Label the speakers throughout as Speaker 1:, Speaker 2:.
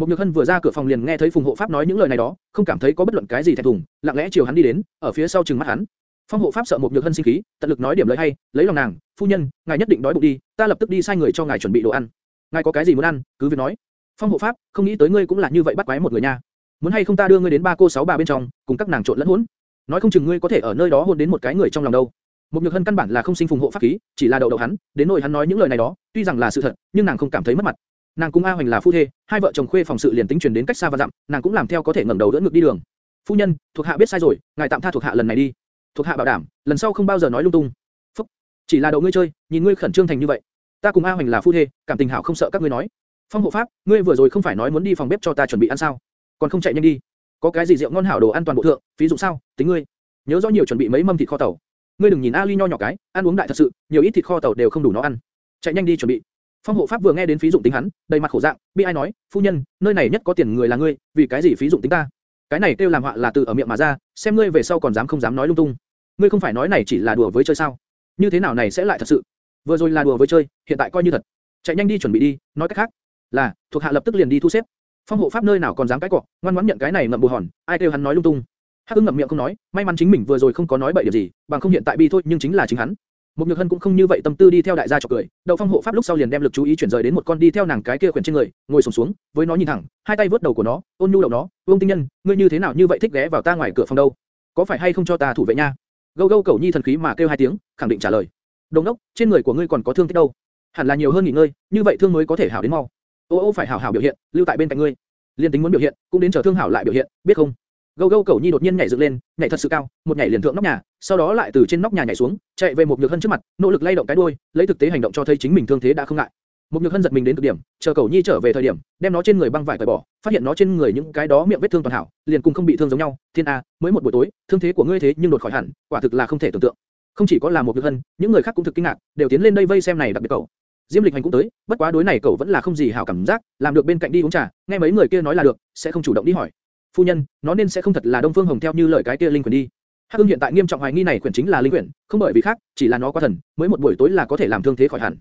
Speaker 1: Một Nhược Hân vừa ra cửa phòng liền nghe thấy Phùng Hộ Pháp nói những lời này đó, không cảm thấy có bất luận cái gì thẹn thùng, lặng lẽ chiều hắn đi đến, ở phía sau chừng mắt hắn. Phong Hộ Pháp sợ Một Nhược Hân sinh khí, tận lực nói điểm lời hay, lấy lòng nàng, phu nhân, ngài nhất định đói bụng đi, ta lập tức đi sai người cho ngài chuẩn bị đồ ăn. Ngài có cái gì muốn ăn, cứ việc nói. Phong Hộ Pháp, không nghĩ tới ngươi cũng là như vậy bắt quái một người nha. Muốn hay không ta đưa ngươi đến ba cô sáu bà bên trong, cùng các nàng trộn lẫn hỗn. Nói không chừng ngươi có thể ở nơi đó hôn đến một cái người trong lòng đâu. Một Nhược Hân căn bản là không sinh phùng hộ pháp khí, chỉ là đậu đậu hắn, đến nỗi hắn nói những lời này đó, tuy rằng là sự thật, nhưng nàng không cảm thấy mất mặt. Nàng cũng A Hoành là phu thê, hai vợ chồng khuê phòng sự liền tính truyền đến cách xa và dặm, nàng cũng làm theo có thể ngẩng đầu đỡ ngực đi đường. Phu nhân, thuộc hạ biết sai rồi, ngài tạm tha thuộc hạ lần này đi. Thuộc hạ bảo đảm, lần sau không bao giờ nói lung tung. Phúc, chỉ là đầu ngươi chơi, nhìn ngươi khẩn trương thành như vậy. Ta cùng A Hoành là phu thê, cảm tình hảo không sợ các ngươi nói. Phong hộ pháp, ngươi vừa rồi không phải nói muốn đi phòng bếp cho ta chuẩn bị ăn sao? Còn không chạy nhanh đi. Có cái gì rượu ngon hảo đồ ăn toàn bộ thượng, ví dụ sao? Tính ngươi. Nhớ rõ nhiều chuẩn bị mấy mâm thịt kho tàu. Ngươi đừng nhìn Ali nho nhỏ cái, ăn uống đại thật sự, nhiều ít thịt kho tàu đều không đủ nó ăn. Chạy nhanh đi chuẩn bị. Phong hộ pháp vừa nghe đến phí dụng tính hắn, đầy mặt khổ dạng, bi ai nói, phu nhân, nơi này nhất có tiền người là ngươi, vì cái gì phí dụng tính ta? Cái này kêu làm họa là từ ở miệng mà ra, xem ngươi về sau còn dám không dám nói lung tung. Ngươi không phải nói này chỉ là đùa với chơi sao? Như thế nào này sẽ lại thật sự? Vừa rồi là đùa với chơi, hiện tại coi như thật. Chạy nhanh đi chuẩn bị đi, nói cách khác, là thuộc hạ lập tức liền đi thu xếp. Phong hộ pháp nơi nào còn dám cái cọ, ngoan ngoãn nhận cái này ngậm bù hòn, ai kêu hắn nói lung tung. Hắc Ưng ngậm miệng không nói, may mắn chính mình vừa rồi không có nói bậy điều gì, bằng không hiện tại bi thôi, nhưng chính là chính hắn. Một Nhược Hân cũng không như vậy tâm tư đi theo đại gia chọc cười, Đậu phong hộ pháp lúc sau liền đem lực chú ý chuyển rời đến một con đi theo nàng cái kia quyển trên người, ngồi xổm xuống, với nó nhìn thẳng, hai tay vớt đầu của nó, ôn nhu đầu nó, Vương Tinh Nhân, ngươi như thế nào như vậy thích ghé vào ta ngoài cửa phòng đâu? Có phải hay không cho ta thủ vệ nha? Gâu gâu cẩu nhi thần khí mà kêu hai tiếng, khẳng định trả lời. Đồng đốc, trên người của ngươi còn có thương tích đâu? Hẳn là nhiều hơn nghỉ ngơi, như vậy thương mới có thể hảo đến mau. Ô ô phải hảo hảo biểu hiện, lưu tại bên cạnh ngươi. Liên tính muốn biểu hiện, cũng đến chờ thương hảo lại biểu hiện, biết không? Gâu gâu cẩu nhi đột nhiên nhảy dựng lên, nhảy thật sự cao, một nhảy liền thượng nóc nhà, sau đó lại từ trên nóc nhà nhảy xuống, chạy về một nhược hân trước mặt, nỗ lực lay động cái đuôi, lấy thực tế hành động cho thấy chính mình thương thế đã không ngại. Một nhược hân giật mình đến cực điểm, chờ cẩu nhi trở về thời điểm, đem nó trên người băng vải cởi bỏ, phát hiện nó trên người những cái đó miệng vết thương toàn hảo, liền cùng không bị thương giống nhau. Thiên a, mới một buổi tối, thương thế của ngươi thế nhưng đột khỏi hẳn, quả thực là không thể tưởng tượng. Không chỉ có là một nhược hân, những người khác cũng thực kinh ngạc, đều tiến lên đây vây xem này đặc biệt cẩu. Diêm Lịch Hành cũng tới, bất quá đối này cậu vẫn là không gì hảo cảm giác, làm được bên cạnh đi uống trà, nghe mấy người kia nói là được, sẽ không chủ động đi hỏi phu nhân, nó nên sẽ không thật là Đông Phương Hồng theo như lời cái kia linh quyển đi. Hắc Ưng hiện tại nghiêm trọng hoài nghi này quyển chính là linh quyển, không bởi vì khác, chỉ là nó quá thần, mới một buổi tối là có thể làm thương thế khỏi hẳn.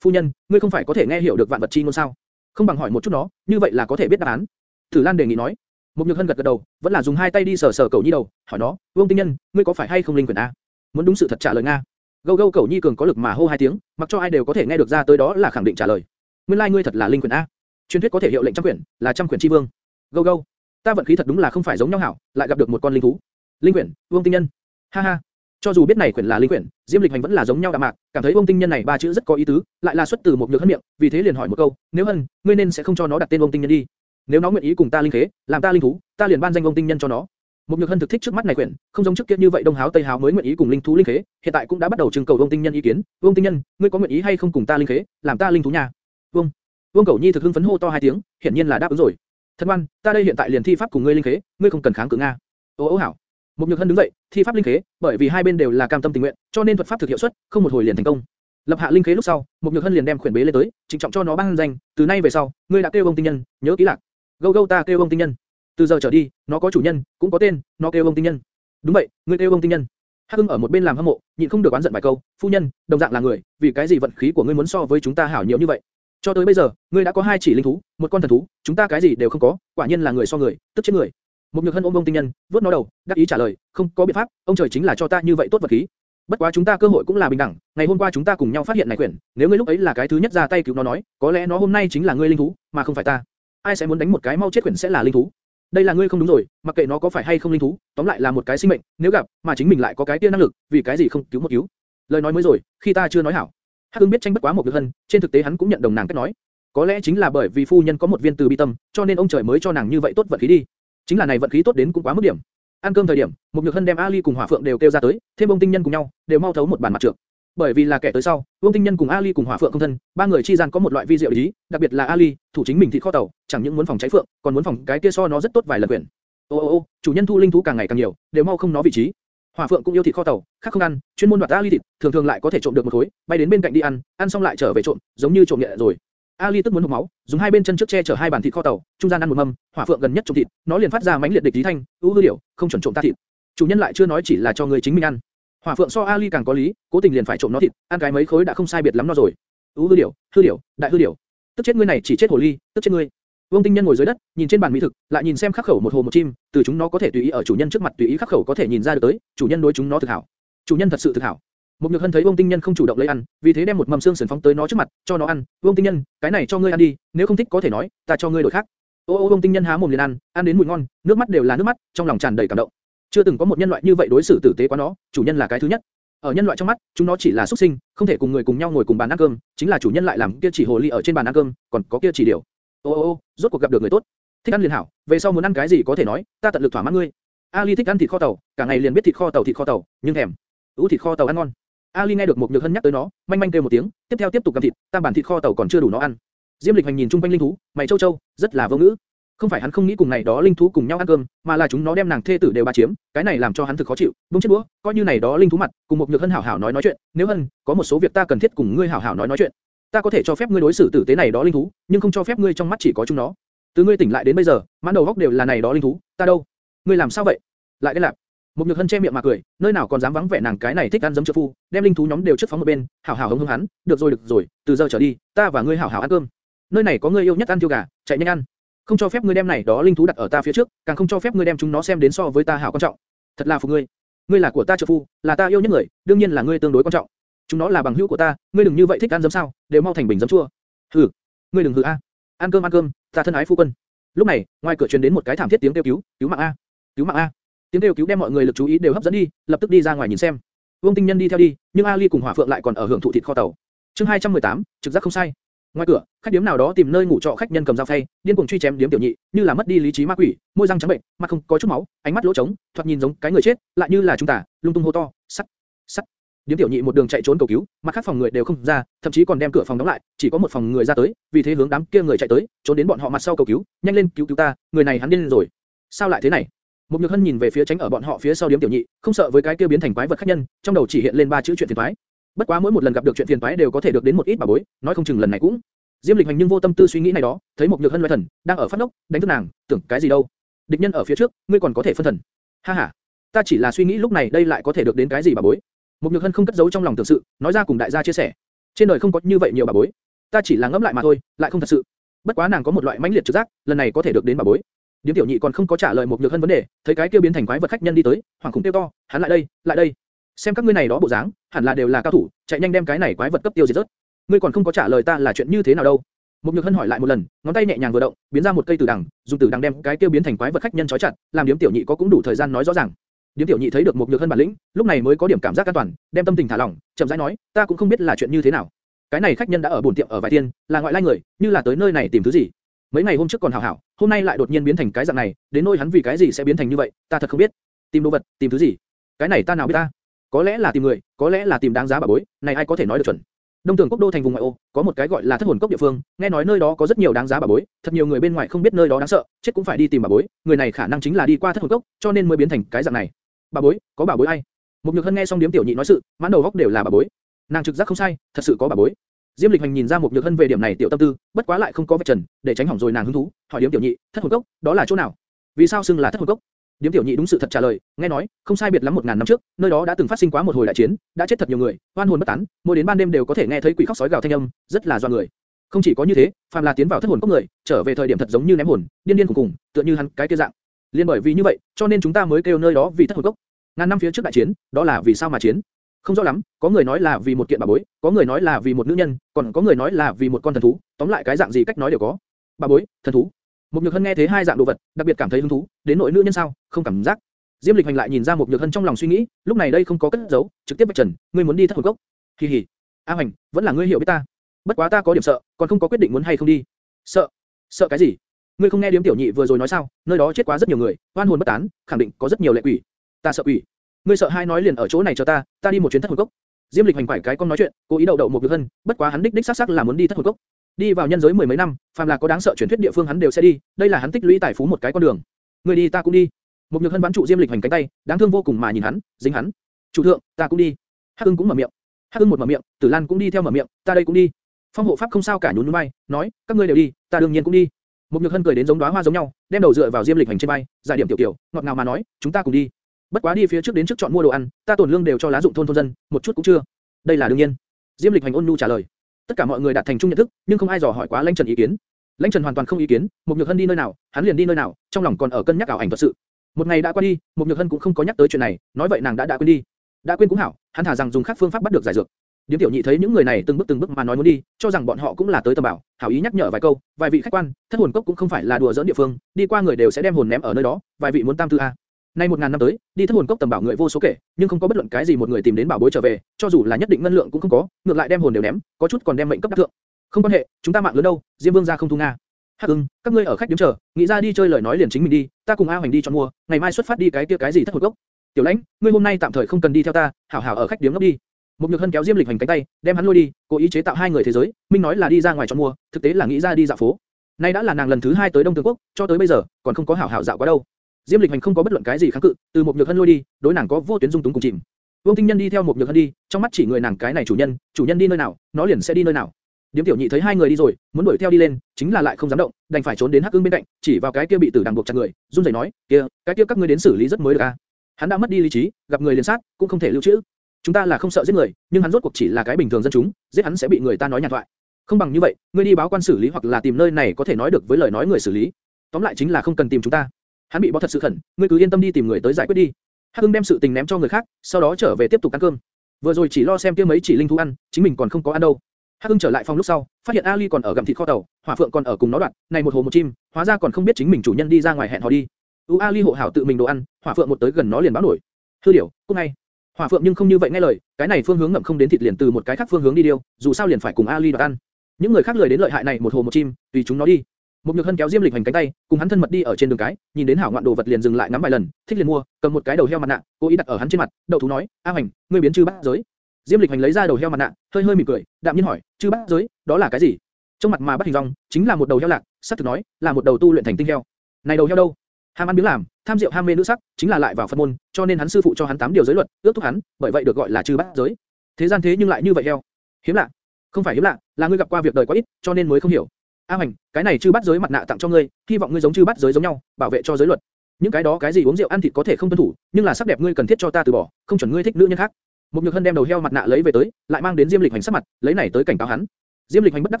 Speaker 1: Phu nhân, ngươi không phải có thể nghe hiểu được vạn vật chi ngôn sao? Không bằng hỏi một chút nó, như vậy là có thể biết đáp án. Tử Lan đề nghị nói. mục Nhược Hân gật gật đầu, vẫn là dùng hai tay đi sờ sờ cầu nhi đầu, hỏi nó, Vương Tinh Nhân, ngươi có phải hay không linh quyển a? Muốn đúng sự thật trả lời nga. Gâu gâu cầu nhi cường có lực mà hô hai tiếng, mặc cho ai đều có thể nghe được ra tới đó là khẳng định trả lời. Nguyên lai like ngươi thật là linh quyển a. Truyền thuyết có thể hiệu lệnh trăm quyển, là trăm quyển chi vương. Gâu gâu, Ta vận khí thật đúng là không phải giống nhau hảo, lại gặp được một con linh thú. Linh quyển, Vương Tinh Nhân. Ha ha. Cho dù biết này quyển là linh quyển, Diêm Lịch Hành vẫn là giống nhau đạm mạc, cảm thấy Vương Tinh Nhân này ba chữ rất có ý tứ, lại là xuất từ một nhược hân miệng, vì thế liền hỏi một câu, nếu hân, ngươi nên sẽ không cho nó đặt tên Vương Tinh Nhân đi. Nếu nó nguyện ý cùng ta linh khế, làm ta linh thú, ta liền ban danh Vương Tinh Nhân cho nó. Một nhược hân thực thích trước mắt này quyển, không giống trước kia như vậy đông háo tây háo mới nguyện ý cùng linh thú linh khế, hiện tại cũng đã bắt đầu trưng cầu Vương Tinh Nhân ý kiến. Vương Tinh Nhân, ngươi có nguyện ý hay không cùng ta linh khế, làm ta linh thú nhà? Vương. Vương Cẩu Nhi thực hưng phấn hô to hai tiếng, hiển nhiên là đáp ứng rồi. Thân ngoan, ta đây hiện tại liền thi pháp cùng ngươi linh khế, ngươi không cần kháng cự nga. Ô ô hảo. Một nhược hân đứng dậy, thi pháp linh khế, bởi vì hai bên đều là cam tâm tình nguyện, cho nên thuật pháp thực hiệu suất, không một hồi liền thành công. Lập hạ linh khế lúc sau, một nhược hân liền đem khuyển bế lên tới, trịnh trọng cho nó ban danh, từ nay về sau, ngươi đã kêu ông tinh nhân, nhớ kỹ lạc. Gâu gâu ta kêu ông tinh nhân. Từ giờ trở đi, nó có chủ nhân, cũng có tên, nó kêu ông tinh nhân. Đúng vậy, ngươi kêu ông tinh nhân. Hắc hưng ở một bên làm hâm mộ, nhịn không được oán giận vài câu, phu nhân, đồng dạng là người, vì cái gì vận khí của ngươi muốn so với chúng ta hảo nhiều như vậy? Cho tới bây giờ, ngươi đã có hai chỉ linh thú, một con thần thú, chúng ta cái gì đều không có, quả nhiên là người so người, tức chết người. Một nhược hân ôm ông tinh nhân, vuốt nó đầu, đáp ý trả lời, không có biện pháp, ông trời chính là cho ta như vậy tốt vật khí. Bất quá chúng ta cơ hội cũng là bình đẳng, ngày hôm qua chúng ta cùng nhau phát hiện này quyển, nếu ngươi lúc ấy là cái thứ nhất ra tay cứu nó nói, có lẽ nó hôm nay chính là ngươi linh thú, mà không phải ta. Ai sẽ muốn đánh một cái mau chết quyển sẽ là linh thú? Đây là ngươi không đúng rồi, mặc kệ nó có phải hay không linh thú, tóm lại là một cái sinh mệnh, nếu gặp, mà chính mình lại có cái tiên năng lực, vì cái gì không cứu một cứu? Lời nói mới rồi, khi ta chưa nói hảo. Hắc Ưng biết tranh bất quá một được hân, trên thực tế hắn cũng nhận đồng nàng cách nói. Có lẽ chính là bởi vì phu nhân có một viên từ bi tâm, cho nên ông trời mới cho nàng như vậy tốt vận khí đi. Chính là này vận khí tốt đến cũng quá mức điểm. Ăn cơm thời điểm, một nhược hân đem Ali cùng Hỏa Phượng đều kêu ra tới, thêm ông tinh nhân cùng nhau, đều mau thấu một bàn mặt trượng. Bởi vì là kẻ tới sau, Vương Tinh Nhân cùng Ali cùng Hỏa Phượng không thân, ba người chi gian có một loại vi diệu ý, đặc biệt là Ali, thủ chính mình thịt kho tàu, chẳng những muốn phòng cháy phượng, còn muốn phòng cái kia so nó rất tốt vài lần quyền. Ô ô ô, chủ nhân thu linh thú càng ngày càng nhiều, đều mau không nó vị trí. Hỏa Phượng cũng yêu thịt kho tàu, khác không ăn, chuyên môn đoạt Ali thịt, thường thường lại có thể trộm được một khối, bay đến bên cạnh đi ăn, ăn xong lại trở về trộm, giống như trộm nhẹ rồi. Ali tức muốn hộc máu, dùng hai bên chân trước che chở hai bàn thịt kho tàu, trung gian ăn một mâm, hỏa phượng gần nhất trộm thịt, nó liền phát ra mãnh liệt địch tí thanh, u hư điểu, không chuẩn trộm ta thịt. Chủ nhân lại chưa nói chỉ là cho người chính mình ăn. Hỏa phượng so Ali càng có lý, cố tình liền phải trộm nó thịt, ăn cái mấy khối đã không sai biệt lắm nó rồi. U hư điểu, hư điểu, đại hư điểu, tức chết ngươi này chỉ chết hồ ly, tức chết ngươi. Vương Tinh Nhân ngồi dưới đất, nhìn trên bàn mỹ thực, lại nhìn xem khắc khẩu một hồ một chim, từ chúng nó có thể tùy ý ở chủ nhân trước mặt tùy ý khắc khẩu có thể nhìn ra được tới, chủ nhân đối chúng nó thực hảo. Chủ nhân thật sự thực hảo. Một Nhược Hân thấy Vương Tinh Nhân không chủ động lấy ăn, vì thế đem một mầm xương sườn phóng tới nó trước mặt, cho nó ăn. Vương Tinh Nhân, cái này cho ngươi ăn đi, nếu không thích có thể nói, ta cho ngươi đổi khác. Ô ô Vương Tinh Nhân há mồm liền ăn, ăn đến mùi ngon, nước mắt đều là nước mắt, trong lòng tràn đầy cảm động. Chưa từng có một nhân loại như vậy đối xử tử tế quá nó, chủ nhân là cái thứ nhất. Ở nhân loại trong mắt, chúng nó chỉ là xuất sinh, không thể cùng người cùng nhau ngồi cùng bàn ăn cơm, chính là chủ nhân lại làm kia chỉ hồ ly ở trên bàn ăn cơm, còn có kia chỉ điều. Ô ô ô, rốt cuộc gặp được người tốt. Thích ăn liền hảo, về sau muốn ăn cái gì có thể nói, ta tận lực thỏa mãn ngươi. Ali thích ăn thịt kho tàu, cả ngày liền biết thịt kho tàu thịt kho tàu, nhưng thèm. Ú thịt kho tàu ăn ngon. Ali nghe được một nhược hân nhắc tới nó, manh manh kêu một tiếng, tiếp theo tiếp tục cầm thịt, tam bản thịt kho tàu còn chưa đủ nó ăn. Diêm Lịch Hành nhìn trung quanh linh thú, mày châu châu, rất là vô ngữ. Không phải hắn không nghĩ cùng này đó linh thú cùng nhau ăn cơm, mà là chúng nó đem nàng thê tử đều ba chiếm, cái này làm cho hắn thực khó chịu. Buông chết búa, coi như này đó linh thú mặt, cùng một nhược hân hảo hảo nói nói chuyện, nếu hân, có một số việc ta cần thiết cùng ngươi hảo hảo nói nói chuyện. Ta có thể cho phép ngươi đối xử tử tế này đó linh thú, nhưng không cho phép ngươi trong mắt chỉ có chúng nó. Từ ngươi tỉnh lại đến bây giờ, mãn đầu góc đều là này đó linh thú, ta đâu? Ngươi làm sao vậy? Lại cái lạp. Một nhược hân che miệng mà cười, nơi nào còn dám vắng vẻ nàng cái này thích ăn dấm trợ phu, đem linh thú nhóm đều trước phóng một bên, hảo hảo hống hống hắn, được rồi được rồi, từ giờ trở đi, ta và ngươi hảo hảo ăn cơm. Nơi này có ngươi yêu nhất ăn tiêu gà, chạy nhanh ăn. Không cho phép ngươi đem này đó linh thú đặt ở ta phía trước, càng không cho phép ngươi đem chúng nó xem đến so với ta hảo quan trọng. Thật là phục ngươi. Ngươi là của ta trợ phu, là ta yêu nhất người, đương nhiên là ngươi tương đối quan trọng. Chúng nó là bằng hữu của ta, ngươi đừng như vậy thích ăn dấm sao, đều mau thành bình dấm chua. Hừ, ngươi đừng hừ a. Ăn cơm ăn cơm, ta thân ái phu quân. Lúc này, ngoài cửa truyền đến một cái thảm thiết tiếng kêu cứu, cứu mạng a, cứu mạng a. Tiếng kêu cứu đem mọi người lực chú ý đều hấp dẫn đi, lập tức đi ra ngoài nhìn xem. Vương Tinh Nhân đi theo đi, nhưng Ali cùng Hỏa Phượng lại còn ở hưởng thụ thịt kho tàu. Chương 218, trực giác không sai. Ngoài cửa, khách điếm nào đó tìm nơi ngủ trọ khách nhân cầm dao phay, điên cuồng truy chém điếm tiểu nhị, như là mất đi lý trí ma quỷ, môi răng trắng bệnh, mặt không có chút máu, ánh mắt lỗ trống, thoạt nhìn giống cái người chết, lại như là chúng ta, lung tung hô to, sắt, sắt. Điếm tiểu nhị một đường chạy trốn cầu cứu, mặt khác phòng người đều không ra, thậm chí còn đem cửa phòng đóng lại, chỉ có một phòng người ra tới, vì thế hướng đám kia người chạy tới, trốn đến bọn họ mặt sau cầu cứu, nhanh lên cứu cứu ta, người này hắn điên rồi. Sao lại thế này? Một Nhược Hân nhìn về phía tránh ở bọn họ phía sau điếm tiểu nhị, không sợ với cái kia biến thành quái vật khách nhân, trong đầu chỉ hiện lên ba chữ chuyện phiền toái. Bất quá mỗi một lần gặp được chuyện phiền toái đều có thể được đến một ít bà bối, nói không chừng lần này cũng. Diêm Lịch Hành nhưng vô tâm tư suy nghĩ này đó, thấy một Nhược Hân loay thần, đang ở phát ngốc, đánh thức nàng, tưởng cái gì đâu? Địch nhân ở phía trước, ngươi còn có thể phân thần. Ha ha, ta chỉ là suy nghĩ lúc này đây lại có thể được đến cái gì bà bối. Một Nhược Hân không cất giấu trong lòng tưởng sự, nói ra cùng đại gia chia sẻ. Trên đời không có như vậy nhiều bà bối, ta chỉ là ngẫm lại mà thôi, lại không thật sự. Bất quá nàng có một loại mãnh liệt trực giác, lần này có thể được đến bà bối. Điếm tiểu nhị còn không có trả lời một nhược hân vấn đề, thấy cái kia biến thành quái vật khách nhân đi tới, hoàng khủng tiêu to, hắn lại đây, lại đây. Xem các ngươi này đó bộ dáng, hẳn là đều là cao thủ, chạy nhanh đem cái này quái vật cấp tiêu diệt rớt. Ngươi còn không có trả lời ta là chuyện như thế nào đâu? Một nhược hân hỏi lại một lần, ngón tay nhẹ nhàng vừa động, biến ra một cây tử đằng, dùng tử đằng đem cái kia biến thành quái vật khách nhân trói chặt, làm điếm tiểu nhị có cũng đủ thời gian nói rõ ràng. Điếm tiểu nhị thấy được một nhược hơn bản lĩnh, lúc này mới có điểm cảm giác an toàn, đem tâm tình thả lỏng, chậm rãi nói, ta cũng không biết là chuyện như thế nào. Cái này khách nhân đã ở bổn tiệm ở vài thiên, là ngoại lai người, như là tới nơi này tìm thứ gì. Mấy ngày hôm trước còn hảo hảo, hôm nay lại đột nhiên biến thành cái dạng này, đến nơi hắn vì cái gì sẽ biến thành như vậy, ta thật không biết. Tìm đồ vật, tìm thứ gì? Cái này ta nào biết ta? Có lẽ là tìm người, có lẽ là tìm đáng giá bà bối, này ai có thể nói được chuẩn. Đông Tưởng Quốc đô thành vùng ngoại ô, có một cái gọi là Thất Hồn Cốc địa phương, nghe nói nơi đó có rất nhiều đáng giá bà bối, thật nhiều người bên ngoài không biết nơi đó đáng sợ, chết cũng phải đi tìm bà bối, người này khả năng chính là đi qua Thất Hồn Cốc, cho nên mới biến thành cái dạng này. Bà bối, có bà bối ai? Mục Nhược Hân nghe xong điếm tiểu nhị nói sự, mãn đầu góc đều là bà bối. Nàng trực giác không sai, thật sự có bà bối. Diêm Lịch Hành nhìn ra Mục nhược hân về điểm này tiểu tâm tư, bất quá lại không có vạch trần, để tránh hỏng rồi nàng hứng thú, hỏi điếm tiểu nhị, thất hồn cốc, đó là chỗ nào? Vì sao xưng là thất hồn cốc? Điếm tiểu nhị đúng sự thật trả lời, nghe nói, không sai biệt lắm một ngàn năm trước, nơi đó đã từng phát sinh quá một hồi đại chiến, đã chết thật nhiều người, oan hồn bất tán, mỗi đến ban đêm đều có thể nghe thấy quỷ khóc sói gào thanh âm, rất là doan người. Không chỉ có như thế, phàm là tiến vào thất hồn cốc người, trở về thời điểm thật giống như ném hồn, điên điên cùng cùng, tựa như hắn cái kia dạng. Liên bởi vì như vậy, cho nên chúng ta mới kêu nơi đó vì thất hồn cốc. Ngàn năm phía trước đại chiến, đó là vì sao mà chiến? Không rõ lắm, có người nói là vì một kiện bà bối, có người nói là vì một nữ nhân, còn có người nói là vì một con thần thú, tóm lại cái dạng gì cách nói đều có. Bà bối, thần thú. Một Nhược Hân nghe thấy hai dạng đồ vật, đặc biệt cảm thấy hứng thú, đến nội nữ nhân sao, không cảm giác. Diêm Lịch Hành lại nhìn ra một Nhược Hân trong lòng suy nghĩ, lúc này đây không có cất giấu, trực tiếp bạch trần, ngươi muốn đi thất hồn cốc. Kỳ hỉ. A Hành, vẫn là ngươi hiểu biết ta. Bất quá ta có điểm sợ, còn không có quyết định muốn hay không đi. Sợ? Sợ cái gì? Ngươi không nghe điếm tiểu nhị vừa rồi nói sao? Nơi đó chết quá rất nhiều người, oan hồn bất tán, khẳng định có rất nhiều lệ quỷ. Ta sợ quỷ. Ngươi sợ hai nói liền ở chỗ này chờ ta, ta đi một chuyến thất hồn cốc. Diêm Lịch hành quải cái con nói chuyện, cố ý đậu đậu một việc hơn, bất quá hắn đích đích xác xác là muốn đi thất hồn cốc. Đi vào nhân giới mười mấy năm, phàm là có đáng sợ truyền thuyết địa phương hắn đều sẽ đi, đây là hắn tích lũy tài phú một cái con đường. Ngươi đi ta cũng đi. Một nhược hân bám trụ Diêm Lịch hành cánh tay, đáng thương vô cùng mà nhìn hắn, dính hắn. Chủ thượng, ta cũng đi. Hắc Ưng cũng mở miệng. Hắc Ưng một mở miệng, Tử Lan cũng đi theo mở miệng, ta đây cũng đi. Phong hộ pháp không sao cả nhún nhún vai, nói, các ngươi đều đi, ta đương nhiên cũng đi. Một nhược hân cười đến giống đóa hoa giống nhau, đem đầu dựa vào Diêm Lịch hành trên vai, giải điểm tiểu tiểu, ngọt ngào mà nói, chúng ta cùng đi. Bất quá đi phía trước đến trước chọn mua đồ ăn, ta tổn lương đều cho lá dụng thôn thôn dân, một chút cũng chưa. Đây là đương nhiên. Diêm Lịch Hành ôn nhu trả lời. Tất cả mọi người đạt thành chung nhận thức, nhưng không ai dò hỏi quá Lãnh Trần ý kiến. Lãnh Trần hoàn toàn không ý kiến, một nhược hân đi nơi nào, hắn liền đi nơi nào, trong lòng còn ở cân nhắc ảo ảnh thật sự. Một ngày đã qua đi, một nhược hân cũng không có nhắc tới chuyện này, nói vậy nàng đã đã quên đi. Đã quên cũng hảo, hắn thả rằng dùng khác phương pháp bắt được giải dược. Điếm tiểu nhị thấy những người này từng bước từng bước mà nói muốn đi, cho rằng bọn họ cũng là tới tầm bảo, hảo ý nhắc nhở vài câu, vài vị khách quan, thất hồn cốc cũng không phải là đùa giỡn địa phương, đi qua người đều sẽ đem hồn ném ở nơi đó, vài vị muốn tam tư a. Nay một ngàn năm tới, đi thất hồn cốc tầm bảo người vô số kể, nhưng không có bất luận cái gì một người tìm đến bảo bối trở về, cho dù là nhất định ngân lượng cũng không có, ngược lại đem hồn đều ném, có chút còn đem mệnh cấp đắc thượng. Không quan hệ, chúng ta mạng lớn đâu, Diêm Vương gia không thu nga. Hắc Ưng, các ngươi ở khách điếm chờ, nghĩ ra đi chơi lời nói liền chính mình đi, ta cùng A Hoành đi chọn mua, ngày mai xuất phát đi cái kia cái gì thất hồn cốc. Tiểu Lãnh, ngươi hôm nay tạm thời không cần đi theo ta, hảo hảo ở khách điếm ngốc đi. Một Nhược Hân kéo Diêm Lịch Hành cánh tay, đem hắn lôi đi, cố ý chế tạo hai người thế giới, minh nói là đi ra ngoài chọn mua, thực tế là nghĩ ra đi dạo phố. Nay đã là nàng lần thứ hai tới Đông Tường Quốc, cho tới bây giờ còn không có hảo hảo dạo quá đâu. Diêm Lịch Hành không có bất luận cái gì kháng cự, từ một nhược hân lôi đi, đối nàng có vô tuyến dung túng cùng chìm. Vương Tinh Nhân đi theo một nhược hân đi, trong mắt chỉ người nàng cái này chủ nhân, chủ nhân đi nơi nào, nó liền sẽ đi nơi nào. Điếm tiểu nhị thấy hai người đi rồi, muốn đuổi theo đi lên, chính là lại không dám động, đành phải trốn đến Hắc Ưng bên cạnh, chỉ vào cái kia bị tử đằng buộc chặt người, run rẩy nói, kia, cái kia các ngươi đến xử lý rất mới được a. À? Hắn đã mất đi lý trí, gặp người liền sát, cũng không thể lưu trữ. Chúng ta là không sợ giết người, nhưng hắn rốt cuộc chỉ là cái bình thường dân chúng, giết hắn sẽ bị người ta nói nhàn thoại. Không bằng như vậy, ngươi đi báo quan xử lý hoặc là tìm nơi này có thể nói được với lời nói người xử lý. Tóm lại chính là không cần tìm chúng ta. Hắn bị bó thật sự khẩn, ngươi cứ yên tâm đi tìm người tới giải quyết đi. Hắc Hưng đem sự tình ném cho người khác, sau đó trở về tiếp tục ăn cơm. Vừa rồi chỉ lo xem kia mấy chỉ linh thú ăn, chính mình còn không có ăn đâu. Hắc Hưng trở lại phòng lúc sau, phát hiện Ali còn ở gặm thịt kho tàu, Hỏa Phượng còn ở cùng nó đoạn, này một hồ một chim, hóa ra còn không biết chính mình chủ nhân đi ra ngoài hẹn hò đi. U Ali hộ hảo tự mình đồ ăn, Hỏa Phượng một tới gần nó liền báo nổi. Hư điểu, cô ngay. Hỏa Phượng nhưng không như vậy nghe lời, cái này phương hướng ngậm không đến thịt liền từ một cái khác phương hướng đi điêu, dù sao liền phải cùng Ali đoạt ăn. Những người khác lười đến lợi hại này một hồ một chim, tùy chúng nó đi. Một nhược hân kéo Diêm Lịch hành cánh tay, cùng hắn thân mật đi ở trên đường cái, nhìn đến hảo ngoạn đồ vật liền dừng lại ngắm vài lần, thích liền mua, cầm một cái đầu heo mặt nạ, cố ý đặt ở hắn trên mặt, đậu thú nói, A Hành, ngươi biến chư bát giới. Diêm Lịch hành lấy ra đầu heo mặt nạ, hơi hơi mỉm cười, đạm nhiên hỏi, chư bát giới, đó là cái gì? Trong mặt mà bắt hình dong, chính là một đầu heo lạc, sắc thực nói, là một đầu tu luyện thành tinh heo. Này đầu heo đâu? Ham ăn biếng làm, tham rượu ham mê nữ sắc, chính là lại vào phân môn, cho nên hắn sư phụ cho hắn tám điều giới luật, ước thúc hắn, bởi vậy được gọi là chư bát giới. Thế gian thế nhưng lại như vậy heo, hiếm lạ. Không phải hiếm lạ, là ngươi gặp qua việc đời quá ít, cho nên mới không hiểu. A Hoành, cái này chư bát giới mặt nạ tặng cho ngươi, hy vọng ngươi giống chư bát giới giống nhau, bảo vệ cho giới luật. Những cái đó cái gì uống rượu ăn thịt có thể không tuân thủ, nhưng là sắc đẹp ngươi cần thiết cho ta từ bỏ, không chuẩn ngươi thích nữ nhân khác. Một Nhược Hân đem đầu heo mặt nạ lấy về tới, lại mang đến Diêm Lịch Hành sắc mặt, lấy này tới cảnh cáo hắn. Diêm Lịch Hành bất đắc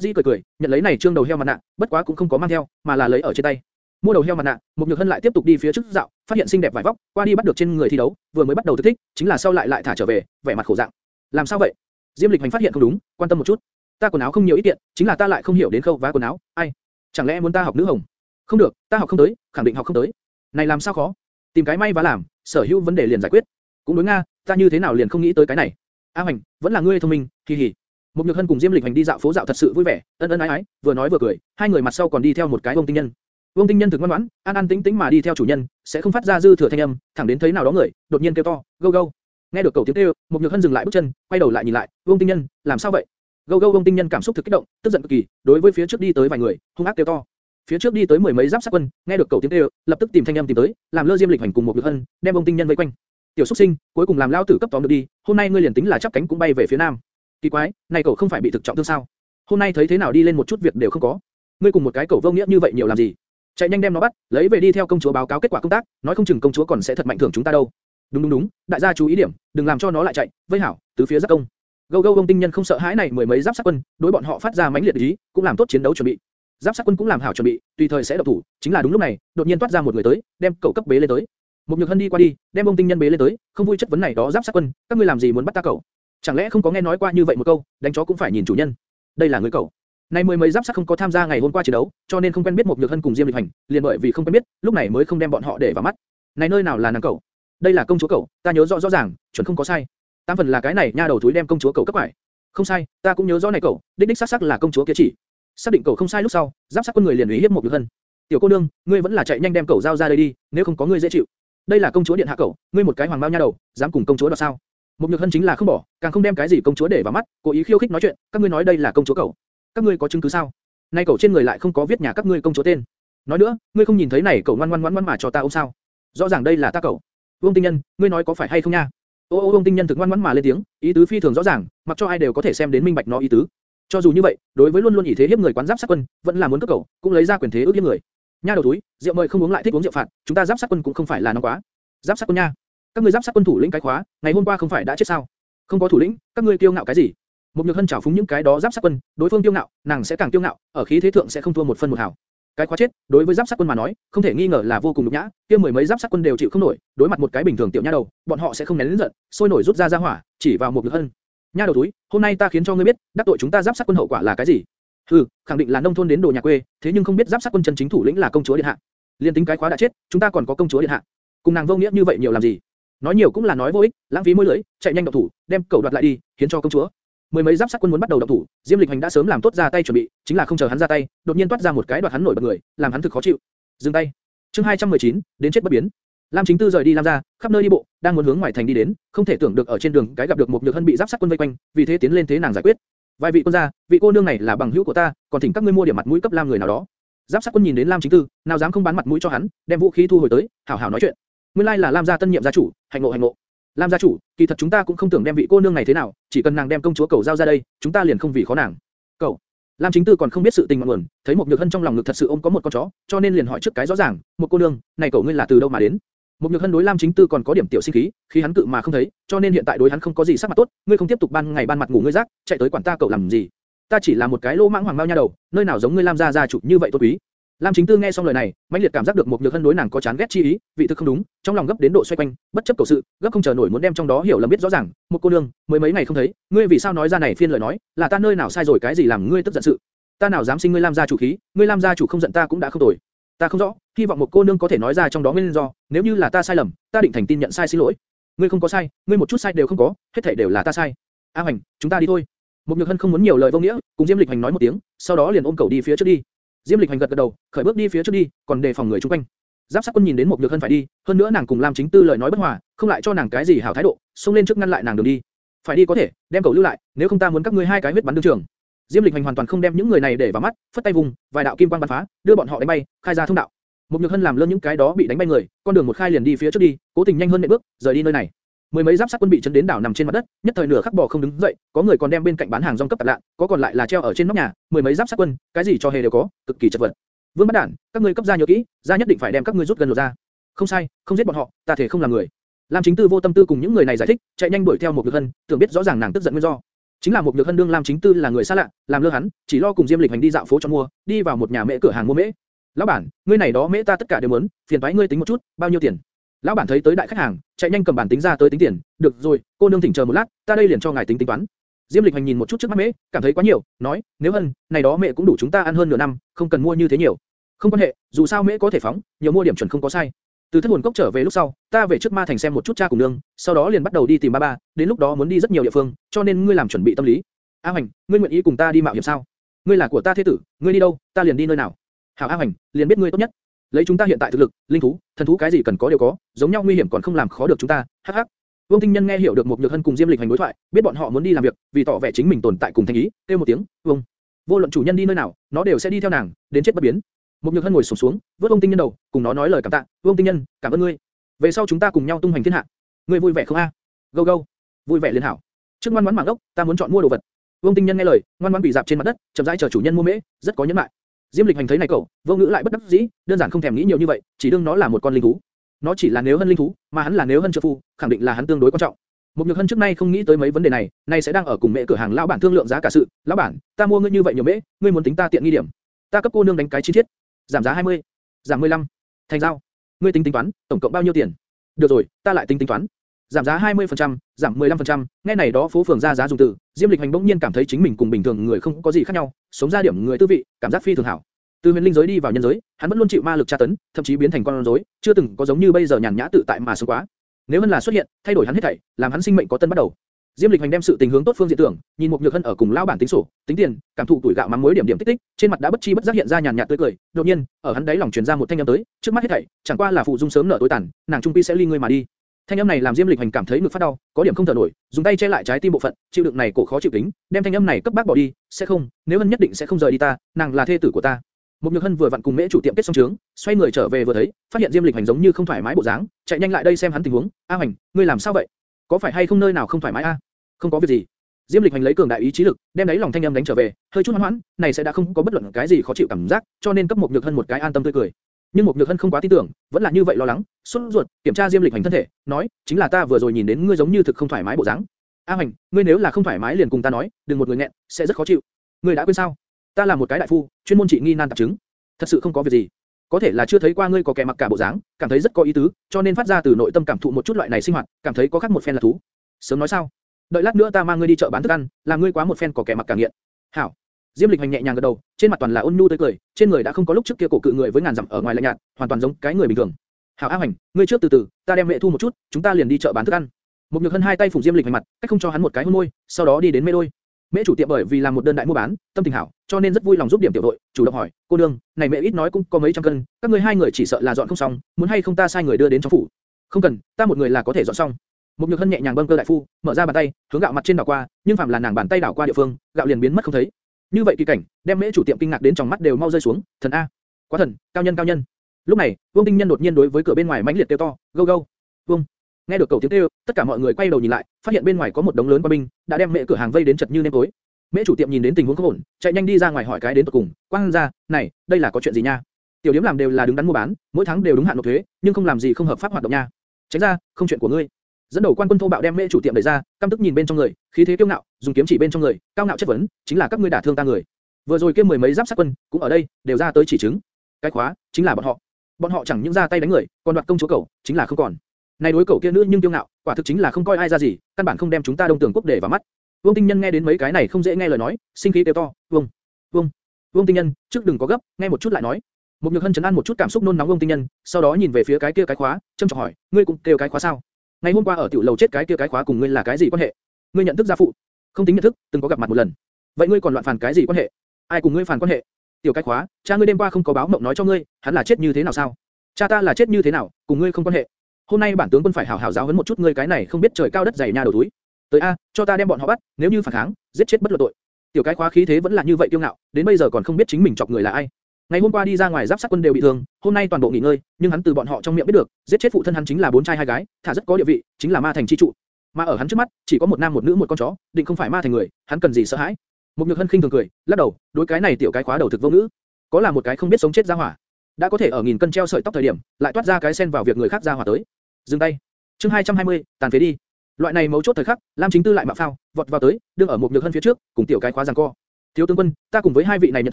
Speaker 1: dĩ cười cười, nhận lấy này trương đầu heo mặt nạ, bất quá cũng không có mang theo, mà là lấy ở trên tay. Mua đầu heo mặt nạ, Một Nhược Hân lại tiếp tục đi phía trước dạo, phát hiện xinh đẹp vải vóc, qua đi bắt được trên người thi đấu, vừa mới bắt đầu thực thích, chính là sau lại lại thả trở về, vẻ mặt khổ dạng. Làm sao vậy? Diêm Lịch Hành phát hiện không đúng, quan tâm một chút. Ta quần áo không nhiều ít tiện, chính là ta lại không hiểu đến khâu vá quần áo, ai? Chẳng lẽ muốn ta học nữ hồng? Không được, ta học không tới, khẳng định học không tới. Này làm sao khó? Tìm cái may vá làm, sở hữu vấn đề liền giải quyết. Cũng đối nga, ta như thế nào liền không nghĩ tới cái này. A Hoành, vẫn là ngươi thông minh, kỳ hỉ. Một Nhược Hân cùng Diêm Lịch Hành đi dạo phố dạo thật sự vui vẻ, ân ân ái ái, vừa nói vừa cười, hai người mặt sau còn đi theo một cái ông tinh nhân. Vương Tinh Nhân thực ngoan ngoãn, an an tĩnh tĩnh mà đi theo chủ nhân, sẽ không phát ra dư thừa thanh âm, thẳng đến thấy nào đó người, đột nhiên kêu to, gâu gâu. Nghe được cầu tiếng kêu, Mục Nhược Hân dừng lại bước chân, quay đầu lại nhìn lại, "Vương Tinh Nhân, làm sao vậy?" Gâu gâu Vương Tinh Nhân cảm xúc thực kích động, tức giận cực kỳ, đối với phía trước đi tới vài người, hung ác kêu to. Phía trước đi tới mười mấy giáp sát quân, nghe được cầu tiếng kêu, lập tức tìm thanh âm tìm tới, làm lơ Diêm Lịch Hành cùng Mục Nhược Hân, đem Vương Tinh Nhân vây quanh. Tiểu Súc Sinh, cuối cùng làm lao tử cấp tóm được đi, hôm nay ngươi liền tính là chắp cánh cũng bay về phía nam. Kỳ quái, này cậu không phải bị thực trọng thương sao? Hôm nay thấy thế nào đi lên một chút việc đều không có. Ngươi cùng một cái cậu vô nghĩa như vậy nhiều làm gì? Chạy nhanh đem nó bắt, lấy về đi theo công chúa báo cáo kết quả công tác, nói không chừng công chúa còn sẽ thật mạnh thưởng chúng ta đâu. Đúng đúng đúng, đại gia chú ý điểm, đừng làm cho nó lại chạy, vây hảo, tứ phía giáp công. Gâu gâu ông tinh nhân không sợ hãi này mười mấy giáp sát quân, đối bọn họ phát ra mãnh liệt ý, cũng làm tốt chiến đấu chuẩn bị. Giáp sát quân cũng làm hảo chuẩn bị, tùy thời sẽ động thủ, chính là đúng lúc này, đột nhiên toát ra một người tới, đem cậu cấp bế lên tới. Một nhược hân đi qua đi, đem ông tinh nhân bế lên tới, không vui chất vấn này đó giáp sát quân, các ngươi làm gì muốn bắt ta cậu? Chẳng lẽ không có nghe nói qua như vậy một câu, đánh chó cũng phải nhìn chủ nhân. Đây là người cậu. Nay mười mấy giáp sắc không có tham gia ngày hôm qua chiến đấu, cho nên không quen biết một nhược hân cùng Diêm Lịch Hành, liền bởi vì không quen biết, lúc này mới không đem bọn họ để vào mắt. Này nơi nào là nàng cậu? Đây là công chúa cậu, ta nhớ rõ rõ ràng, chuẩn không có sai. Tám phần là cái này nha đầu thúi đem công chúa cậu cấp phải. Không sai, ta cũng nhớ rõ này cậu, đích đích xác xác là công chúa kia chỉ. Xác định cậu không sai lúc sau, giáp sắc quân người liền ủy hiếp một nhược hân. Tiểu cô nương, ngươi vẫn là chạy nhanh đem cậu giao ra đây đi, nếu không có ngươi dễ chịu. Đây là công chúa điện hạ cậu, ngươi một cái hoàng bao nha đầu, dám cùng công chúa đoạt sao? Một nhược hân chính là không bỏ, càng không đem cái gì công chúa để vào mắt, cố ý khiêu khích nói chuyện, các ngươi nói đây là công chúa cậu, các ngươi có chứng cứ sao? Nay cậu trên người lại không có viết nhà các ngươi công chúa tên. Nói nữa, ngươi không nhìn thấy này cậu ngoan ngoan ngoan ngoan mà cho ta ôm sao? Rõ ràng đây là ta cậu. Vương Tinh Nhân, ngươi nói có phải hay không nha? Ô ô Vương Tinh Nhân thực ngoan ngoan mà lên tiếng, ý tứ phi thường rõ ràng, mặc cho ai đều có thể xem đến minh bạch nó ý tứ. Cho dù như vậy, đối với luôn luôn ỷ thế hiếp người quán giáp sát quân, vẫn là muốn cướp cậu, cũng lấy ra quyền thế ước hiếp người. Nha đầu túi, rượu mời không uống lại thích uống rượu phạt, chúng ta giáp sát quân cũng không phải là nó quá. Giáp sát quân nha, các ngươi giáp sát quân thủ lĩnh cái khóa, ngày hôm qua không phải đã chết sao? Không có thủ lĩnh, các ngươi kiêu ngạo cái gì? Một nhược hân chảo phúng những cái đó giáp sát quân, đối phương tiêu ngạo, nàng sẽ càng tiêu ngạo, ở khí thế thượng sẽ không thua một phân một hào. Cái khóa chết, đối với giáp sát quân mà nói, không thể nghi ngờ là vô cùng nhục nhã, kia mười mấy giáp sát quân đều chịu không nổi, đối mặt một cái bình thường tiểu nha đầu, bọn họ sẽ không nén giận, sôi nổi rút ra ra hỏa, chỉ vào một nhược hân. Nha đầu túi, hôm nay ta khiến cho ngươi biết, đắc tội chúng ta giáp sát quân hậu quả là cái gì. Hừ, khẳng định là nông thôn đến đồ nhà quê, thế nhưng không biết giáp sát quân chân chính thủ lĩnh là công chúa điện hạ. Liên tính cái khóa đã chết, chúng ta còn có công chúa điện hạ. Cùng nàng vô nghĩa như vậy nhiều làm gì? Nói nhiều cũng là nói vô ích, lãng phí môi lưỡi, chạy nhanh động thủ, đem cẩu đoạt lại đi, khiến cho công chúa. Mười mấy giáp sát quân muốn bắt đầu động thủ, Diêm Lịch Hành đã sớm làm tốt ra tay chuẩn bị, chính là không chờ hắn ra tay, đột nhiên toát ra một cái đoạt hắn nổi bật người, làm hắn thực khó chịu. Dừng tay. Chương 219, đến chết bất biến. Lam Chính Tư rời đi Lam gia, khắp nơi đi bộ, đang muốn hướng ngoài thành đi đến, không thể tưởng được ở trên đường cái gặp được một nhược hân bị giáp sát quân vây quanh, vì thế tiến lên thế nàng giải quyết. Vài vị quân gia, vị cô nương này là bằng hữu của ta, còn thỉnh các ngươi mua điểm mặt mũi cấp Lam người nào đó. Giáp sát quân nhìn đến Lam Chính Tư, nào dám không bán mặt mũi cho hắn, đem vũ khí thu hồi tới, hảo hảo nói chuyện. Nguyên lai là Lam gia tân nhiệm gia chủ, hành ngộ hành ngộ. Lam gia chủ, kỳ thật chúng ta cũng không tưởng đem vị cô nương này thế nào, chỉ cần nàng đem công chúa cầu giao ra đây, chúng ta liền không vì khó nàng. Cầu. Lam Chính Tư còn không biết sự tình ngọn nguồn, thấy một nhược hân trong lòng ngực thật sự ôm có một con chó, cho nên liền hỏi trước cái rõ ràng, một cô nương, này cậu ngươi là từ đâu mà đến? Một nhược hân đối Lam Chính Tư còn có điểm tiểu sinh khí, khi hắn cự mà không thấy, cho nên hiện tại đối hắn không có gì sắc mặt tốt, ngươi không tiếp tục ban ngày ban mặt ngủ ngươi rác, chạy tới quản ta cậu làm gì? Ta chỉ là một cái lô mãng hoàng bao nha đầu, nơi nào giống ngươi Lam gia gia chủ như vậy tốt quý. Lam Chính Tư nghe xong lời này, mãnh liệt cảm giác được một nhược hân đối nàng có chán ghét chi ý, vị thực không đúng, trong lòng gấp đến độ xoay quanh, bất chấp cầu sự, gấp không chờ nổi muốn đem trong đó hiểu lầm biết rõ ràng. Một cô nương, mới mấy ngày không thấy, ngươi vì sao nói ra này phiên lời nói, là ta nơi nào sai rồi cái gì làm ngươi tức giận sự? Ta nào dám sinh ngươi Lam gia chủ khí, ngươi Lam gia chủ không giận ta cũng đã không tồi. Ta không rõ, hy vọng một cô nương có thể nói ra trong đó nguyên do, nếu như là ta sai lầm, ta định thành tin nhận sai xin lỗi. Ngươi không có sai, ngươi một chút sai đều không có, hết thảy đều là ta sai. A Hoành, chúng ta đi thôi. Một Nhược Hân không muốn nhiều lời vô nghĩa, cùng Diêm Lịch Hành nói một tiếng, sau đó liền ôm cậu đi phía trước đi. Diêm Lịch Hành gật gật đầu, khởi bước đi phía trước đi, còn đề phòng người chung quanh. Giáp Sắc Quân nhìn đến một Nhược Hân phải đi, hơn nữa nàng cùng Lam Chính Tư lời nói bất hòa, không lại cho nàng cái gì hảo thái độ, xông lên trước ngăn lại nàng đường đi. Phải đi có thể, đem cậu lưu lại, nếu không ta muốn các ngươi hai cái huyết bắn đương trường. Diêm Lịch Hành hoàn toàn không đem những người này để vào mắt, phất tay vùng, vài đạo kim quang bắn phá, đưa bọn họ đánh bay, khai ra thông đạo. Một Nhược Hân làm lơ những cái đó bị đánh bay người, con đường một khai liền đi phía trước đi, cố tình nhanh hơn nệm bước, rời đi nơi này. Mười mấy giáp sát quân bị chấn đến đảo nằm trên mặt đất, nhất thời nửa khắc bò không đứng dậy, có người còn đem bên cạnh bán hàng rong cấp tạp lạ, có còn lại là treo ở trên nóc nhà, mười mấy giáp sát quân, cái gì cho hề đều có, cực kỳ chật vật. Vương Bất Đản, các ngươi cấp gia nhớ kỹ, gia nhất định phải đem các ngươi rút gần lột ra. Không sai, không giết bọn họ, ta thể không làm người. Lam Chính Tư vô tâm tư cùng những người này giải thích, chạy nhanh đuổi theo một Nhược Hân, tưởng biết rõ ràng nàng tức giận nguyên do. Chính là một Nhược Hân đương Lam Chính Tư là người xa lạ, làm lơ hắn, chỉ lo cùng Diêm Lịch hành đi dạo phố cho mua, đi vào một nhà mễ cửa hàng mua mễ. Lão bản, ngươi này đó mễ ta tất cả đều muốn, phiền toái ngươi tính một chút, bao nhiêu tiền? Lão bản thấy tới đại khách hàng, chạy nhanh cầm bản tính ra tới tính tiền, được rồi, cô nương thỉnh chờ một lát, ta đây liền cho ngài tính tính toán. Diêm Lịch Hành nhìn một chút trước mắt mễ, cảm thấy quá nhiều, nói, nếu hơn này đó mẹ cũng đủ chúng ta ăn hơn nửa năm, không cần mua như thế nhiều. Không quan hệ, dù sao mễ có thể phóng, nhiều mua điểm chuẩn không có sai. Từ thất hồn cốc trở về lúc sau, ta về trước ma thành xem một chút cha cùng nương, sau đó liền bắt đầu đi tìm ba ba, đến lúc đó muốn đi rất nhiều địa phương, cho nên ngươi làm chuẩn bị tâm lý. A Hoành, ngươi nguyện ý cùng ta đi mạo hiểm sao? Ngươi là của ta thế tử, ngươi đi đâu, ta liền đi nơi nào. Hảo A Hoành, liền biết ngươi tốt nhất. Lấy chúng ta hiện tại thực lực, linh thú, thần thú cái gì cần có đều có, giống nhau nguy hiểm còn không làm khó được chúng ta. Hắc hắc. Vương Tinh Nhân nghe hiểu được một nhược hân cùng Diêm Lịch hành đối thoại, biết bọn họ muốn đi làm việc, vì tỏ vẻ chính mình tồn tại cùng thanh ý, kêu một tiếng, "Vương." Vô luận chủ nhân đi nơi nào, nó đều sẽ đi theo nàng, đến chết bất biến. Một nhược hân ngồi xổm xuống, xuống, vớt Vương Tinh Nhân đầu, cùng nó nói lời cảm tạ, "Vương Tinh Nhân, cảm ơn ngươi. Về sau chúng ta cùng nhau tung hoành thiên hạ. Ngươi vui vẻ không a?" "Go go." "Vui vẻ liền hảo." Trước ngoan ngoãn mảng đốc, ta muốn chọn mua đồ vật. Vương Tinh Nhân nghe lời, ngoan ngoãn bị dạp trên mặt đất, chậm rãi chờ chủ nhân mua mễ, rất có nhẫn nại. Diêm Lịch hành thấy này cậu, vô ngữ lại bất đắc dĩ, đơn giản không thèm nghĩ nhiều như vậy, chỉ đương nó là một con linh thú. Nó chỉ là nếu hân linh thú, mà hắn là nếu hân trợ phu, khẳng định là hắn tương đối quan trọng. Một nhược hân trước nay không nghĩ tới mấy vấn đề này, nay sẽ đang ở cùng mẹ cửa hàng lão bản thương lượng giá cả sự. Lão bản, ta mua ngươi như vậy nhiều mễ, ngươi muốn tính ta tiện nghi điểm. Ta cấp cô nương đánh cái chi tiết, giảm giá 20, giảm 15, thành giao. Ngươi tính tính toán, tổng cộng bao nhiêu tiền? Được rồi, ta lại tính tính toán. Giảm giá 20%, giảm 15%, nghe này đó phố phường ra giá dùng từ, Diêm Lịch Hành bỗng nhiên cảm thấy chính mình cùng bình thường người không có gì khác nhau, sống ra điểm người tư vị, cảm giác phi thường hảo. Từ huyền linh giới đi vào nhân giới, hắn vẫn luôn chịu ma lực tra tấn, thậm chí biến thành con rối, chưa từng có giống như bây giờ nhàn nhã tự tại mà sống quá. Nếu hân là xuất hiện, thay đổi hắn hết thảy, làm hắn sinh mệnh có tân bắt đầu. Diêm Lịch Hành đem sự tình hướng tốt phương diện tưởng, nhìn một nhược hân ở cùng lao bản tính sổ, tính tiền, cảm thụ tuổi gạo mắm muối điểm điểm tích tích, trên mặt đã bất chi bất giác hiện ra nhàn nhạt tươi cười. Đột nhiên, ở hắn đấy lòng truyền ra một thanh âm tới, trước mắt hết thảy, chẳng qua là phụ dung sớm nở tối tàn, nàng trung pi sẽ ly ngươi mà đi. Thanh âm này làm Diêm Lịch Hành cảm thấy ngực phát đau, có điểm không thở nổi, dùng tay che lại trái tim bộ phận, chịu đựng này cổ khó chịu tính, đem thanh âm này cấp bác bỏ đi, sẽ không, nếu hân nhất định sẽ không rời đi ta, nàng là thê tử của ta. Một Nhược Hân vừa vặn cùng Mễ chủ tiệm kết xong trướng, xoay người trở về vừa thấy, phát hiện Diêm Lịch Hành giống như không thoải mái bộ dáng, chạy nhanh lại đây xem hắn tình huống. A Hành, ngươi làm sao vậy? Có phải hay không nơi nào không thoải mái a? Không có việc gì. Diêm Lịch Hành lấy cường đại ý chí lực, đem đáy lòng thanh âm đánh trở về, hơi chút hoan hoãn, này sẽ đã không có bất luận cái gì khó chịu cảm giác, cho nên cấp một Nhược Hân một cái an tâm tươi cười. Nhưng một Nhược Hân không quá tin tưởng, vẫn là như vậy lo lắng, xuân ruột, kiểm tra Diêm Lịch Hành thân thể, nói, chính là ta vừa rồi nhìn đến ngươi giống như thực không thoải mái bộ dáng. A hành ngươi nếu là không thoải mái liền cùng ta nói, đừng một người nghẹn, sẽ rất khó chịu. Ngươi đã quên sao? Ta là một cái đại phu, chuyên môn trị nghi nan tạp chứng. Thật sự không có việc gì. Có thể là chưa thấy qua ngươi có kẻ mặc cả bộ dáng, cảm thấy rất có ý tứ, cho nên phát ra từ nội tâm cảm thụ một chút loại này sinh hoạt, cảm thấy có khác một phen là thú. Sớm nói sao? Đợi lát nữa ta mang ngươi đi chợ bán thức ăn, làm ngươi quá một phen có kẻ mặc cả nghiện. Hảo. Diêm Lịch hành nhẹ nhàng gật đầu, trên mặt toàn là ôn nhu tươi cười, trên người đã không có lúc trước kia cổ cự người với ngàn dặm ở ngoài lạnh nhạt, hoàn toàn giống cái người bình thường. Hảo A hoành, ngươi trước từ từ, ta đem mẹ thu một chút, chúng ta liền đi chợ bán thức ăn. Một nhược hân hai tay phủ Diêm Lịch hành mặt, cách không cho hắn một cái hôn môi, sau đó đi đến mê đôi. Mẹ chủ tiệm bởi vì làm một đơn đại mua bán, tâm tình hảo, cho nên rất vui lòng giúp điểm tiểu đội, chủ động hỏi, cô đương, này mẹ ít nói cũng có mấy trăm cân, các ngươi hai người chỉ sợ là dọn không xong, muốn hay không ta sai người đưa đến trong phủ? Không cần, ta một người là có thể dọn xong. Một nhược hân nhẹ nhàng bâng cơ đại phu, mở ra bàn tay, hướng gạo mặt trên đảo qua, nhưng phạm là nàng bàn tay đảo qua địa phương, gạo liền biến mất không thấy. Như vậy kỳ cảnh, đem mễ chủ tiệm kinh ngạc đến trong mắt đều mau rơi xuống, thần a, quá thần, cao nhân cao nhân. Lúc này, Vương Tinh Nhân đột nhiên đối với cửa bên ngoài mãnh liệt kêu to, "Go go!" Vương. Nghe được cầu tiếng kêu, tất cả mọi người quay đầu nhìn lại, phát hiện bên ngoài có một đống lớn quân binh, đã đem mẹ cửa hàng vây đến chật như nêm tối. Mễ chủ tiệm nhìn đến tình huống không ổn, chạy nhanh đi ra ngoài hỏi cái đến tận cùng, quang ra, này, đây là có chuyện gì nha? Tiểu điếm làm đều là đứng đắn mua bán, mỗi tháng đều đúng hạn nộp thuế, nhưng không làm gì không hợp pháp hoạt động nha. Tránh ra, không chuyện của ngươi. Dẫn đầu quan quân thô bạo đem mễ chủ tiệm đẩy ra, căm tức nhìn bên trong người, khí thế kiêu ngạo, dùng kiếm chỉ bên trong người, cao ngạo chất vấn, chính là các ngươi đả thương ta người. Vừa rồi kia mười mấy giáp sát quân, cũng ở đây, đều ra tới chỉ chứng. Cái khóa, chính là bọn họ. Bọn họ chẳng những ra tay đánh người, còn đoạt công chúa cầu, chính là không còn. Này đối cầu kia nữ nhưng kiêu ngạo, quả thực chính là không coi ai ra gì, căn bản không đem chúng ta đông tưởng quốc để vào mắt. Vương Tinh Nhân nghe đến mấy cái này không dễ nghe lời nói, sinh khí kêu to, "Vương, Vương, Vương Tinh Nhân, trước đừng có gấp, nghe một chút lại nói." Một Nhược Hân chấn an một chút cảm xúc nôn nóng Vương Tinh Nhân, sau đó nhìn về phía cái kia cái khóa, trầm trọng hỏi, "Ngươi cũng kêu cái khóa sao? Ngày hôm qua ở tiểu lầu chết cái kia cái khóa cùng ngươi là cái gì quan hệ? Ngươi nhận thức gia phụ? Không tính nhận thức, từng có gặp mặt một lần. Vậy ngươi còn loạn phản cái gì quan hệ? Ai cùng ngươi phản quan hệ? Tiểu cái khóa, cha ngươi đêm qua không có báo mộng nói cho ngươi, hắn là chết như thế nào sao? Cha ta là chết như thế nào, cùng ngươi không quan hệ. Hôm nay bản tướng quân phải hảo hảo giáo huấn một chút ngươi cái này không biết trời cao đất dày nha đầu túi. Tới a, cho ta đem bọn họ bắt, nếu như phản kháng, giết chết bất luận tội. Tiểu cái khóa khí thế vẫn là như vậy kiêu ngạo, đến bây giờ còn không biết chính mình chọc người là ai. Ngày hôm qua đi ra ngoài giáp sát quân đều bị thương, hôm nay toàn bộ nghỉ ngơi, nhưng hắn từ bọn họ trong miệng biết được, giết chết phụ thân hắn chính là bốn trai hai gái, thả rất có địa vị, chính là ma thành chi trụ. Mà ở hắn trước mắt, chỉ có một nam một nữ một con chó, định không phải ma thành người, hắn cần gì sợ hãi? Một nhược hân khinh thường cười, lắc đầu, đối cái này tiểu cái khóa đầu thực vô ngữ, có là một cái không biết sống chết ra hỏa, đã có thể ở nghìn cân treo sợi tóc thời điểm, lại toát ra cái sen vào việc người khác ra hỏa tới. Dừng tay. Chương 220, tàn phế đi. Loại này mấu chốt thời khắc, Lam Chính Tư lại mạo phao, vọt vào tới, đương ở một nhược hân phía trước, cùng tiểu cái khóa giằng co. Thiếu tướng quân, ta cùng với hai vị này nhận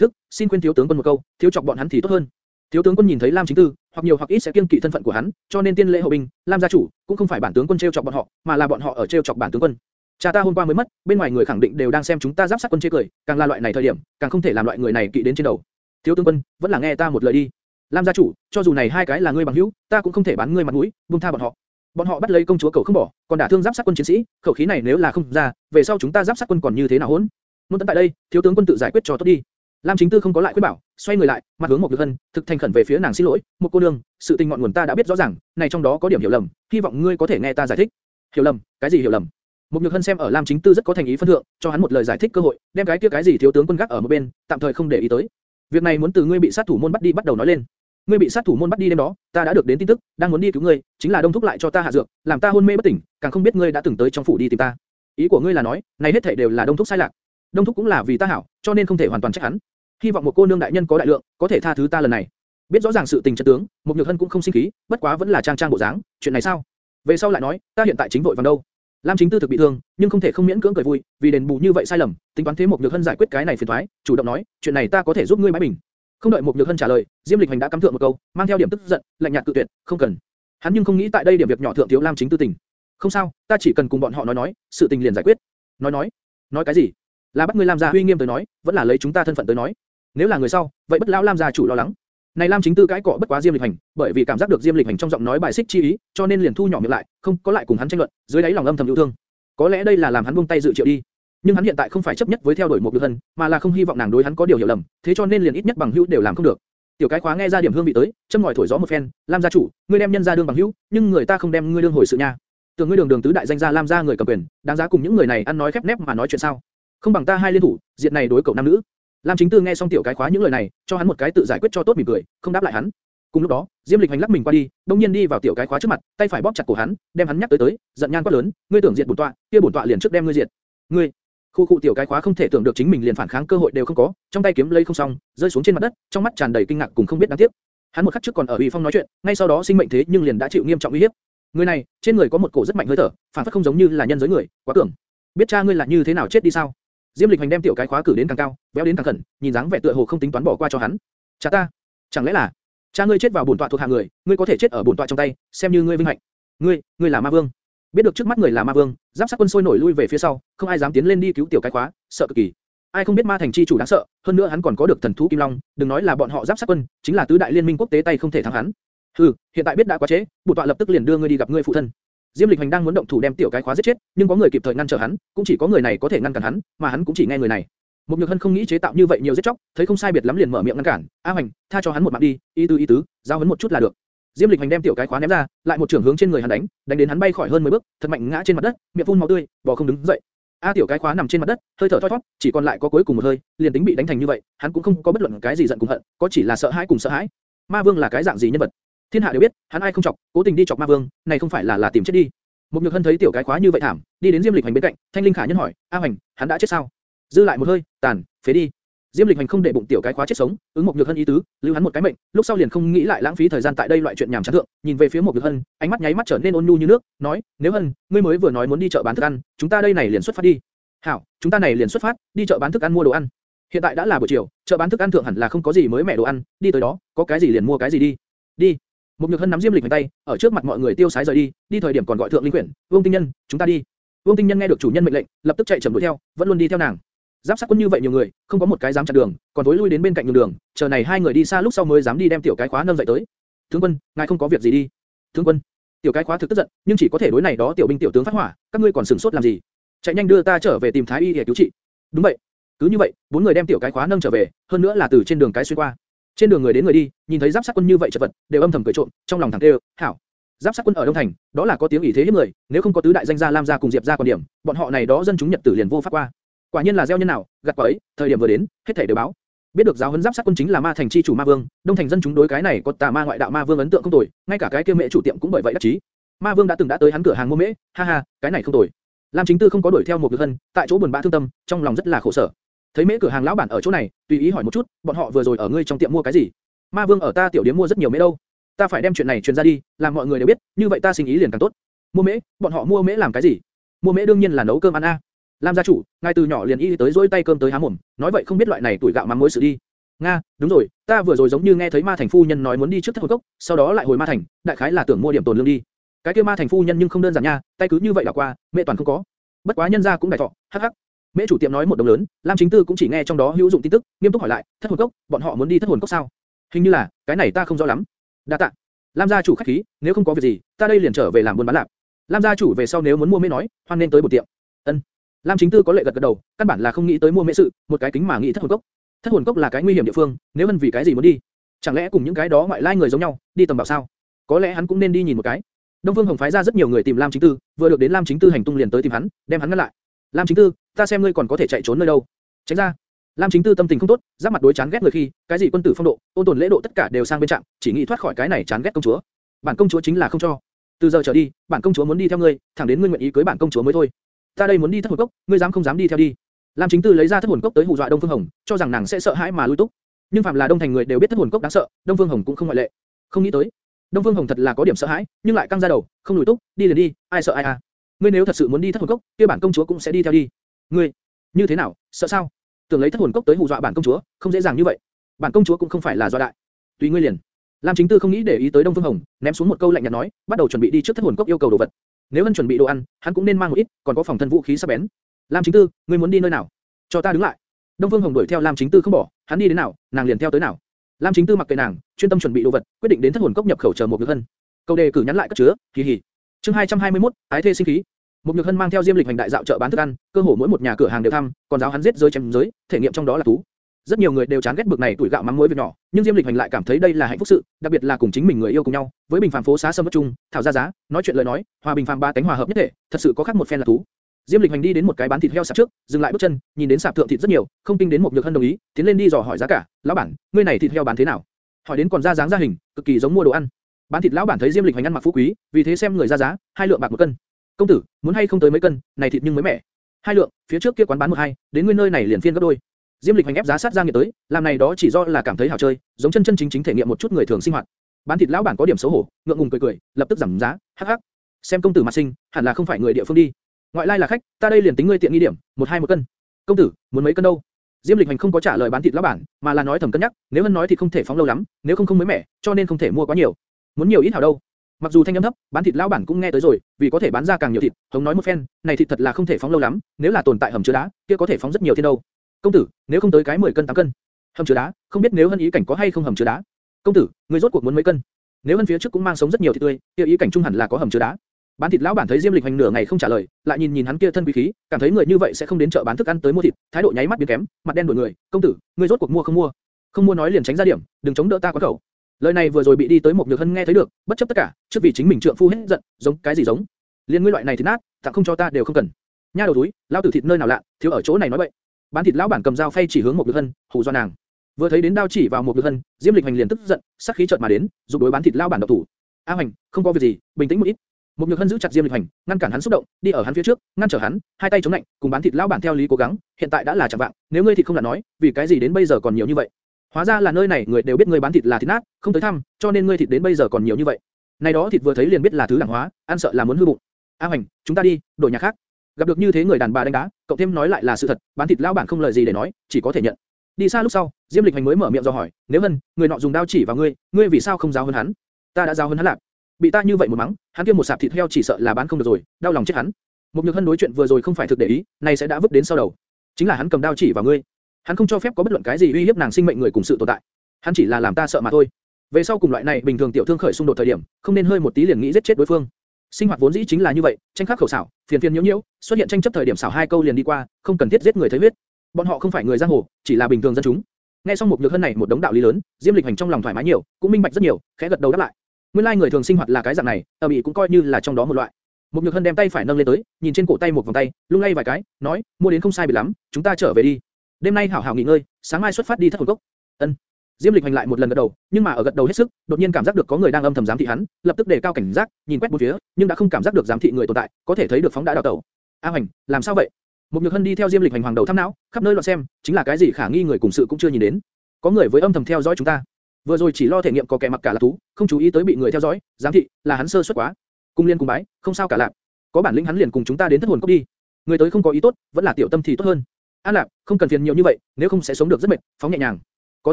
Speaker 1: thức, xin khuyên thiếu tướng quân một câu, thiếu chọc bọn hắn thì tốt hơn. Thiếu tướng quân nhìn thấy Lam Chính Tư, hoặc nhiều hoặc ít sẽ kiêng kỵ thân phận của hắn, cho nên tiên lễ hậu binh, Lam gia chủ cũng không phải bản tướng quân treo chọc bọn họ, mà là bọn họ ở treo chọc bản tướng quân. Cha ta hôm qua mới mất, bên ngoài người khẳng định đều đang xem chúng ta giáp sát quân chế cười, càng là loại này thời điểm, càng không thể làm loại người này kỵ đến trên đầu. Thiếu tướng quân, vẫn là nghe ta một lời đi. Lam gia chủ, cho dù này hai cái là ngươi bằng hữu, ta cũng không thể bán ngươi mặt mũi, buông tha bọn họ. Bọn họ bắt lấy công chúa cầu không bỏ, còn đả thương giáp sát quân chiến sĩ, khẩu khí này nếu là không ra, về sau chúng ta giáp sát quân còn như thế nào hỗn? Muốn tấn tại đây, thiếu tướng quân tự giải quyết cho tốt đi. Lam Chính Tư không có lại khuyên bảo, xoay người lại, mặt hướng một Nhược Hân, thực thành khẩn về phía nàng xin lỗi, một cô nương, sự tình ngọn nguồn ta đã biết rõ ràng, này trong đó có điểm hiểu lầm, hy vọng ngươi có thể nghe ta giải thích. Hiểu lầm? Cái gì hiểu lầm? Một Nhược Hân xem ở Lam Chính Tư rất có thành ý phân thượng, cho hắn một lời giải thích cơ hội, đem cái kia cái gì thiếu tướng quân gác ở một bên, tạm thời không để ý tới. Việc này muốn từ ngươi bị sát thủ môn bắt đi bắt đầu nói lên. Ngươi bị sát thủ môn bắt đi đêm đó, ta đã được đến tin tức, đang muốn đi cứu ngươi, chính là đông thúc lại cho ta hạ dược, làm ta hôn mê bất tỉnh, càng không biết ngươi đã từng tới trong phủ đi tìm ta. Ý của ngươi là nói, này hết thảy đều là đông thúc sai lạc. Đông thúc cũng là vì ta hảo, cho nên không thể hoàn toàn trách hắn. Hy vọng một cô nương đại nhân có đại lượng, có thể tha thứ ta lần này. Biết rõ ràng sự tình chân tướng, một nhược hân cũng không sinh khí, bất quá vẫn là trang trang bộ dáng, chuyện này sao? Về sau lại nói, ta hiện tại chính vội vàng đâu. Lam Chính Tư thực bị thương, nhưng không thể không miễn cưỡng cười vui, vì đền bù như vậy sai lầm, tính toán thế một nhược hân giải quyết cái này phiền toái, chủ động nói, chuyện này ta có thể giúp ngươi bãi bình. Không đợi một nhược hân trả lời, Diêm Lịch Hành đã cắm thượng một câu, mang theo điểm tức giận, lạnh nhạt cự tuyệt, không cần. Hắn nhưng không nghĩ tại đây điểm việc nhỏ thượng thiếu Lam Chính Tư tình. Không sao, ta chỉ cần cùng bọn họ nói nói, sự tình liền giải quyết. Nói nói, nói cái gì? Là bắt ngươi làm gia uy nghiêm tới nói, vẫn là lấy chúng ta thân phận tới nói. Nếu là người sau, vậy bất lão Lam gia chủ lo lắng. Này Lam Chính Tư cái cọ bất quá Diêm Lịch Hành, bởi vì cảm giác được Diêm Lịch Hành trong giọng nói bài xích chi ý, cho nên liền thu nhỏ miệng lại, không có lại cùng hắn tranh luận, dưới đáy lòng âm thầm yêu thương. Có lẽ đây là làm hắn buông tay dự triệu đi. Nhưng hắn hiện tại không phải chấp nhất với theo đuổi một được hân, mà là không hy vọng nàng đối hắn có điều hiểu lầm, thế cho nên liền ít nhất bằng hữu đều làm không được. Tiểu cái khóa nghe ra điểm hương vị tới, châm ngòi thổi gió một phen, Lam gia chủ, ngươi đem nhân gia đương bằng hữu, nhưng người ta không đem ngươi đương hồi sự nha. Tưởng ngươi đường đường tứ đại danh gia Lam gia người cầm quyền, đáng giá cùng những người này ăn nói khép nép mà nói chuyện sao? Không bằng ta hai liên thủ, diệt này đối cậu nam nữ. Lam Chính Tư nghe xong tiểu cái khóa những lời này, cho hắn một cái tự giải quyết cho tốt mỉm cười, không đáp lại hắn. Cùng lúc đó, Diêm Lịch hành lắc mình qua đi, đồng nhiên đi vào tiểu cái khóa trước mặt, tay phải bóp chặt cổ hắn, đem hắn nhắc tới tới, giận nhan quá lớn, ngươi tưởng diệt bổn tọa, kia bổn tọa liền trước đem ngươi diệt. Ngươi, khu khu tiểu cái khóa không thể tưởng được chính mình liền phản kháng cơ hội đều không có, trong tay kiếm lấy không xong, rơi xuống trên mặt đất, trong mắt tràn đầy kinh ngạc cùng không biết đáng tiếc. Hắn một khắc trước còn ở uy phong nói chuyện, ngay sau đó sinh mệnh thế nhưng liền đã chịu nghiêm trọng uy hiếp. Người này, trên người có một cổ rất mạnh hơi thở, phản phất không giống như là nhân giới người, quá cường. biết cha ngươi là như thế nào chết đi sao? Diêm Lịch Hành đem tiểu cái khóa cử đến càng cao, béo đến càng khẩn, nhìn dáng vẻ tựa hồ không tính toán bỏ qua cho hắn. Cha ta, chẳng lẽ là cha ngươi chết vào bổn tọa thuộc hạ người, ngươi có thể chết ở bổn tọa trong tay, xem như ngươi vinh hạnh. Ngươi, ngươi là ma vương. Biết được trước mắt người là ma vương, giáp sát quân sôi nổi lui về phía sau, không ai dám tiến lên đi cứu tiểu cái khóa, sợ cực kỳ. Ai không biết ma thành chi chủ đáng sợ, hơn nữa hắn còn có được thần thú kim long, đừng nói là bọn họ giáp sát quân, chính là tứ đại liên minh quốc tế tay không thể thắng hắn. Hừ, hiện tại biết đã quá trễ, bổn tọa lập tức liền đưa ngươi đi gặp ngươi phụ thân. Diêm Lịch Hành đang muốn động thủ đem tiểu cái khóa giết chết, nhưng có người kịp thời ngăn trở hắn, cũng chỉ có người này có thể ngăn cản hắn, mà hắn cũng chỉ nghe người này. Mục Nhược Hân không nghĩ chế tạo như vậy nhiều giết chóc, thấy không sai biệt lắm liền mở miệng ngăn cản, "A Hành, tha cho hắn một mạng đi, ý tứ ý tứ, giao hắn một chút là được." Diêm Lịch Hành đem tiểu cái khóa ném ra, lại một trường hướng trên người hắn đánh, đánh đến hắn bay khỏi hơn 10 bước, thật mạnh ngã trên mặt đất, miệng phun máu tươi, bò không đứng dậy. A tiểu cái khóa nằm trên mặt đất, hơi thở thoi thoát, chỉ còn lại có cuối cùng một hơi, liền tính bị đánh thành như vậy, hắn cũng không có bất luận cái gì giận cùng hận, có chỉ là sợ hãi cùng sợ hãi. Ma Vương là cái dạng gì nhân vật? Thiên hạ đều biết, hắn ai không chọc, cố tình đi chọc Ma Vương, này không phải là là tìm chết đi. Một Nhược Hân thấy tiểu cái khóa như vậy thảm, đi đến Diêm Lịch Hành bên cạnh, Thanh Linh Khả nhân hỏi, "A Hành, hắn đã chết sao?" Dư lại một hơi, tàn, phế đi. Diêm Lịch Hành không để bụng tiểu cái khóa chết sống, ứng một Nhược Hân ý tứ, lưu hắn một cái mệnh, lúc sau liền không nghĩ lại lãng phí thời gian tại đây loại chuyện nhảm chán thượng, nhìn về phía một Nhược Hân, ánh mắt nháy mắt trở nên ôn nhu như nước, nói, "Nếu Hân, ngươi mới vừa nói muốn đi chợ bán thức ăn, chúng ta đây này liền xuất phát đi." "Hảo, chúng ta này liền xuất phát, đi chợ bán thức ăn mua đồ ăn." Hiện tại đã là buổi chiều, chợ bán thức ăn thượng hẳn là không có gì mới mẻ đồ ăn, đi tới đó, có cái gì liền mua cái gì đi. Đi. Một Nhược Hân nắm Diêm Lịch Hành tay, ở trước mặt mọi người tiêu sái rời đi, đi thời điểm còn gọi thượng linh quyển, Vương Tinh Nhân, chúng ta đi. Vương Tinh Nhân nghe được chủ nhân mệnh lệnh, lập tức chạy chậm đuổi theo, vẫn luôn đi theo nàng. Giáp sát quân như vậy nhiều người, không có một cái dám chặn đường, còn tối lui đến bên cạnh đường đường, chờ này hai người đi xa lúc sau mới dám đi đem tiểu cái khóa nâng dậy tới. Tướng quân, ngài không có việc gì đi. Tướng quân, tiểu cái khóa thực tức giận, nhưng chỉ có thể đối này đó tiểu binh tiểu tướng phát hỏa, các ngươi còn sừng sốt làm gì? Chạy nhanh đưa ta trở về tìm thái y để cứu trị. Đúng vậy. Cứ như vậy, bốn người đem tiểu cái khóa nâng trở về, hơn nữa là từ trên đường cái xuyên qua. Trên đường người đến người đi, nhìn thấy giáp sát quân như vậy chật vật, đều âm thầm cười trộm, trong lòng thẳng tê, hảo. Giáp sát quân ở Đông Thành, đó là có tiếng ủy thế hiếp người, nếu không có tứ đại danh gia Lam gia cùng Diệp gia quan điểm, bọn họ này đó dân chúng nhật tử liền vô pháp qua. Quả nhiên là gieo nhân nào, gặt quả ấy, thời điểm vừa đến, hết thảy đều báo. Biết được giáo huấn giáp sát quân chính là ma thành chi chủ ma vương, Đông Thành dân chúng đối cái này có tà ma ngoại đạo ma vương ấn tượng không tồi, ngay cả cái kia mẹ chủ tiệm cũng bởi vậy đắc chí. Ma vương đã từng đã tới hắn cửa hàng mua mễ, ha ha, cái này không tồi. Lam Chính Tư không có đuổi theo một người thân, tại chỗ buồn bã thương tâm, trong lòng rất là khổ sở. Thấy mễ cửa hàng lão bản ở chỗ này, tùy ý hỏi một chút, bọn họ vừa rồi ở ngươi trong tiệm mua cái gì? Ma Vương ở ta tiểu điếm mua rất nhiều mễ đâu. Ta phải đem chuyện này truyền ra đi, làm mọi người đều biết, như vậy ta sinh ý liền càng tốt. Mua mễ, bọn họ mua mễ làm cái gì? Mua mễ đương nhiên là nấu cơm ăn a. Lam gia chủ, ngay từ nhỏ liền y tới dỗi tay cơm tới há mồm, nói vậy không biết loại này tuổi gạo mắm muối sự đi. Nga, đúng rồi, ta vừa rồi giống như nghe thấy Ma Thành phu nhân nói muốn đi trước thất hồn cốc, sau đó lại hồi Ma Thành, đại khái là tưởng mua điểm tồn lương đi. Cái kia Ma Thành phu nhân nhưng không đơn giản nha, tay cứ như vậy là qua, mẹ toàn không có. Bất quá nhân gia cũng đại thọ, hắc hắc. Mễ chủ tiệm nói một đồng lớn, Lam Chính Tư cũng chỉ nghe trong đó hữu dụng tin tức, nghiêm túc hỏi lại, thất hồn cốc, bọn họ muốn đi thất hồn cốc sao? Hình như là, cái này ta không rõ lắm. Đa tạ. Lam gia chủ khách khí, nếu không có việc gì, ta đây liền trở về làm buôn bán lạc. Lam gia chủ về sau nếu muốn mua mễ nói, hoan nên tới một tiệm. Ân. Lam Chính Tư có lệ gật gật đầu, căn bản là không nghĩ tới mua mễ sự, một cái kính mà nghĩ thất hồn cốc. Thất hồn cốc là cái nguy hiểm địa phương, nếu hắn vì cái gì muốn đi? Chẳng lẽ cùng những cái đó ngoại lai người giống nhau, đi tầm bảo sao? Có lẽ hắn cũng nên đi nhìn một cái. Đông Phương Hồng phái ra rất nhiều người tìm Lam Chính Tư, vừa được đến Lam Chính Tư hành tung liền tới tìm hắn, đem hắn ngăn lại. Lam Chính Tư, ta xem ngươi còn có thể chạy trốn nơi đâu? Tránh ra. Lam Chính Tư tâm tình không tốt, giáp mặt đối chán ghét người khi, cái gì quân tử phong độ, ôn tồn lễ độ tất cả đều sang bên trạng, chỉ nghĩ thoát khỏi cái này chán ghét công chúa. Bản công chúa chính là không cho. Từ giờ trở đi, bản công chúa muốn đi theo ngươi, thẳng đến ngươi nguyện ý cưới bản công chúa mới thôi. Ta đây muốn đi thất hồn cốc, ngươi dám không dám đi theo đi? Lam Chính Tư lấy ra thất hồn cốc tới hù dọa Đông Phương Hồng, cho rằng nàng sẽ sợ hãi mà lui túc. Nhưng phạm là Đông Thành người đều biết thất hồn cốc đáng sợ, Đông Phương Hồng cũng không ngoại lệ. Không nghĩ tới, Đông Phương Hồng thật là có điểm sợ hãi, nhưng lại căng ra đầu, không lùi túc, đi liền đi, ai sợ ai à? Ngươi nếu thật sự muốn đi thất hồn cốc, kia bản công chúa cũng sẽ đi theo đi. Ngươi, như thế nào, sợ sao? Tưởng lấy thất hồn cốc tới hù dọa bản công chúa, không dễ dàng như vậy. Bản công chúa cũng không phải là do đại. Tùy ngươi liền. Lam Chính Tư không nghĩ để ý tới Đông Phương Hồng, ném xuống một câu lạnh nhạt nói, bắt đầu chuẩn bị đi trước thất hồn cốc yêu cầu đồ vật. Nếu hắn chuẩn bị đồ ăn, hắn cũng nên mang một ít, còn có phòng thân vũ khí sắc bén. Lam Chính Tư, ngươi muốn đi nơi nào? Cho ta đứng lại. Đông Phương Hồng đuổi theo Lam Chính Tư không bỏ, hắn đi đến nào, nàng liền theo tới nào. Lam Chính Tư mặc kệ nàng, chuyên tâm chuẩn bị đồ vật, quyết định đến thất hồn cốc nhập khẩu chờ một nhược hân. Câu đề cử nhắn lại cất chứa, kỳ hỉ. Chương 221, ái thê sinh khí. Một nhược hân mang theo Diêm Lịch hành đại dạo chợ bán thức ăn, cơ hồ mỗi một nhà cửa hàng đều thăm, còn giáo hắn giết giới chém giới, thể nghiệm trong đó là thú. Rất nhiều người đều chán ghét bực này tuổi gạo mắm muối việc nhỏ, nhưng Diêm Lịch hành lại cảm thấy đây là hạnh phúc sự, đặc biệt là cùng chính mình người yêu cùng nhau, với bình phàm phố xá sâm bất chung, thảo ra giá, nói chuyện lời nói, hòa bình phàm ba cánh hòa hợp nhất thể, thật sự có khác một phen là thú. Diêm Lịch hành đi đến một cái bán thịt heo sạp trước, dừng lại bước chân, nhìn đến sạp thượng thịt rất nhiều, không kinh đến một nhược hân đồng ý, tiến lên đi dò hỏi giá cả, lão bản, ngươi này thịt heo bán thế nào? Hỏi đến còn ra dáng ra hình, cực kỳ giống mua đồ ăn. Bán thịt lão bản thấy Diêm Lịch hành ăn mặc phú quý, vì thế xem người ra giá, hai lượng bạc một cân. Công tử, muốn hay không tới mấy cân, này thịt nhưng mới mẻ. Hai lượng, phía trước kia quán bán một hai, đến nguyên nơi này liền phiên gấp đôi. Diêm Lịch hành ép giá sát ra nghiệt tới, làm này đó chỉ do là cảm thấy hảo chơi, giống chân chân chính chính thể nghiệm một chút người thường sinh hoạt. Bán thịt lão bản có điểm xấu hổ, ngượng ngùng cười cười, lập tức giảm giá, hắc hắc. Xem công tử mặt sinh, hẳn là không phải người địa phương đi. Ngoại lai là khách, ta đây liền tính ngươi tiện nghi điểm, một hai một cân. Công tử, muốn mấy cân đâu? Diêm Lịch Hành không có trả lời bán thịt lão bản, mà là nói thầm cân nhắc, nếu hắn nói thì không thể phóng lâu lắm, nếu không không mới mẻ, cho nên không thể mua quá nhiều. Muốn nhiều ít hảo đâu. Mặc dù thanh âm thấp, bán thịt lão bản cũng nghe tới rồi, vì có thể bán ra càng nhiều thịt, hống nói một phen, này thịt thật là không thể phóng lâu lắm, nếu là tồn tại hầm chứa đá, kia có thể phóng rất nhiều thiên đâu. Công tử, nếu không tới cái 10 cân 8 cân. Hầm chứa đá, không biết nếu hân ý cảnh có hay không hầm chứa đá. Công tử, người rốt cuộc muốn mấy cân? Nếu hân phía trước cũng mang sống rất nhiều thịt tươi, kia ý cảnh trung hẳn là có hầm chứa đá. Bán thịt lão bản thấy Diêm Lịch Hành nửa ngày không trả lời, lại nhìn nhìn hắn kia thân quý khí, cảm thấy người như vậy sẽ không đến chợ bán thức ăn tới mua thịt, thái độ nháy mắt biến kém, mặt đen đổi người, "Công tử, ngươi rốt cuộc mua không mua? Không mua nói liền tránh ra điểm, đừng chống đỡ ta quá khẩu." Lời này vừa rồi bị đi tới một nhược hân nghe thấy được, bất chấp tất cả, trước vì chính mình trượng phu hết giận, giống cái gì giống? Liên ngươi loại này thì nát, tặng không cho ta đều không cần. Nha đầu túi, lao tử thịt nơi nào lạ, thiếu ở chỗ này nói bậy. Bán thịt lão bản cầm dao phay chỉ hướng một nhược hân, hù do nàng. Vừa thấy đến đao chỉ vào một nhược hân, Diêm Lịch Hành liền tức giận, sắc khí chợt mà đến, dùng đối bán thịt lão bản độc thủ. A Hành, không có việc gì, bình tĩnh một ít. Một nhược hân giữ chặt Diêm Lịch Hành, ngăn cản hắn xúc động, đi ở hắn phía trước, ngăn trở hắn, hai tay chống nạnh, cùng bán thịt lão bản theo lý cố gắng, hiện tại đã là chẳng vạng, nếu ngươi thịt không là nói, vì cái gì đến bây giờ còn nhiều như vậy? Hóa ra là nơi này người đều biết ngươi bán thịt là thịt nát, không tới thăm, cho nên ngươi thịt đến bây giờ còn nhiều như vậy. Này đó thịt vừa thấy liền biết là thứ đẳng hóa, ăn sợ là muốn hư bụng. A Hoành, chúng ta đi, đổi nhà khác. Gặp được như thế người đàn bà đánh đá, cộng thêm nói lại là sự thật, bán thịt lão bản không lời gì để nói, chỉ có thể nhận. Đi xa lúc sau, Diêm Lịch Hành mới mở miệng do hỏi, nếu Hân, người nọ dùng đao chỉ vào ngươi, ngươi vì sao không giáo hơn hắn? Ta đã giáo hơn hắn lạc. Bị ta như vậy một mắng, hắn kia một sạp thịt heo chỉ sợ là bán không được rồi, đau lòng chết hắn. Một nhược hân đối chuyện vừa rồi không phải thực để ý, này sẽ đã vứt đến sau đầu. Chính là hắn cầm đao chỉ vào ngươi, hắn không cho phép có bất luận cái gì uy hiếp nàng sinh mệnh người cùng sự tồn tại. Hắn chỉ là làm ta sợ mà thôi. Về sau cùng loại này bình thường tiểu thương khởi xung đột thời điểm, không nên hơi một tí liền nghĩ giết chết đối phương. Sinh hoạt vốn dĩ chính là như vậy, tranh khắc khẩu xảo, phiền phiền nhiễu nhiễu, xuất hiện tranh chấp thời điểm xảo hai câu liền đi qua, không cần thiết giết người thấy huyết. Bọn họ không phải người giang hồ, chỉ là bình thường dân chúng. Nghe xong một nhược hân này một đống đạo lý lớn, Diêm Lịch Hành trong lòng thoải mái nhiều, cũng minh bạch rất nhiều, khẽ gật đầu đáp lại. Nguyên lai người thường sinh hoạt là cái dạng này, ở bị cũng coi như là trong đó một loại. Một nhược hân đem tay phải nâng lên tới, nhìn trên cổ tay một vòng tay, lung lay vài cái, nói, mua đến không sai biệt lắm, chúng ta trở về đi. Đêm nay hảo hảo nghỉ ngơi, sáng mai xuất phát đi thất hồn cốc. Ân. Diêm Lịch hành lại một lần gật đầu, nhưng mà ở gật đầu hết sức, đột nhiên cảm giác được có người đang âm thầm giám thị hắn, lập tức đề cao cảnh giác, nhìn quét bốn phía, nhưng đã không cảm giác được giám thị người tồn tại, có thể thấy được phóng đã đào tẩu. A Hành, làm sao vậy? Một nhược hân đi theo Diêm Lịch hành hoàng đầu thăm não, khắp nơi loạn xem, chính là cái gì khả nghi người cùng sự cũng chưa nhìn đến. Có người với âm thầm theo dõi chúng ta. Vừa rồi chỉ lo thể nghiệm có kẻ mặc cả là thú, không chú ý tới bị người theo dõi, giám thị, là hắn sơ suất quá. Cung liên cùng bái, không sao cả lạc. Có bản lĩnh hắn liền cùng chúng ta đến thất hồn cốc đi. Người tới không có ý tốt, vẫn là tiểu tâm thì tốt hơn. An Lạc, không cần phiền nhiều như vậy, nếu không sẽ sống được rất mệt, phóng nhẹ nhàng. Có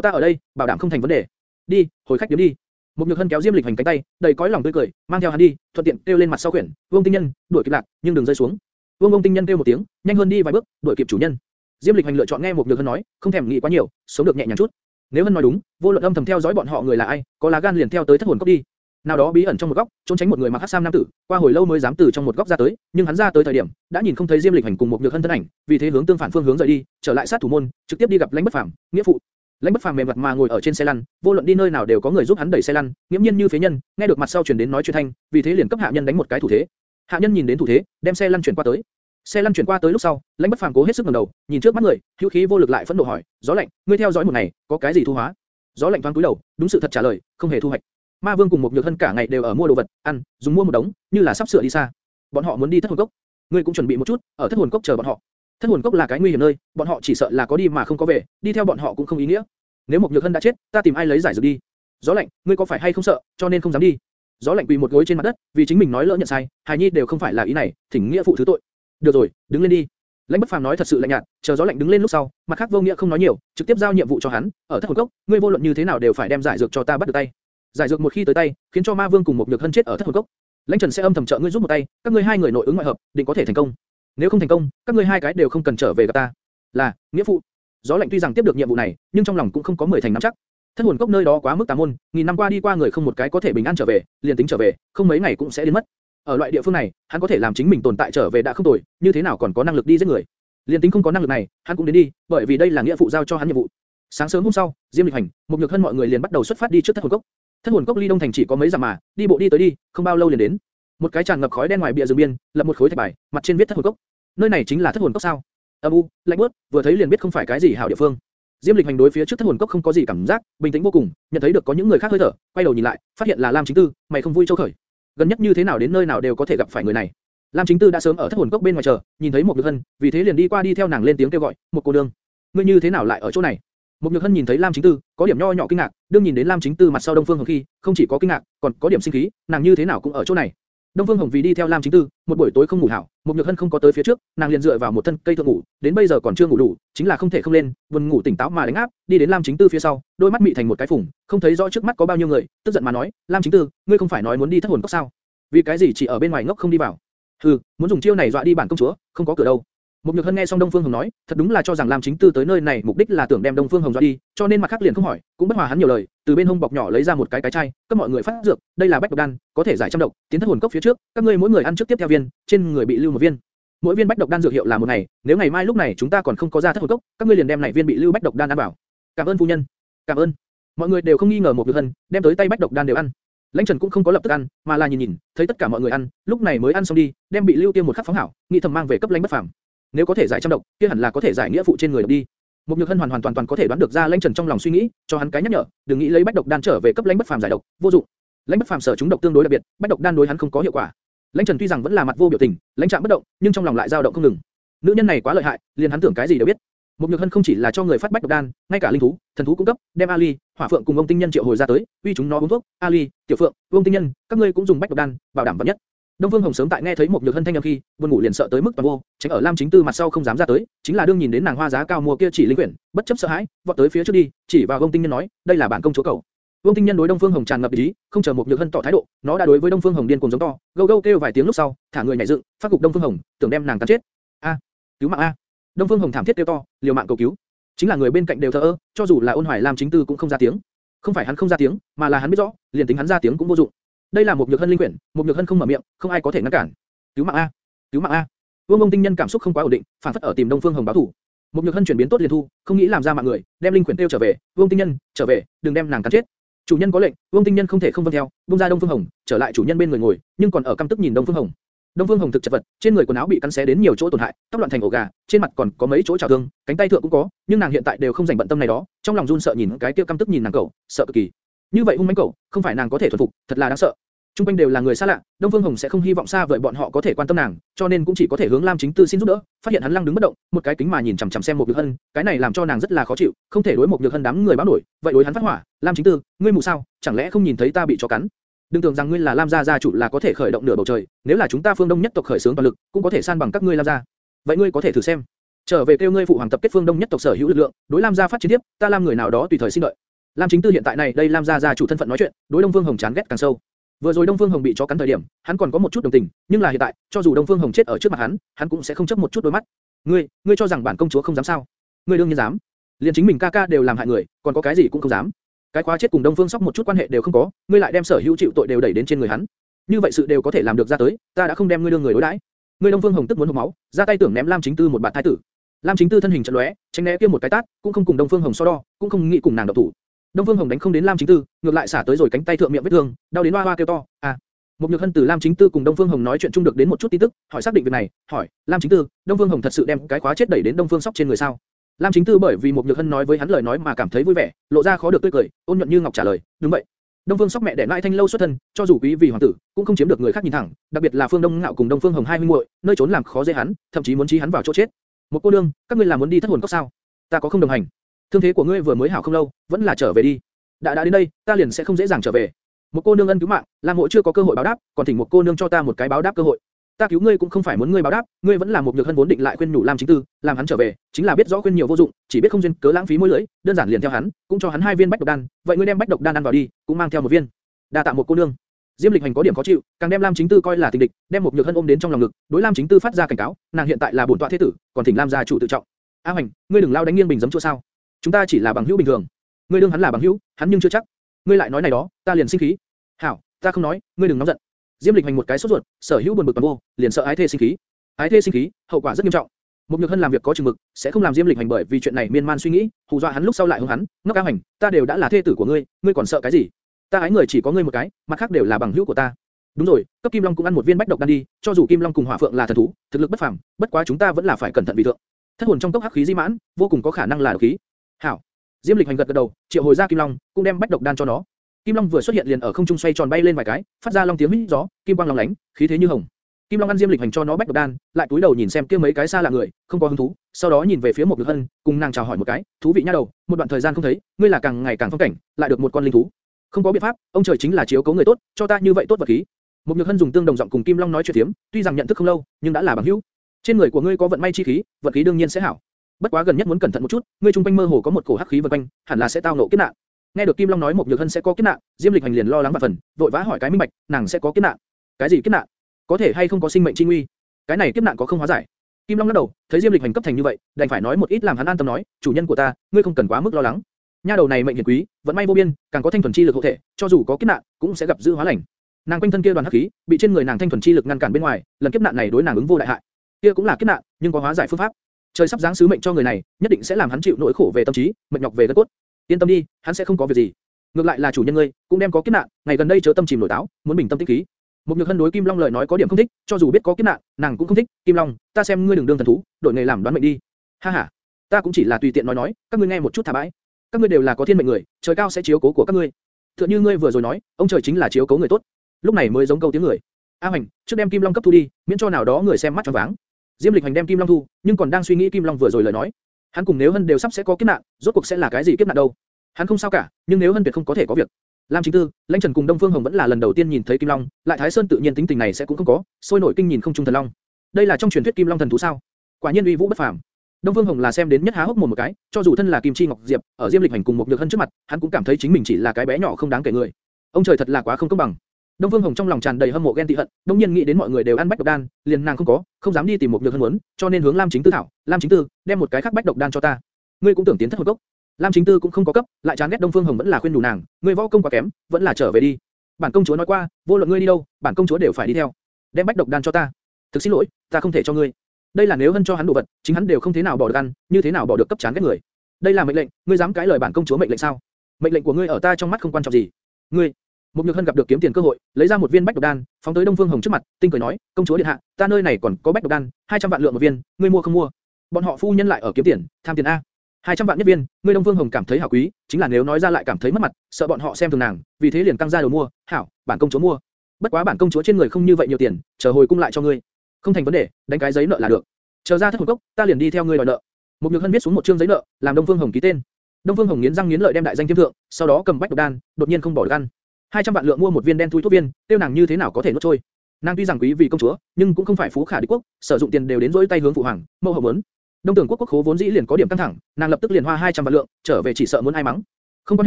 Speaker 1: ta ở đây, bảo đảm không thành vấn đề. Đi, hồi khách điểm đi. Một nhược hân kéo Diêm Lịch hành cánh tay, đầy cõi lòng tươi cười, mang theo hắn đi, thuận tiện kêu lên mặt sau quyển, Vương Tinh Nhân, đuổi kịp lạc, nhưng đừng rơi xuống. Vương Vương Tinh Nhân kêu một tiếng, nhanh hơn đi vài bước, đuổi kịp chủ nhân. Diêm Lịch hành lựa chọn nghe một nhược hân nói, không thèm nghĩ quá nhiều, sống được nhẹ nhàng chút. Nếu hân nói đúng, vô luận âm thầm theo dõi bọn họ người là ai, có lá gan liền theo tới thất hồn cốc đi. Nào đó bí ẩn trong một góc, trốn tránh một người mặc hắc sam nam tử, qua hồi lâu mới dám từ trong một góc ra tới, nhưng hắn ra tới thời điểm, đã nhìn không thấy Diêm Lịch hành cùng một nhược hân thân ảnh, vì thế hướng tương phản phương hướng rời đi, trở lại sát thủ môn, trực tiếp đi gặp lãnh bất phàm, nghĩa phụ. lãnh bất phàm mềm mặt mà ngồi ở trên xe lăn, vô luận đi nơi nào đều có người giúp hắn đẩy xe lăn, nghiêm nhiên như phế nhân, nghe được mặt sau truyền đến nói chuyện thanh, vì thế liền cấp hạ nhân đánh một cái thủ thế. hạ nhân nhìn đến thủ thế, đem xe lăn chuyển qua tới. xe lăn chuyển qua tới lúc sau, lãnh bất phàm cố hết sức ngẩng đầu, nhìn trước mắt người, hữu khí vô lực lại phẫn nộ hỏi, gió lạnh, ngươi theo dõi một ngày, có cái gì thu hóa? gió lạnh thoáng cúi đầu, đúng sự thật trả lời, không hề thu hoạch. Ma Vương cùng một nhược hân cả ngày đều ở mua đồ vật, ăn, dùng mua một đống, như là sắp sửa đi xa. Bọn họ muốn đi thất hồn cốc, ngươi cũng chuẩn bị một chút, ở thất hồn cốc chờ bọn họ. Thất hồn cốc là cái nguy hiểm nơi, bọn họ chỉ sợ là có đi mà không có về, đi theo bọn họ cũng không ý nghĩa. Nếu một nhược hân đã chết, ta tìm ai lấy giải dược đi. Gió lạnh, ngươi có phải hay không sợ, cho nên không dám đi. Gió lạnh quỳ một gối trên mặt đất, vì chính mình nói lỡ nhận sai, hài nhi đều không phải là ý này, thỉnh nghĩa phụ thứ tội. Được rồi, đứng lên đi. Lãnh Bất Phàm nói thật sự lạnh nhạt, chờ gió lạnh đứng lên lúc sau, mặt khác vô nghĩa không nói nhiều, trực tiếp giao nhiệm vụ cho hắn, ở thất hồn cốc, ngươi vô luận như thế nào đều phải đem giải dược cho ta bắt được tay. Giải dược một khi tới tay, khiến cho Ma Vương cùng một nhược hân chết ở thất hồn cốc. Lãnh Trần sẽ âm thầm trợ ngươi giúp một tay, các ngươi hai người nội ứng ngoại hợp, định có thể thành công. Nếu không thành công, các ngươi hai cái đều không cần trở về gặp ta. Là, nghĩa phụ. Gió lạnh tuy rằng tiếp được nhiệm vụ này, nhưng trong lòng cũng không có mười thành nắm chắc. Thất hồn cốc nơi đó quá mức tà môn, nghìn năm qua đi qua người không một cái có thể bình an trở về, liền tính trở về, không mấy ngày cũng sẽ đến mất. Ở loại địa phương này, hắn có thể làm chính mình tồn tại trở về đã không tồi, như thế nào còn có năng lực đi giết người? Liên tính không có năng lực này, hắn cũng đến đi, bởi vì đây là nghĩa phụ giao cho hắn nhiệm vụ. Sáng sớm hôm sau, Diêm Lịch Hành, một nhược hân mọi người liền bắt đầu xuất phát đi trước thất hồn cốc. Thất hồn cốc ly đông thành chỉ có mấy dặm mà, đi bộ đi tới đi, không bao lâu liền đến. Một cái tràn ngập khói đen ngoài bìa rừng biên, lập một khối thạch bài, mặt trên viết thất hồn cốc. Nơi này chính là thất hồn cốc sao? Âm u, lạnh buốt, vừa thấy liền biết không phải cái gì hảo địa phương. Diêm Lịch hành đối phía trước thất hồn cốc không có gì cảm giác, bình tĩnh vô cùng, nhận thấy được có những người khác hơi thở, quay đầu nhìn lại, phát hiện là Lam Chính Tư, mày không vui châu khởi. Gần nhất như thế nào đến nơi nào đều có thể gặp phải người này. Lam Chính Tư đã sớm ở thất hồn cốc bên ngoài chờ, nhìn thấy một Nhược Hân, vì thế liền đi qua đi theo nàng lên tiếng kêu gọi, "Một cô nương, ngươi như thế nào lại ở chỗ này?" Một Nhược Hân nhìn thấy Lam Chính Tư, có điểm nho nhỏ kinh ngạc, đương nhìn đến Lam Chính Tư mặt sau Đông Phương Hồng khi, không chỉ có kinh ngạc, còn có điểm sinh khí, nàng như thế nào cũng ở chỗ này. Đông Phương Hồng vì đi theo Lam Chính Tư, một buổi tối không ngủ hảo, một nhược hân không có tới phía trước, nàng liền dựa vào một thân cây thượng ngủ, đến bây giờ còn chưa ngủ đủ, chính là không thể không lên, buồn ngủ tỉnh táo mà đánh áp, đi đến Lam Chính Tư phía sau, đôi mắt mị thành một cái phùng, không thấy rõ trước mắt có bao nhiêu người, tức giận mà nói, Lam Chính Tư, ngươi không phải nói muốn đi thất hồn cốc sao? Vì cái gì chỉ ở bên ngoài ngốc không đi vào? Hừ, muốn dùng chiêu này dọa đi bản công chúa, không có cửa đâu. Mục Nhược Hân nghe xong Đông Phương Hồng nói, thật đúng là cho rằng Lam Chính Tư tới nơi này mục đích là tưởng đem Đông Phương Hồng dọa đi, cho nên mặt khác liền không hỏi, cũng bất hòa hắn nhiều lời, từ bên hông bọc nhỏ lấy ra một cái cái chai, cấp mọi người phát dược, đây là bách độc đan, có thể giải trăm độc, tiến thất hồn cốc phía trước, các ngươi mỗi người ăn trước tiếp theo viên, trên người bị lưu một viên. Mỗi viên bách độc đan dược hiệu là một ngày, nếu ngày mai lúc này chúng ta còn không có ra thất hồn cốc, các ngươi liền đem này viên bị lưu bách độc đan ăn bảo. Cảm ơn phu nhân. Cảm ơn. Mọi người đều không nghi ngờ một Nhược Hân, đem tới tay bách độc đan đều ăn. Lãnh Trần cũng không có lập tức ăn, mà là nhìn nhìn, thấy tất cả mọi người ăn, lúc này mới ăn xong đi, đem bị lưu tiêu một khắc phóng hảo, nghĩ thầm mang về cấp lãnh bất phàm. Nếu có thể giải trăm độc, kia hẳn là có thể giải nghĩa phụ trên người độc đi. Một Nhược Hân hoàn hoàn toàn toàn có thể đoán được ra Lãnh Trần trong lòng suy nghĩ, cho hắn cái nhắc nhở, đừng nghĩ lấy bách độc đan trở về cấp lãnh bất phàm giải độc, vô dụng. Lãnh bất phàm sở chúng độc tương đối đặc biệt, bách độc đan đối hắn không có hiệu quả. Lãnh Trần tuy rằng vẫn là mặt vô biểu tình, lãnh trạng bất động, nhưng trong lòng lại dao động không ngừng. Nữ nhân này quá lợi hại, liền hắn tưởng cái gì đều biết. Một Nhược Hân không chỉ là cho người phát bách độc đan, ngay cả linh thú, thần thú cung cấp, đem Ali, Hỏa Phượng cùng ông tinh nhân triệu hồi ra tới, uy chúng nó uống thuốc. Ali, Tiểu Phượng, ông tinh nhân, các ngươi cũng dùng bách độc đan, bảo đảm vững nhất. Đông Phương Hồng sớm tại nghe thấy một Nhược Hân thanh âm khi, buồn ngủ liền sợ tới mức toàn vô, tránh ở Lam Chính Tư mặt sau không dám ra tới, chính là đương nhìn đến nàng hoa giá cao mua kia chỉ linh quyển, bất chấp sợ hãi, vọt tới phía trước đi, chỉ vào Vương tinh nhân nói, đây là bản công chúa cầu. Vương Tinh Nhân đối Đông Phương Hồng tràn ngập ý, không chờ một Nhược Hân tỏ thái độ, nó đã đối với Đông Phương Hồng điên cuồng giống to, gâu gâu kêu vài tiếng lúc sau, thả người nhảy dựng, phát cục Đông Phương Hồng, tưởng đem nàng cắn chết. A, cứu mạng a! Đông Phương Hồng thảm thiết kêu to, liều mạng cầu cứu. Chính là người bên cạnh đều thờ ơ, cho dù là Ôn Hoài Lam chính tư cũng không ra tiếng. Không phải hắn không ra tiếng, mà là hắn biết rõ, liền tính hắn ra tiếng cũng vô dụng. Đây là một nhược hân linh quyển, một nhược hân không mở miệng, không ai có thể ngăn cản. Cứu mạng a, cứu mạng a. Vương công Tinh Nhân cảm xúc không quá ổn định, phản phất ở tìm Đông Phương Hồng báo thủ. Một nhược hân chuyển biến tốt liền thu, không nghĩ làm ra mạng người, đem linh quyển tiêu trở về. Vương Tinh Nhân, trở về, đừng đem nàng cắn chết. Chủ nhân có lệnh, Vương Tinh Nhân không thể không vâng theo, buông ra Đông Phương Hồng, trở lại chủ nhân bên người ngồi, nhưng còn ở căm tức nhìn Đông Phương Hồng. Đông Phương Hồng thực chật vật, trên người quần áo bị cắn xé đến nhiều chỗ tổn hại, tóc loạn thành ổ gà, trên mặt còn có mấy chỗ trào thương, cánh tay thượng cũng có, nhưng nàng hiện tại đều không dành bận tâm này đó, trong lòng run sợ nhìn cái kia căm tức nhìn nàng cậu, sợ cực kỳ. Như vậy hung mãnh cậu, không phải nàng có thể thuần phục, thật là đáng sợ. Trung quanh đều là người xa lạ, Đông Phương Hồng sẽ không hy vọng xa vời bọn họ có thể quan tâm nàng, cho nên cũng chỉ có thể hướng Lam Chính Tư xin giúp đỡ. Phát hiện hắn lăng đứng bất động, một cái kính mà nhìn chằm chằm xem một Nhược Hân, cái này làm cho nàng rất là khó chịu, không thể đối một Nhược Hân đám người báo nổi, vậy đối hắn phát hỏa. Lam Chính Tư, ngươi mù sao? Chẳng lẽ không nhìn thấy ta bị chó cắn? Đừng tưởng rằng ngươi là Lam gia gia chủ là có thể khởi động nửa bầu trời, nếu là chúng ta phương Đông nhất tộc khởi xướng toàn lực, cũng có thể san bằng các ngươi Lam gia. Vậy ngươi có thể thử xem. Trở về kêu ngươi phụ hoàng tập kết phương Đông nhất tộc sở hữu lực lượng, đối Lam gia phát chiến tiếp, ta Lam người nào đó tùy thời xin đợi. Lam Chính Tư hiện tại này đây Lam gia gia chủ thân phận nói chuyện, đối Đông Vương Hồng chán ghét càng sâu. Vừa rồi Đông Phương Hồng bị chó cắn thời điểm, hắn còn có một chút đồng tình, nhưng là hiện tại, cho dù Đông Phương Hồng chết ở trước mặt hắn, hắn cũng sẽ không chấp một chút đôi mắt. Ngươi, ngươi cho rằng bản công chúa không dám sao? Ngươi đương nhiên dám. Liên chính mình ca ca đều làm hại người, còn có cái gì cũng không dám. Cái khóa chết cùng Đông Phương Sóc một chút quan hệ đều không có, ngươi lại đem sở hữu chịu tội đều đẩy đến trên người hắn. Như vậy sự đều có thể làm được ra tới, ta đã không đem ngươi đương người đối đãi. Ngươi Đông Phương Hồng tức muốn hộc máu, ra tay tưởng ném Lam Chính Tư một bạt thái tử. Lam Chính Tư thân hình chợt lóe, tránh né kia một cái tát, cũng không cùng Đông Phương Hồng so đo, cũng không nghĩ cùng nàng động thủ. Đông Phương Hồng đánh không đến Lam Chính Tư, ngược lại xả tới rồi cánh tay thượng miệng vết thương, đau đến hoa hoa kêu to. À, một nhược hân từ Lam Chính Tư cùng Đông Phương Hồng nói chuyện chung được đến một chút tin tức, hỏi xác định việc này, hỏi, Lam Chính Tư, Đông Phương Hồng thật sự đem cái khóa chết đẩy đến Đông Phương Sóc trên người sao? Lam Chính Tư bởi vì một nhược hân nói với hắn lời nói mà cảm thấy vui vẻ, lộ ra khó được tươi cười, ôn nhuận như ngọc trả lời, đúng vậy. Đông Phương Sóc mẹ đẻ lại thanh lâu xuất thân, cho dù quý vì hoàng tử, cũng không chiếm được người khác nhìn thẳng, đặc biệt là Phương Đông Ngạo cùng Đông Phương Hồng hai huynh muội, nơi trốn làm khó dễ hắn, thậm chí muốn chí hắn vào chỗ chết. Một cô nương, các ngươi là muốn đi thất hồn cốc sao? Ta có không đồng hành. Thương thế của ngươi vừa mới hảo không lâu, vẫn là trở về đi. Đã đã đến đây, ta liền sẽ không dễ dàng trở về. Một cô nương ân cứu mạng, Lam Mộ chưa có cơ hội báo đáp, còn thỉnh một cô nương cho ta một cái báo đáp cơ hội. Ta cứu ngươi cũng không phải muốn ngươi báo đáp, ngươi vẫn là một nhược hân vốn định lại khuyên nhủ Lam Chính Tư, làm hắn trở về, chính là biết rõ khuyên nhiều vô dụng, chỉ biết không duyên cớ lãng phí môi lưỡi, đơn giản liền theo hắn, cũng cho hắn hai viên bách độc đan, vậy ngươi đem bách độc đan ăn vào đi, cũng mang theo một viên. Đa tạ một cô nương. Diêm Lịch Hành có điểm khó chịu, càng đem Lam Chính Tư coi là tình địch, đem một nhược hân ôm đến trong lòng ngực, đối Lam Chính Tư phát ra cảnh cáo, nàng hiện tại là bổn tọa thế tử, còn thỉnh Lam gia chủ tự trọng. A Hành, ngươi đừng lao đánh nghiêng bình giấm chua sao? Chúng ta chỉ là bằng hữu bình thường. Ngươi đương hắn là bằng hữu, hắn nhưng chưa chắc. Ngươi lại nói này đó, ta liền sinh khí. Hảo, ta không nói, ngươi đừng nóng giận. Diêm Lịch hành một cái sốt ruột, sở hữu buồn bực toàn vô, liền sợ ái thê sinh khí. Ái thê sinh khí, hậu quả rất nghiêm trọng. Một nhược hân làm việc có chừng mực, sẽ không làm Diêm Lịch hành bởi vì chuyện này miên man suy nghĩ, hù dọa hắn lúc sau lại hướng hắn, ngốc cao hành, ta đều đã là thê tử của ngươi, ngươi còn sợ cái gì? Ta ái người chỉ có ngươi một cái, mặt khác đều là bằng hữu của ta. Đúng rồi, cấp Kim Long cũng ăn một viên bách độc đan đi, cho dù Kim Long cùng Hỏa Phượng là thần thú, thực lực bất phàm, bất quá chúng ta vẫn là phải cẩn thận vì thượng. Thất hồn trong cốc hắc khí di mãn, vô cùng có khả năng là độc khí. Hảo. Diêm Lịch hành gật gật đầu, triệu hồi ra Kim Long, cũng đem bách độc đan cho nó. Kim Long vừa xuất hiện liền ở không trung xoay tròn bay lên vài cái, phát ra long tiếng hít gió, kim quang long lánh, khí thế như hồng. Kim Long ăn diêm lịch hành cho nó bách độc đan, lại cúi đầu nhìn xem kia mấy cái xa lạ người, không có hứng thú, sau đó nhìn về phía một Nhược Hân, cùng nàng chào hỏi một cái, thú vị nha đầu, một đoạn thời gian không thấy, ngươi là càng ngày càng phong cảnh, lại được một con linh thú. Không có biện pháp, ông trời chính là chiếu cố người tốt, cho ta như vậy tốt vật khí. Một Nhược Hân dùng tương đồng giọng cùng Kim Long nói chuyện thiếm, tuy rằng nhận thức không lâu, nhưng đã là bằng hữu. Trên người của ngươi có vận may chi khí, vận khí đương nhiên sẽ hảo. Bất quá gần nhất muốn cẩn thận một chút, ngươi trung quanh mơ hồ có một cổ hắc khí vần quanh, hẳn là sẽ tao nộ kiếp nạn. Nghe được Kim Long nói một Nhược Hân sẽ có kiếp nạn, Diêm Lịch Hành liền lo lắng và phần, vội vã hỏi cái minh bạch, nàng sẽ có kiếp nạn. Cái gì kiếp nạn? Có thể hay không có sinh mệnh chi nguy? Cái này kiếp nạn có không hóa giải? Kim Long lắc đầu, thấy Diêm Lịch Hành cấp thành như vậy, đành phải nói một ít làm hắn an tâm nói, chủ nhân của ta, ngươi không cần quá mức lo lắng. Nha đầu này mệnh hiển quý, vận may vô biên, càng có thanh thuần chi lực hộ thể, cho dù có kiếp nạn, cũng sẽ gặp dư hóa lành. Nàng quanh thân kia đoàn hắc khí, bị trên người nàng thanh thuần chi lực ngăn cản bên ngoài, lần kiếp nạn này đối nàng ứng vô đại hại. Kia cũng là kiếp nạn, nhưng có hóa giải phương pháp. Trời sắp giáng sứ mệnh cho người này, nhất định sẽ làm hắn chịu nỗi khổ về tâm trí, mệt nhọc về gân cốt. Yên tâm đi, hắn sẽ không có việc gì. Ngược lại là chủ nhân ngươi, cũng đem có kiếp nạn, ngày gần đây chớ tâm chìm nổi táo, muốn bình tâm tĩnh khí. Một nhược hân đối Kim Long lời nói có điểm không thích, cho dù biết có kiếp nạn, nàng cũng không thích. Kim Long, ta xem ngươi đừng đương thần thú, đổi nghề làm đoán mệnh đi. Ha ha, ta cũng chỉ là tùy tiện nói nói, các ngươi nghe một chút thả bãi. Các ngươi đều là có thiên mệnh người, trời cao sẽ chiếu cố của các ngươi. Thượng như ngươi vừa rồi nói, ông trời chính là chiếu cố người tốt. Lúc này mới giống câu tiếng người. A Hoành, trước đem Kim Long cấp thu đi, miễn cho nào đó người xem mắt choáng váng. Diêm Lịch Hành đem Kim Long thu, nhưng còn đang suy nghĩ Kim Long vừa rồi lời nói. Hắn cùng nếu Hân đều sắp sẽ có kiếp nạn, rốt cuộc sẽ là cái gì kiếp nạn đâu? Hắn không sao cả, nhưng nếu Hân tuyệt không có thể có việc. Lam Chính Tư, Lãnh Trần cùng Đông Phương Hồng vẫn là lần đầu tiên nhìn thấy Kim Long, lại Thái Sơn tự nhiên tính tình này sẽ cũng không có, sôi nổi kinh nhìn không trung thần long. Đây là trong truyền thuyết Kim Long thần thú sao? Quả nhiên uy vũ bất phàm. Đông Phương Hồng là xem đến nhất há hốc mồm một cái, cho dù thân là Kim Chi Ngọc Diệp, ở Diêm Lịch Hành cùng một nhược hân trước mặt, hắn cũng cảm thấy chính mình chỉ là cái bé nhỏ không đáng kể người. Ông trời thật là quá không công bằng. Đông Phương Hồng trong lòng tràn đầy hâm mộ ghen tị hận, đương nhiên nghĩ đến mọi người đều ăn bách độc đan, liền nàng không có, không dám đi tìm một nhược hơn muốn, cho nên hướng Lam Chính Tư thảo, Lam Chính Tư, đem một cái khác bách độc đan cho ta. Ngươi cũng tưởng tiến thất hồn cốc. Lam Chính Tư cũng không có cấp, lại chán ghét Đông Phương Hồng vẫn là khuyên đủ nàng, ngươi võ công quá kém, vẫn là trở về đi. Bản công chúa nói qua, vô luận ngươi đi đâu, bản công chúa đều phải đi theo. Đem bách độc đan cho ta. Thực xin lỗi, ta không thể cho ngươi. Đây là nếu hân cho hắn đồ vật, chính hắn đều không thế nào bỏ được ăn, như thế nào bỏ được cấp chán ghét người. Đây là mệnh lệnh, ngươi dám cãi lời bản công chúa mệnh lệnh sao? Mệnh lệnh của ngươi ở ta trong mắt không quan trọng gì. Ngươi, một nhược hân gặp được kiếm tiền cơ hội, lấy ra một viên bách độc đan, phóng tới Đông Phương Hồng trước mặt, tinh cười nói, công chúa điện hạ, ta nơi này còn có bách độc đan, 200 vạn lượng một viên, ngươi mua không mua? Bọn họ phu nhân lại ở kiếm tiền, tham tiền a. 200 vạn nhất viên, ngươi Đông Vương Hồng cảm thấy hảo quý, chính là nếu nói ra lại cảm thấy mất mặt, sợ bọn họ xem thường nàng, vì thế liền căng ra đầu mua, hảo, bản công chúa mua. Bất quá bản công chúa trên người không như vậy nhiều tiền, chờ hồi cung lại cho ngươi. Không thành vấn đề, đánh cái giấy nợ là được. Chờ ra thất hồn cốc, ta liền đi theo ngươi đòi nợ. Một nhược hân viết xuống một trương giấy nợ, làm Đông Vương Hồng ký tên. Đông Vương Hồng nghiến răng nghiến lợi đem đại danh tiêm thượng, sau đó cầm bách độc đan, đột nhiên không bỏ được ăn. 200 vạn lượng mua một viên đen thui thuốc viên, tiêu nàng như thế nào có thể nuốt trôi? Nàng tuy rằng quý vì công chúa, nhưng cũng không phải phú khả địch quốc, sử dụng tiền đều đến rỗi tay hướng phụ hoàng, mâu hậu muốn. Đông Tưởng quốc quốc khố vốn dĩ liền có điểm căng thẳng, nàng lập tức liền hoa 200 vạn lượng, trở về chỉ sợ muốn ai mắng. Không quan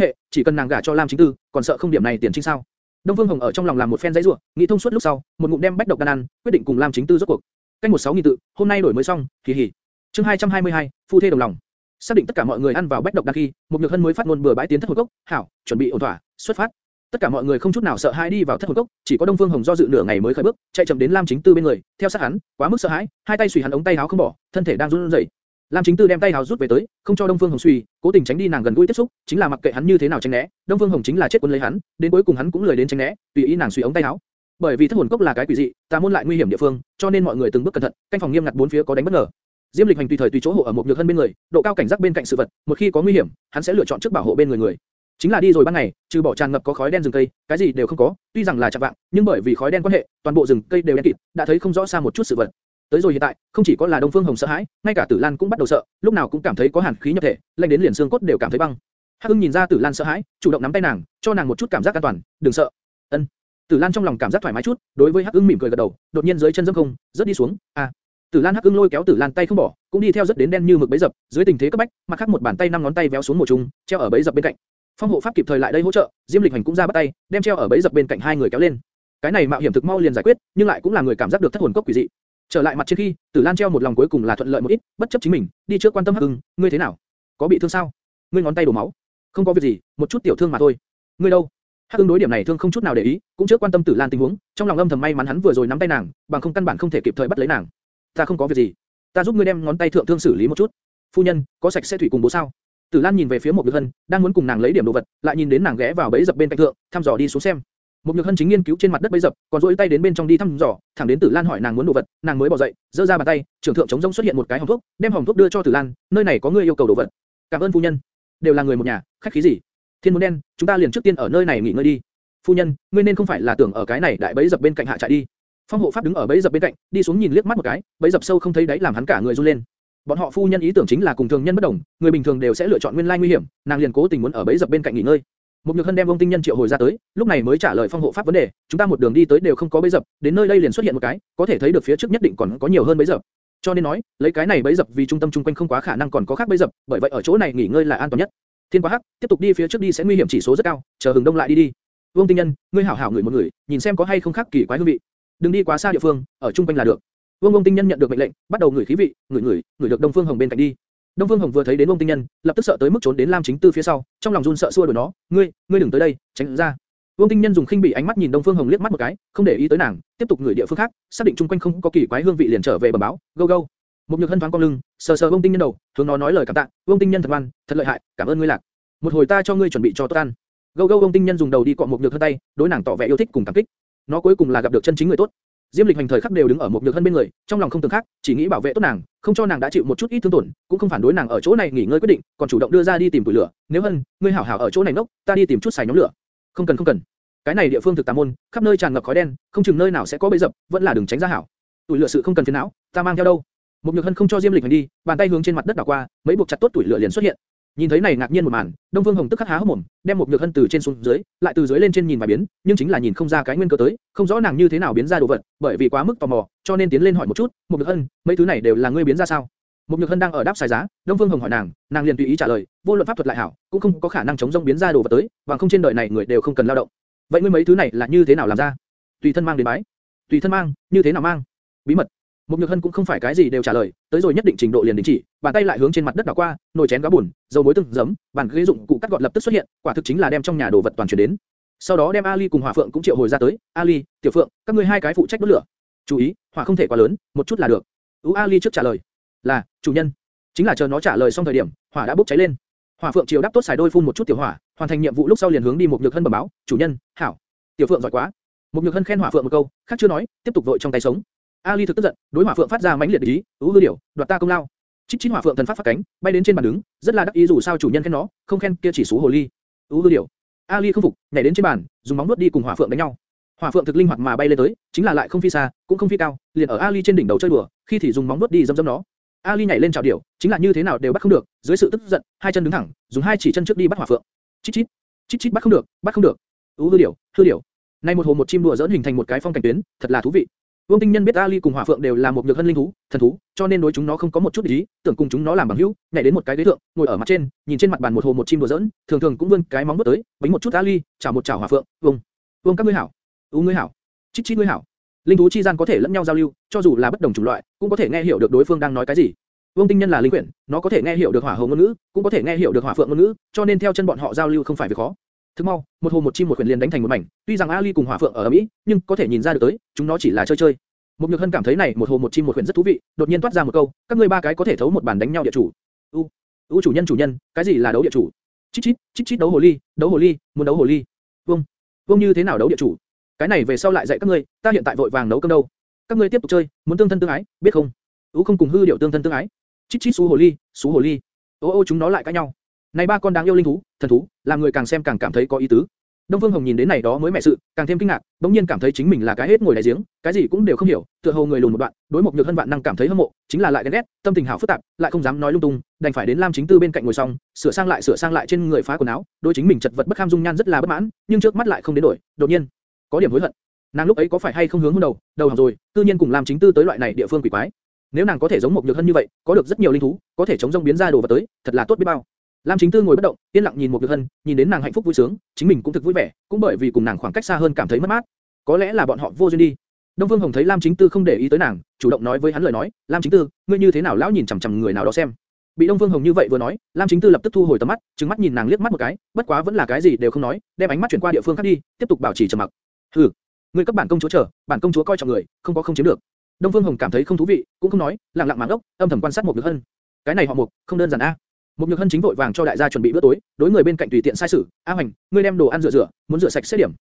Speaker 1: hệ, chỉ cần nàng gả cho Lam Chính Tư, còn sợ không điểm này tiền chính sao? Đông Phương Hồng ở trong lòng làm một phen dãy rủa, nghĩ thông suốt lúc sau, một ngụm đem bách độc đan ăn, quyết định cùng Lam Chính Tư rốt cuộc. Canh một sáu nghìn tự, hôm nay đổi mới xong, kỳ hỉ. Chương 222, phu thê đồng lòng. Xác định tất cả mọi người ăn vào bách độc đan khi, một nhược hân mới phát ngôn bừa bãi tiến thất hồi cốc, hảo, chuẩn bị ổn thỏa, xuất phát. Tất cả mọi người không chút nào sợ hãi đi vào thất hồn cốc, chỉ có Đông Phương Hồng do dự nửa ngày mới khởi bước, chạy chậm đến Lam Chính Tư bên người, theo sát hắn, quá mức sợ hãi, hai tay xùy hắn ống tay áo không bỏ, thân thể đang run rẩy. Lam Chính Tư đem tay áo rút về tới, không cho Đông Phương Hồng suy, cố tình tránh đi nàng gần gũi tiếp xúc, chính là mặc kệ hắn như thế nào tránh né, Đông Phương Hồng chính là chết cuốn lấy hắn, đến cuối cùng hắn cũng lười đến tránh né, tùy ý nàng suy ống tay áo. Bởi vì thất hồn cốc là cái quỷ dị, tà môn lại nguy hiểm địa phương, cho nên mọi người từng bước cẩn thận, canh phòng nghiêm ngặt bốn phía có đánh bất ngờ. Diêm Lịch hành tùy thời tùy chỗ hộ ở một nhược hân bên người, độ cao cảnh giác bên cạnh sự vật, một khi có nguy hiểm, hắn sẽ lựa chọn trước bảo hộ bên người người. Chính là đi rồi ban ngày, trừ bỏ tràn ngập có khói đen rừng cây, cái gì đều không có, tuy rằng là chạm vạng, nhưng bởi vì khói đen quan hệ, toàn bộ rừng cây đều đen kịt, đã thấy không rõ xa một chút sự vật. Tới rồi hiện tại, không chỉ có là Đông Phương Hồng sợ hãi, ngay cả Tử Lan cũng bắt đầu sợ, lúc nào cũng cảm thấy có hàn khí nhập thể, lạnh đến liền xương cốt đều cảm thấy băng. Hắc Ưng nhìn ra Tử Lan sợ hãi, chủ động nắm tay nàng, cho nàng một chút cảm giác an toàn, đừng sợ. Ân. Tử Lan trong lòng cảm giác thoải mái chút, đối với Hắc Ưng mỉm cười gật đầu, đột nhiên dưới chân dẫm không, rớt đi xuống. À. Tử Lan Hắc Ưng lôi kéo Tử Lan tay không bỏ, cũng đi theo rất đến đen như mực bấy dập, dưới tình thế cấp bách, mặt khác một bàn tay năm ngón tay véo xuống một chung, treo ở bấy dập bên cạnh. Phong hộ pháp kịp thời lại đây hỗ trợ, Diêm Lịch Hành cũng ra bắt tay, đem treo ở bẫy dập bên cạnh hai người kéo lên. Cái này mạo hiểm thực mau liền giải quyết, nhưng lại cũng là người cảm giác được thất hồn cốc quỷ dị. Trở lại mặt trên khi, Tử Lan treo một lòng cuối cùng là thuận lợi một ít, bất chấp chính mình, đi trước quan tâm Hắc hưng, ngươi thế nào? Có bị thương sao? Ngươi ngón tay đổ máu. Không có việc gì, một chút tiểu thương mà thôi. Ngươi đâu? Hắc hưng đối điểm này thương không chút nào để ý, cũng trước quan tâm Tử Lan tình huống, trong lòng âm thầm may mắn hắn vừa rồi nắm tay nàng, bằng không căn bản không thể kịp thời bắt lấy nàng. Ta không có việc gì, ta giúp ngươi đem ngón tay thượng thương xử lý một chút. Phu nhân, có sạch sẽ thủy cùng bố sao? Tử Lan nhìn về phía một Nhược Hân, đang muốn cùng nàng lấy điểm đồ vật, lại nhìn đến nàng ghé vào bẫy dập bên cạnh thượng, thăm dò đi xuống xem. Một Nhược Hân chính nghiên cứu trên mặt đất bẫy dập, còn duỗi tay đến bên trong đi thăm dò, thẳng đến Tử Lan hỏi nàng muốn đồ vật, nàng mới bỏ dậy, giơ ra bàn tay, trưởng thượng chống rỗng xuất hiện một cái hòm thuốc, đem hòm thuốc đưa cho Tử Lan, nơi này có người yêu cầu đồ vật. Cảm ơn phu nhân. Đều là người một nhà, khách khí gì? Thiên muốn đen, chúng ta liền trước tiên ở nơi này nghỉ ngơi đi. Phu nhân, ngươi nên không phải là tưởng ở cái này đại bẫy dập bên cạnh hạ trại đi. Phong hộ pháp đứng ở bẫy dập bên cạnh, đi xuống nhìn liếc mắt một cái, bẫy dập sâu không thấy đáy làm hắn cả người run lên. Bọn họ phu nhân ý tưởng chính là cùng thường nhân bất đồng, người bình thường đều sẽ lựa chọn nguyên lai nguy hiểm, nàng liền cố tình muốn ở bẫy dập bên cạnh nghỉ ngơi. Một nhược hân đem Vương Tinh Nhân triệu hồi ra tới, lúc này mới trả lời phong hộ pháp vấn đề, chúng ta một đường đi tới đều không có bẫy dập, đến nơi đây liền xuất hiện một cái, có thể thấy được phía trước nhất định còn có nhiều hơn bẫy dập. Cho nên nói, lấy cái này bẫy dập vì trung tâm trung quanh không quá khả năng còn có khác bẫy dập, bởi vậy ở chỗ này nghỉ ngơi là an toàn nhất. Thiên quá hắc, tiếp tục đi phía trước đi sẽ nguy hiểm chỉ số rất cao, chờ hừng đông lại đi đi. Vương Tinh Nhân, ngươi hảo hảo người một người, nhìn xem có hay không khác kỳ quái hương vị. Đừng đi quá xa địa phương, ở trung quanh là được. Vương Vương Tinh Nhân nhận được mệnh lệnh, bắt đầu ngửi khí vị, ngửi ngửi, ngửi được Đông Phương Hồng bên cạnh đi. Đông Phương Hồng vừa thấy đến Vương Tinh Nhân, lập tức sợ tới mức trốn đến Lam Chính Tư phía sau, trong lòng run sợ xua đuổi nó, "Ngươi, ngươi đừng tới đây, tránh ra." Vương Tinh Nhân dùng khinh bỉ ánh mắt nhìn Đông Phương Hồng liếc mắt một cái, không để ý tới nàng, tiếp tục ngửi địa phương khác, xác định chung quanh không có kỳ quái hương vị liền trở về bẩm báo, "Go go." Một nhược hân thoáng cong lưng, sờ sờ Vương Tinh Nhân đầu, hướng nó nói lời cảm tạ, "Vương Tinh Nhân thật ngoan, thật lợi hại, cảm ơn ngươi lạc. Một hồi ta cho ngươi chuẩn bị cho tốt ăn." Go go Vương Tinh Nhân dùng đầu đi cọ một nhược hân tay, đối nàng tỏ vẻ yêu thích cùng cảm kích. Nó cuối cùng là gặp được chân chính người tốt. Diêm Lịch hành thời khắc đều đứng ở một nhược hân bên người, trong lòng không tưởng khác, chỉ nghĩ bảo vệ tốt nàng, không cho nàng đã chịu một chút ít thương tổn, cũng không phản đối nàng ở chỗ này nghỉ ngơi quyết định, còn chủ động đưa ra đi tìm tuổi lửa. Nếu hân, ngươi hảo hảo ở chỗ này nốc, ta đi tìm chút xài nhóm lửa. Không cần không cần. Cái này địa phương thực tà môn, khắp nơi tràn ngập khói đen, không chừng nơi nào sẽ có bẫy dập, vẫn là đừng tránh ra hảo. Tuổi lửa sự không cần phiền não, ta mang theo đâu. Một nhược hân không cho Diêm Lịch hành đi, bàn tay hướng trên mặt đất đảo qua, mấy buộc chặt tốt tuổi lửa liền xuất hiện. Nhìn thấy này ngạc nhiên một màn, Đông Phương Hồng tức khắc há hốc mồm, đem một nhược hân từ trên xuống dưới, lại từ dưới lên trên nhìn vài biến, nhưng chính là nhìn không ra cái nguyên cơ tới, không rõ nàng như thế nào biến ra đồ vật, bởi vì quá mức tò mò, cho nên tiến lên hỏi một chút, một nhược hân, mấy thứ này đều là ngươi biến ra sao? Một nhược hân đang ở đáp xài giá, Đông Phương Hồng hỏi nàng, nàng liền tùy ý trả lời, vô luận pháp thuật lại hảo, cũng không có khả năng chống rông biến ra đồ vật tới, và không trên đời này người đều không cần lao động. Vậy ngươi mấy thứ này là như thế nào làm ra? Tùy thân mang đến bái. Tùy thân mang, như thế nào mang? Bí mật. Một Nhược Hân cũng không phải cái gì đều trả lời, tới rồi nhất định trình độ liền đình chỉ, bàn tay lại hướng trên mặt đất đảo qua, nồi chén gáo buồn, dầu muối từng giấm, bàn ghế dụng cụ cắt gọt lập tức xuất hiện, quả thực chính là đem trong nhà đồ vật toàn chuyển đến. Sau đó đem Ali cùng Hỏa Phượng cũng triệu hồi ra tới, Ali, Tiểu Phượng, các ngươi hai cái phụ trách đốt lửa. Chú ý, hỏa không thể quá lớn, một chút là được. Ú Ali trước trả lời, là chủ nhân. Chính là chờ nó trả lời xong thời điểm, hỏa đã bốc cháy lên. Hỏa Phượng chiều đáp tốt xài đôi phun một chút tiểu hỏa, hoàn thành nhiệm vụ lúc sau liền hướng đi một Nhược Hân bẩm báo, chủ nhân, hảo. Tiểu Phượng giỏi quá. Một Nhược Hân khen Hỏa Phượng một câu, khác chưa nói, tiếp tục vội trong tay sống. Ali thực tức giận, đối Hỏa Phượng phát ra mãnh liệt ý, "Ú hư điểu, đoạt ta công lao." Chích chích Hỏa Phượng thần phát phát cánh, bay đến trên bàn đứng, rất là đắc ý dù sao chủ nhân khen nó, không khen kia chỉ số hồ ly. "Ú hư điểu." Ali không phục, nhảy đến trên bàn, dùng móng vuốt đi cùng Hỏa Phượng đánh nhau. Hỏa Phượng thực linh hoạt mà bay lên tới, chính là lại không phi xa, cũng không phi cao, liền ở Ali trên đỉnh đầu chơi đùa, khi thì dùng móng vuốt đi dâm dâm nó. Ali nhảy lên chảo điểu, chính là như thế nào đều bắt không được, dưới sự tức giận, hai chân đứng thẳng, dùng hai chỉ chân trước đi bắt Hỏa Phượng. Chích chích, chích chích bắt không được, bắt không được. Ú hư điểu, hư điểu. Nay một hồ một chim đùa dỡn hình thành một cái phong cảnh tuyến, thật là thú vị. Vương Tinh Nhân biết Ali cùng Hỏa Phượng đều là một nhược hân linh thú, thần thú, cho nên đối chúng nó không có một chút ý, tưởng cùng chúng nó làm bằng hữu, nhảy đến một cái ghế thượng, ngồi ở mặt trên, nhìn trên mặt bàn một hồ một chim đùa giỡn, thường thường cũng vươn cái móng vuốt tới, bánh một chút Ali, chảo một chảo Hỏa Phượng, "Vương, Vương các ngươi hảo." ú ngươi hảo." "Chít chít ngươi hảo." Linh thú chi gian có thể lẫn nhau giao lưu, cho dù là bất đồng chủng loại, cũng có thể nghe hiểu được đối phương đang nói cái gì. Vương Tinh Nhân là linh quyển, nó có thể nghe hiểu được hỏa hồ ngôn ngữ, cũng có thể nghe hiểu được hỏa phượng ngôn ngữ, cho nên theo chân bọn họ giao lưu không phải việc khó. Thức mau, một hồ một chim một quyền liền đánh thành một mảnh, tuy rằng Ali cùng hỏa phượng ở Mỹ, nhưng có thể nhìn ra được tới, chúng nó chỉ là chơi chơi. Một Nhược Hân cảm thấy này một hồ một chim một quyền rất thú vị, đột nhiên toát ra một câu, các ngươi ba cái có thể thấu một bàn đánh nhau địa chủ. U, u chủ nhân chủ nhân, cái gì là đấu địa chủ? Chít chít, chít chít đấu hồ ly, đấu hồ ly, muốn đấu hồ ly. Vương, vương như thế nào đấu địa chủ? Cái này về sau lại dạy các ngươi, ta hiện tại vội vàng nấu cơm đâu. Các ngươi tiếp tục chơi, muốn tương thân tương ái, biết không? U không cùng hư điệu tương thân tương ái. Chít chít xú hồ ly, xú hồ ly. Ô ô chúng nó lại cãi nhau. Này ba con đáng yêu linh thú, thần thú, làm người càng xem càng cảm thấy có ý tứ. Đông Phương Hồng nhìn đến này đó mới mẹ sự, càng thêm kinh ngạc, bỗng nhiên cảm thấy chính mình là cái hết ngồi đáy giếng, cái gì cũng đều không hiểu, tựa hồ người lùn một đoạn, đối một nhược hân vạn năng cảm thấy hâm mộ, chính là lại ghen ghét, tâm tình hảo phức tạp, lại không dám nói lung tung, đành phải đến Lam Chính Tư bên cạnh ngồi xong, sửa sang lại sửa sang lại trên người phá quần áo, đối chính mình chật vật bất kham dung nhan rất là bất mãn, nhưng trước mắt lại không đến đổi, đột nhiên có điểm hối hận. Nàng lúc ấy có phải hay không hướng hôn đầu, đầu hỏng rồi, tự nhiên cùng Lam Chính Tư tới loại này địa phương quỷ quái. Nếu nàng có thể giống một nhược hân như vậy, có được rất nhiều linh thú, có thể chống rông biến ra đồ vật tới, thật là tốt biết bao. Lam Chính Tư ngồi bất động, yên lặng nhìn một Nhược Hân, nhìn đến nàng hạnh phúc vui sướng, chính mình cũng thực vui vẻ, cũng bởi vì cùng nàng khoảng cách xa hơn cảm thấy mất mát. Có lẽ là bọn họ vô duyên đi. Đông Vương Hồng thấy Lam Chính Tư không để ý tới nàng, chủ động nói với hắn lời nói, Lam Chính Tư, ngươi như thế nào lão nhìn chằm chằm người nào đó xem. Bị Đông Vương Hồng như vậy vừa nói, Lam Chính Tư lập tức thu hồi tầm mắt, trừng mắt nhìn nàng liếc mắt một cái, bất quá vẫn là cái gì đều không nói, đem ánh mắt chuyển qua địa phương khác đi, tiếp tục bảo trì trầm mặc. Hừ, ngươi cấp bản công chúa chờ, bản công chúa coi trọng người, không có không chiếm được. Đông Vương Hồng cảm thấy không thú vị, cũng không nói, lặng lặng màng ốc, âm thầm quan sát một Nhược Hân. Cái này họ một, không đơn giản a. Một nhược hân chính vội vàng cho đại gia chuẩn bị bữa tối, đối người bên cạnh tùy tiện sai sử. A Hoành, ngươi đem đồ ăn rửa rửa, muốn rửa sạch sẽ điểm.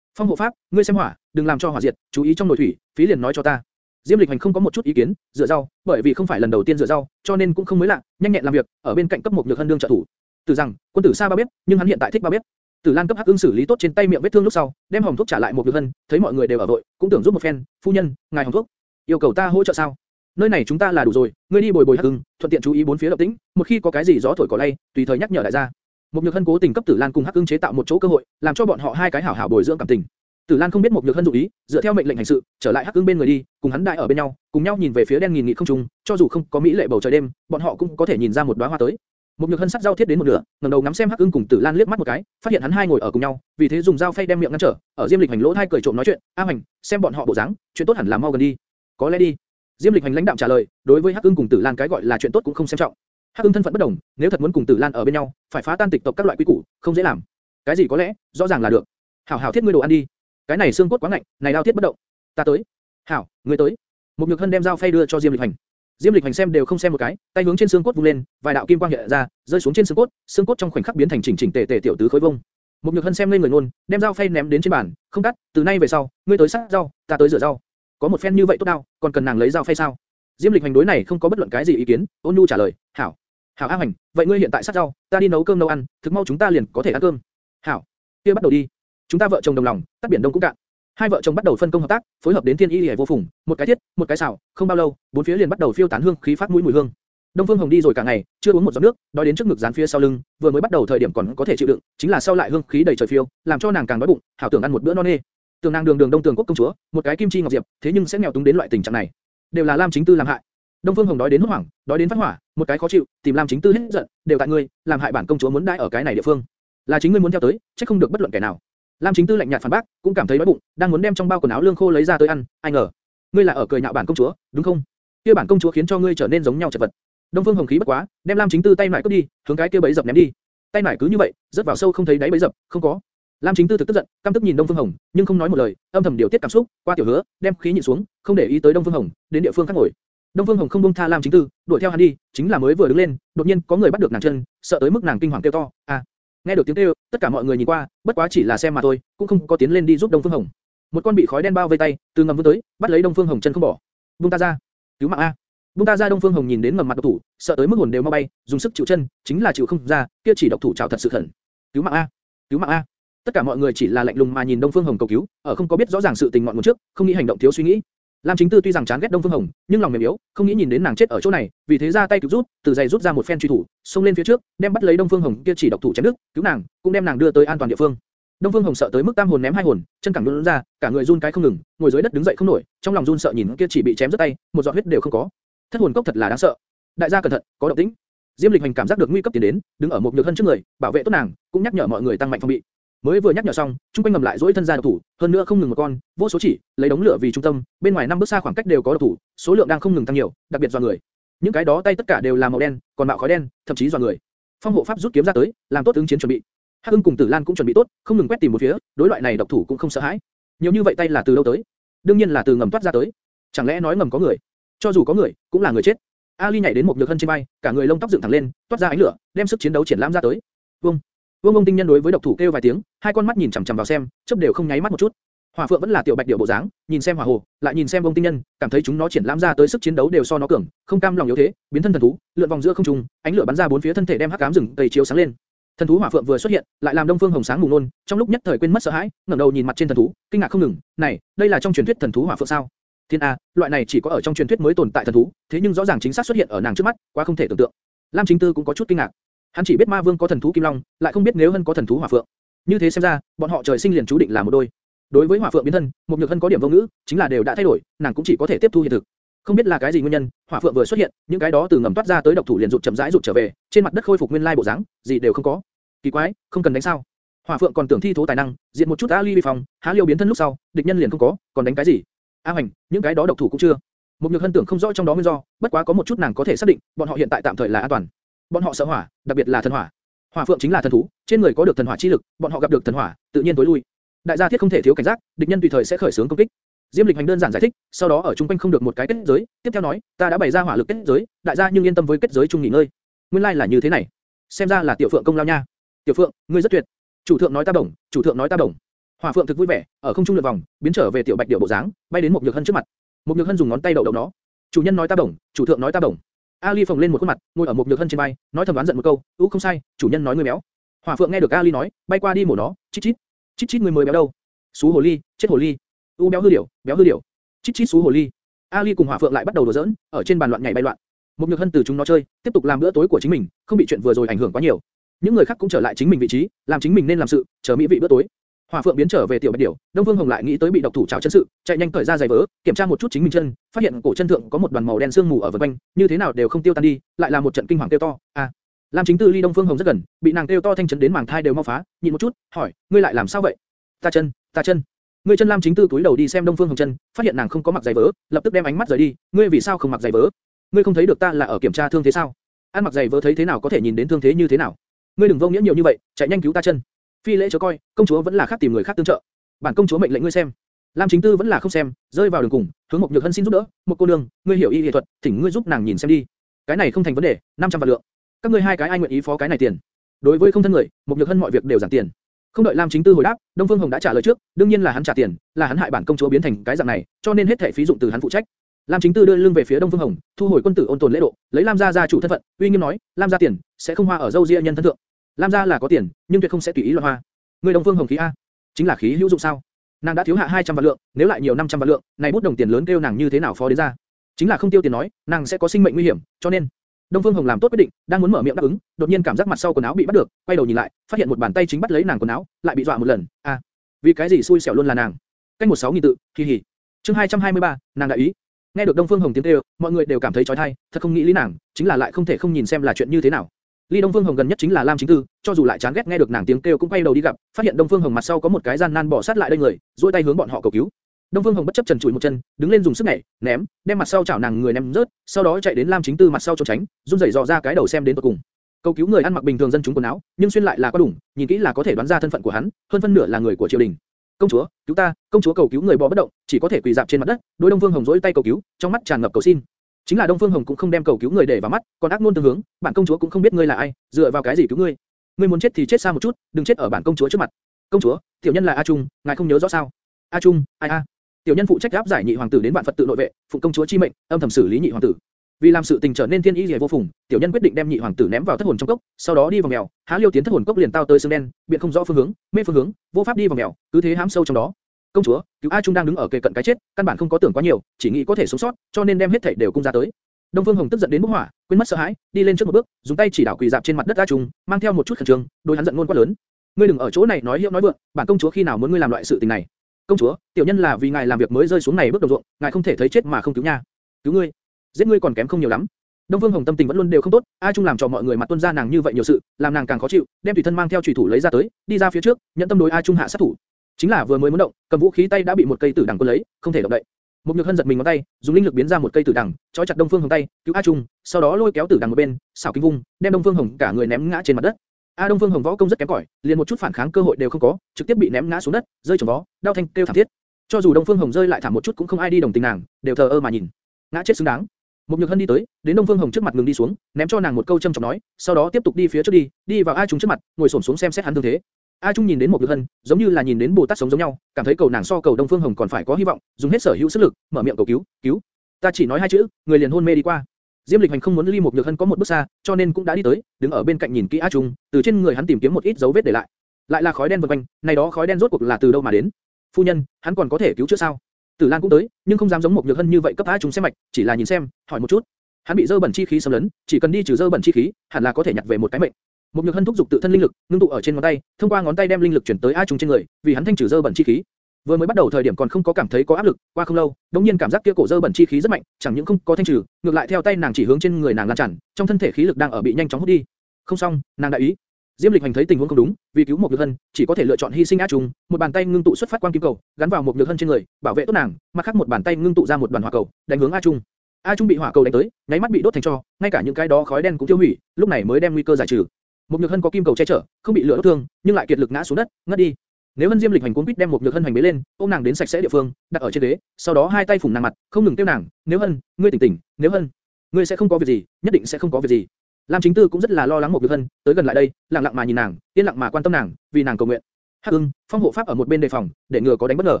Speaker 1: Phong hộ pháp, ngươi xem hỏa, đừng làm cho hỏa diệt, chú ý trong nồi thủy, phí liền nói cho ta. Diêm Lịch Hành không có một chút ý kiến, rửa rau, bởi vì không phải lần đầu tiên rửa rau, cho nên cũng không mới lạ, nhanh nhẹn làm việc, ở bên cạnh cấp một nhược hân đương trợ thủ. Từ rằng, quân tử xa ba biết, nhưng hắn hiện tại thích ba biết. Tử Lan cấp hắc ương xử lý tốt trên tay miệng vết thương lúc sau, đem hồng thuốc trả lại một nhược hân, thấy mọi người đều ở vội, cũng tưởng giúp một phen, phu nhân, ngài hồng thuốc, yêu cầu ta hỗ trợ sao? Nơi này chúng ta là đủ rồi, ngươi đi bồi bồi hắc thuận tiện chú ý bốn phía động tĩnh, một khi có cái gì gió thổi cỏ lay, tùy thời nhắc nhở đại gia. Một Nhược Hân cố tình cấp Tử Lan cùng Hắc Ưng chế tạo một chỗ cơ hội, làm cho bọn họ hai cái hảo hảo bồi dưỡng cảm tình. Tử Lan không biết một Nhược Hân dụng ý, dựa theo mệnh lệnh hành sự, trở lại Hắc Ưng bên người đi, cùng hắn đại ở bên nhau, cùng nhau nhìn về phía đen nghìn nghị không trung, cho dù không có mỹ lệ bầu trời đêm, bọn họ cũng có thể nhìn ra một đóa hoa tới. Một Nhược Hân sắc dao thiết đến một nửa, ngẩng đầu ngắm xem Hắc Ưng cùng Tử Lan liếc mắt một cái, phát hiện hắn hai ngồi ở cùng nhau, vì thế dùng dao phay đem miệng ngăn trở, ở Diêm Lịch Hành lỗ thay cười trộm nói chuyện, "A Hành, xem bọn họ bộ dáng, chuyện tốt hẳn là mau gần đi." "Có lẽ đi." Diêm Lịch Hành lãnh đạm trả lời, đối với Hắc Ưng cùng Tử Lan cái gọi là chuyện tốt cũng không xem trọng. Hắc Ưng thân phận bất đồng, nếu thật muốn cùng Tử Lan ở bên nhau, phải phá tan tịch tộc các loại quy củ, không dễ làm. Cái gì có lẽ, rõ ràng là được. Hảo hảo thiết ngươi đồ ăn đi. Cái này xương cốt quá ngạnh, này đao thiết bất động. Ta tới. Hảo, ngươi tới. Một Nhược Hân đem dao phay đưa cho Diêm Lịch Hành. Diêm Lịch Hành xem đều không xem một cái, tay hướng trên xương cốt vung lên, vài đạo kim quang hiện ra, rơi xuống trên xương cốt, xương cốt trong khoảnh khắc biến thành chỉnh chỉnh tề tề tiểu tứ khối vông. Một Nhược Hân xem lên người nôn, đem dao phay ném đến trên bàn, không cắt, từ nay về sau, ngươi tới sát rau, ta tới rửa rau. Có một phen như vậy tốt đau, còn cần nàng lấy dao phay sao? Diêm Lịch Hành đối này không có bất luận cái gì ý kiến, ôn nhu trả lời, hảo. Hảo A Hành, vậy ngươi hiện tại sát rau, ta đi nấu cơm nấu ăn, thực mau chúng ta liền có thể ăn cơm. Hảo, kia bắt đầu đi. Chúng ta vợ chồng đồng lòng, tắt biển đông cũng cạn. Hai vợ chồng bắt đầu phân công hợp tác, phối hợp đến thiên y liễu vô phùng, một cái thiết, một cái xào, không bao lâu, bốn phía liền bắt đầu phiêu tán hương khí phát mũi mùi hương. Đông Phương Hồng đi rồi cả ngày, chưa uống một giọt nước, đói đến trước ngực dán phía sau lưng, vừa mới bắt đầu thời điểm còn có thể chịu đựng, chính là sau lại hương khí đầy trời phiêu, làm cho nàng càng đói bụng, hảo tưởng ăn một bữa no nê. Tưởng nàng đường đường Đông Tường quốc công chúa, một cái kim chi ngọc diệp, thế nhưng sẽ nghèo túng đến loại tình trạng này, đều là Lam Chính Tư làm hại. Đông Phương Hồng đói đến hốt hoảng, đói đến phát hỏa, một cái khó chịu, tìm Lam Chính Tư hết giận, đều tại ngươi, làm hại bản công chúa muốn đãi ở cái này địa phương, là chính ngươi muốn theo tới, chắc không được bất luận kẻ nào. Lam Chính Tư lạnh nhạt phản bác, cũng cảm thấy đói bụng, đang muốn đem trong bao quần áo lương khô lấy ra tới ăn, ai ngờ, ngươi là ở cười nhạo bản công chúa, đúng không? Kia bản công chúa khiến cho ngươi trở nên giống nhau chật vật. Đông Phương Hồng khí bất quá, đem Lam Chính Tư tay nải cướp đi, hướng cái kia bẫy dập ném đi. Tay nải cứ như vậy, rớt vào sâu không thấy đáy bẫy dập, không có. Lam Chính Tư thực tức giận, căm tức nhìn Đông Phương Hồng, nhưng không nói một lời, âm thầm điều tiết cảm xúc, qua tiểu hứa, đem khí nhịn xuống, không để ý tới Đông Phương Hồng, đến địa phương khác ngồi. Đông Phương Hồng không buông tha Lam Chính Tư, đuổi theo hắn đi, chính là mới vừa đứng lên, đột nhiên có người bắt được nàng chân, sợ tới mức nàng kinh hoàng kêu to, "A!" Nghe được tiếng kêu, tất cả mọi người nhìn qua, bất quá chỉ là xem mà thôi, cũng không có tiến lên đi giúp Đông Phương Hồng. Một con bị khói đen bao vây tay, từ ngầm vươn tới, bắt lấy Đông Phương Hồng chân không bỏ. "Buông ta ra, cứu mạng a!" Bung ta ra Đông Phương Hồng nhìn đến ngầm mặt độc thủ, sợ tới mức hồn đều mau bay, dùng sức chịu chân, chính là chịu không ra, kia chỉ độc thủ chảo thật sự khẩn. "Cứu mạng a! Cứu mạng a!" Tất cả mọi người chỉ là lạnh lùng mà nhìn Đông Phương Hồng cầu cứu, ở không có biết rõ ràng sự tình ngọn nguồn trước, không nghĩ hành động thiếu suy nghĩ. Lam Chính Tư tuy rằng chán ghét Đông Phương Hồng, nhưng lòng mềm yếu, không nghĩ nhìn đến nàng chết ở chỗ này, vì thế ra tay cứu rút, từ giày rút ra một phen truy thủ, xông lên phía trước, đem bắt lấy Đông Phương Hồng kia chỉ độc thủ chém đứt, cứu nàng, cũng đem nàng đưa tới an toàn địa phương. Đông Phương Hồng sợ tới mức tam hồn ném hai hồn, chân cẳng luôn ra, cả người run cái không ngừng, ngồi dưới đất đứng dậy không nổi, trong lòng run sợ nhìn kia chỉ bị chém rứt tay, một giọt huyết đều không có. Thất hồn cốc thật là đáng sợ. Đại gia cẩn thận, có động tĩnh. Diêm Lịch Hành cảm giác được nguy cấp tiến đến, đứng ở một nhược thân trước người, bảo vệ tốt nàng, cũng nhắc nhở mọi người tăng mạnh phòng bị. Mới vừa nhắc nhở xong, trung quanh ngầm lại dỗi thân ra độc thủ, hơn nữa không ngừng một con, vô số chỉ, lấy đống lửa vì trung tâm, bên ngoài năm bước xa khoảng cách đều có độc thủ, số lượng đang không ngừng tăng nhiều, đặc biệt do người. Những cái đó tay tất cả đều là màu đen, còn mạo khói đen, thậm chí do người. Phong hộ pháp rút kiếm ra tới, làm tốt ứng chiến chuẩn bị. Hắc Ưng cùng Tử Lan cũng chuẩn bị tốt, không ngừng quét tìm một phía, đối loại này độc thủ cũng không sợ hãi. Nhiều như vậy tay là từ đâu tới? Đương nhiên là từ ngầm toát ra tới. Chẳng lẽ nói ngầm có người? Cho dù có người, cũng là người chết. Ali nhảy đến một nhược thân trên bay, cả người lông tóc dựng thẳng lên, toát ra ánh lửa, đem sức chiến đấu triển lãm ra tới. Vung, Vương Ông Tinh Nhân đối với độc thủ kêu vài tiếng, hai con mắt nhìn chằm chằm vào xem, chớp đều không nháy mắt một chút. Hỏa Phượng vẫn là tiểu bạch điểu bộ dáng, nhìn xem Hỏa Hồ, lại nhìn xem Vương Tinh Nhân, cảm thấy chúng nó triển lãm ra tới sức chiến đấu đều so nó cường, không cam lòng yếu thế, biến thân thần thú, lượn vòng giữa không trung, ánh lửa bắn ra bốn phía thân thể đem hắc ám rừng tây chiếu sáng lên. Thần thú Hỏa Phượng vừa xuất hiện, lại làm Đông Phương Hồng sáng mù nôn, trong lúc nhất thời quên mất sợ hãi, ngẩng đầu nhìn mặt trên thần thú, kinh ngạc không ngừng, này, đây là trong truyền thuyết thần thú Hỏa Phượng sao? Thiên a, loại này chỉ có ở trong truyền thuyết mới tồn tại thần thú, thế nhưng rõ ràng chính xác xuất hiện ở nàng trước mắt, quá không thể tưởng tượng. Lam Chính Tư cũng có chút kinh ngạc. Hắn chỉ biết Ma Vương có thần thú Kim Long, lại không biết nếu Hân có thần thú Hỏa Phượng. Như thế xem ra, bọn họ trời sinh liền chú định là một đôi. Đối với Hỏa Phượng biến thân, một nhược Hân có điểm vô ngữ, chính là đều đã thay đổi, nàng cũng chỉ có thể tiếp thu hiện thực. Không biết là cái gì nguyên nhân, Hỏa Phượng vừa xuất hiện, những cái đó từ ngầm toát ra tới độc thủ liền rụt chậm rãi rụt trở về, trên mặt đất khôi phục nguyên lai bộ dáng, gì đều không có. Kỳ quái, không cần đánh sao? Hỏa Phượng còn tưởng thi thố tài năng, diện một chút Ali vi phòng, há liêu biến thân lúc sau, địch nhân liền không có, còn đánh cái gì? A Hoành, những cái đó độc thủ cũng chưa. Một nhược hân tưởng không rõ trong đó nguyên do, bất quá có một chút nàng có thể xác định, bọn họ hiện tại tạm thời là an toàn. Bọn họ sợ hỏa, đặc biệt là thần hỏa. Hỏa phượng chính là thần thú, trên người có được thần hỏa chi lực, bọn họ gặp được thần hỏa, tự nhiên tối lui. Đại gia thiết không thể thiếu cảnh giác, địch nhân tùy thời sẽ khởi xướng công kích. Diêm Lịch hành đơn giản giải thích, sau đó ở trung quanh không được một cái kết giới, tiếp theo nói, ta đã bày ra hỏa lực kết giới, đại gia nhưng yên tâm với kết giới chung nghỉ ngơi. Nguyên lai like là như thế này, xem ra là tiểu phượng công lao nha. Tiểu phượng, ngươi rất tuyệt. Chủ thượng nói ta đồng, chủ thượng nói ta đồng. Hỏa phượng thực vui vẻ, ở không trung lượn vòng, biến trở về tiểu bạch điểu bộ dáng, bay đến một nhược hân trước mặt. Một nhược hân dùng ngón tay đậu đậu nó. Chủ nhân nói ta đồng, chủ thượng nói ta đồng. Ali phồng lên một khuôn mặt, ngồi ở một nhược hân trên bay, nói thầm đoán giận một câu, "Ú không sai, chủ nhân nói ngươi béo." Hỏa Phượng nghe được Ali nói, bay qua đi mổ nó, chít chít, chít chít ngươi mới béo đâu? Sú hồ ly, chết hồ ly. U béo hư điểu, béo hư điểu. Chít chít sú hồ ly. Ali cùng Hỏa Phượng lại bắt đầu đùa giỡn, ở trên bàn loạn nhảy bay loạn. Một nhược hân từ chúng nó chơi, tiếp tục làm bữa tối của chính mình, không bị chuyện vừa rồi ảnh hưởng quá nhiều. những người khác cũng trở lại chính mình vị trí, làm chính mình nên làm sự, chờ mỹ vị bữa tối. Hỏa Phượng biến trở về tiểu bạch điểu, Đông Phương Hồng lại nghĩ tới bị độc thủ chảo chân sự, chạy nhanh cởi ra giày vớ, kiểm tra một chút chính mình chân, phát hiện cổ chân thượng có một đoàn màu đen sương mù ở vần quanh, như thế nào đều không tiêu tan đi, lại là một trận kinh hoàng tiêu to. À! Lam Chính Tư ly Đông Phương Hồng rất gần, bị nàng tiêu to thanh chấn đến màng thai đều mau phá, Nhìn một chút, hỏi, ngươi lại làm sao vậy? Ta chân, ta chân. Ngươi chân Lam Chính Tư cúi đầu đi xem Đông Phương Hồng chân, phát hiện nàng không có mặc giày vớ, lập tức đem ánh mắt rời đi, ngươi vì sao không mặc giày vớ? Ngươi không thấy được ta là ở kiểm tra thương thế sao? Ăn mặc giày vớ thấy thế nào có thể nhìn đến thương thế như thế nào? Ngươi đừng vô nghĩa nhiều như vậy, chạy nhanh cứu ta chân. Phi lễ chớ coi, công chúa vẫn là khác tìm người khác tương trợ. Bản công chúa mệnh lệnh ngươi xem. Lam Chính Tư vẫn là không xem, rơi vào đường cùng, hướng một Nhược Hân xin giúp đỡ, một cô nương, ngươi hiểu y y thuật, thỉnh ngươi giúp nàng nhìn xem đi. Cái này không thành vấn đề, 500 vạn lượng. Các ngươi hai cái ai nguyện ý phó cái này tiền? Đối với không thân người, một Nhược Hân mọi việc đều giảm tiền. Không đợi Lam Chính Tư hồi đáp, Đông Phương Hồng đã trả lời trước, đương nhiên là hắn trả tiền, là hắn hại bản công chúa biến thành cái dạng này, cho nên hết thảy phí dụng từ hắn phụ trách. Lam Chính Tư đưa lưng về phía Đông Phương Hồng, thu hồi quân tử ôn tồn lễ độ, lấy Lam gia gia chủ thân phận, uy nghiêm nói, Lam gia tiền sẽ không hoa ở dâu ria nhân thân thượng. Lam gia là có tiền, nhưng tuyệt không sẽ tùy ý loạn hoa. Người Đông Phương Hồng khí a, chính là khí hữu dụng sao? Nàng đã thiếu hạ 200 vạn lượng, nếu lại nhiều 500 vạn lượng, này bút đồng tiền lớn kêu nàng như thế nào phó đến ra? Chính là không tiêu tiền nói, nàng sẽ có sinh mệnh nguy hiểm, cho nên Đông Phương Hồng làm tốt quyết định, đang muốn mở miệng đáp ứng, đột nhiên cảm giác mặt sau quần áo bị bắt được, quay đầu nhìn lại, phát hiện một bàn tay chính bắt lấy nàng quần áo, lại bị dọa một lần. À, vì cái gì xui xẻo luôn là nàng? Cách một sáu nghìn tự, kỳ hỉ. Chương 223, nàng đại ý. Nghe được Đông Phương Hồng tiếng kêu, mọi người đều cảm thấy chói tai, thật không nghĩ lý nàng, chính là lại không thể không nhìn xem là chuyện như thế nào. Ly Đông Phương Hồng gần nhất chính là Lam Chính Tư, cho dù lại chán ghét nghe được nàng tiếng kêu cũng quay đầu đi gặp, phát hiện Đông Phương Hồng mặt sau có một cái gian nan bỏ sát lại đây người, duỗi tay hướng bọn họ cầu cứu. Đông Phương Hồng bất chấp trần trụi một chân, đứng lên dùng sức nhảy, ném, đem mặt sau chảo nàng người ném rớt, sau đó chạy đến Lam Chính Tư mặt sau trốn tránh, run rẩy dò ra cái đầu xem đến tận cùng. Cầu cứu người ăn mặc bình thường dân chúng quần áo, nhưng xuyên lại là có đủ, nhìn kỹ là có thể đoán ra thân phận của hắn, hơn phân nửa là người của triều đình. Công chúa, cứu ta! Công chúa cầu cứu người bò bất động, chỉ có thể quỳ dạp trên mặt đất, đối Đông Phương Hồng dỗi tay cầu cứu, trong mắt tràn ngập cầu xin. Chính là Đông Phương Hồng cũng không đem cầu cứu người để vào mắt, còn ác luôn tương hướng, bản công chúa cũng không biết ngươi là ai, dựa vào cái gì cứu ngươi? Ngươi muốn chết thì chết xa một chút, đừng chết ở bản công chúa trước mặt. Công chúa, tiểu nhân là A Trung, ngài không nhớ rõ sao? A Trung, ai a? Tiểu nhân phụ trách áp giải nhị hoàng tử đến vạn Phật tự nội vệ, phụng công chúa chi mệnh, âm thầm xử lý nhị hoàng tử. Vì làm sự tình trở nên thiên ý liễu vô phùng, tiểu nhân quyết định đem nhị hoàng tử ném vào thất hồn trong cốc, sau đó đi vào mèo, há liêu tiến thất hồn cốc liền tao tới xương đen, biện không rõ phương hướng, mê phương hướng, vô pháp đi vào mèo, cứ thế hãm sâu trong đó. Công chúa, cứu A Trung đang đứng ở kề cận cái chết, căn bản không có tưởng quá nhiều, chỉ nghĩ có thể sống sót, cho nên đem hết thảy đều cung ra tới. Đông Phương Hồng tức giận đến bốc hỏa, quên mất sợ hãi, đi lên trước một bước, dùng tay chỉ đảo quỳ dạp trên mặt đất A Trung, mang theo một chút khẩn trương, đôi hắn giận ngôn quá lớn. Ngươi đừng ở chỗ này nói hiệu nói vượng, bản công chúa khi nào muốn ngươi làm loại sự tình này? Công chúa, tiểu nhân là vì ngài làm việc mới rơi xuống này bước đồng ruộng, ngài không thể thấy chết mà không cứu nha. Cứu ngươi, giết ngươi còn kém không nhiều lắm. Đông Phương Hồng tâm tình vẫn luôn đều không tốt, A Trung làm cho mọi người mặt tuân ra nàng như vậy nhiều sự, làm nàng càng khó chịu, đem tùy thân mang theo chủy thủ lấy ra tới, đi ra phía trước, nhận tâm đối A Trung hạ sát thủ. Chính là vừa mới muốn động, cầm vũ khí tay đã bị một cây tử đằng cuốn lấy, không thể động đậy. Một nhược hân giật mình ngón tay, dùng linh lực biến ra một cây tử đằng, trói chặt Đông Phương Hồng tay, cứu A Trung, sau đó lôi kéo tử đằng một bên, xảo kinh vung, đem Đông Phương Hồng cả người ném ngã trên mặt đất. A Đông Phương Hồng võ công rất kém cỏi, liền một chút phản kháng cơ hội đều không có, trực tiếp bị ném ngã xuống đất, rơi trồng vó, đau thanh kêu thảm thiết. Cho dù Đông Phương Hồng rơi lại thảm một chút cũng không ai đi đồng tình nàng, đều thờ ơ mà nhìn. Ngã chết xứng đáng. Một nhược hân đi tới, đến Đông Phương Hồng trước mặt ngừng đi xuống, ném cho nàng một câu châm chọc nói, sau đó tiếp tục đi phía trước đi, đi vào A Trung trước mặt, ngồi xổm xuống xem xét hắn thương thế. A Trung nhìn đến một nhược hân, giống như là nhìn đến Bồ Tát sống giống nhau, cảm thấy cầu nàng so cầu Đông Phương Hồng còn phải có hy vọng, dùng hết sở hữu sức lực, mở miệng cầu cứu, cứu. Ta chỉ nói hai chữ, người liền hôn mê đi qua. Diêm Lịch Hành không muốn ly một nhược hân có một bước xa, cho nên cũng đã đi tới, đứng ở bên cạnh nhìn kỹ A Trung, từ trên người hắn tìm kiếm một ít dấu vết để lại. Lại là khói đen vần quanh, này đó khói đen rốt cuộc là từ đâu mà đến? Phu nhân, hắn còn có thể cứu chữa sao? Tử Lan cũng tới, nhưng không dám giống một nhược hân như vậy cấp A Trung xem mạch, chỉ là nhìn xem, hỏi một chút. Hắn bị dơ bẩn chi khí xâm lấn, chỉ cần đi trừ dơ bẩn chi khí, hẳn là có thể nhặt về một cái mệnh. Một nhược hân thúc dục tự thân linh lực, ngưng tụ ở trên ngón tay, thông qua ngón tay đem linh lực chuyển tới A Trung trên người, vì hắn thanh trừ dơ bẩn chi khí. Vừa mới bắt đầu thời điểm còn không có cảm thấy có áp lực, qua không lâu, đống nhiên cảm giác kia cổ dơ bẩn chi khí rất mạnh, chẳng những không có thanh trừ, ngược lại theo tay nàng chỉ hướng trên người nàng lan tràn, trong thân thể khí lực đang ở bị nhanh chóng hút đi. Không xong, nàng đại ý. Diêm Lịch Hành thấy tình huống không đúng, vì cứu một nhược hân, chỉ có thể lựa chọn hy sinh A Trung, một bàn tay ngưng tụ xuất phát quang kim cầu, gắn vào một nhược hân trên người, bảo vệ tốt nàng, mặt khác một bàn tay ngưng tụ ra một đoàn hỏa cầu, đánh hướng A Trung. A Trung bị hỏa cầu đánh tới, nháy mắt bị đốt thành tro, ngay cả những cái đó khói đen cũng tiêu hủy, lúc này mới đem nguy cơ giải trừ. Một nhược hân có kim cầu che chở, không bị lửa đốt thương, nhưng lại kiệt lực ngã xuống đất, ngất đi. Nếu Hân Diêm Lịch hành cuốn quýt đem một nhược hân hành bế lên, ôm nàng đến sạch sẽ địa phương, đặt ở trên ghế, sau đó hai tay phủng nàng mặt, không ngừng kêu nàng, "Nếu Hân, ngươi tỉnh tỉnh, Nếu Hân, ngươi sẽ không có việc gì, nhất định sẽ không có việc gì." Lam Chính Tư cũng rất là lo lắng một nhược hân, tới gần lại đây, lặng lặng mà nhìn nàng, yên lặng mà quan tâm nàng, vì nàng cầu nguyện. Hắc Ưng, phong hộ pháp ở một bên đề phòng, để ngừa có đánh bất ngờ.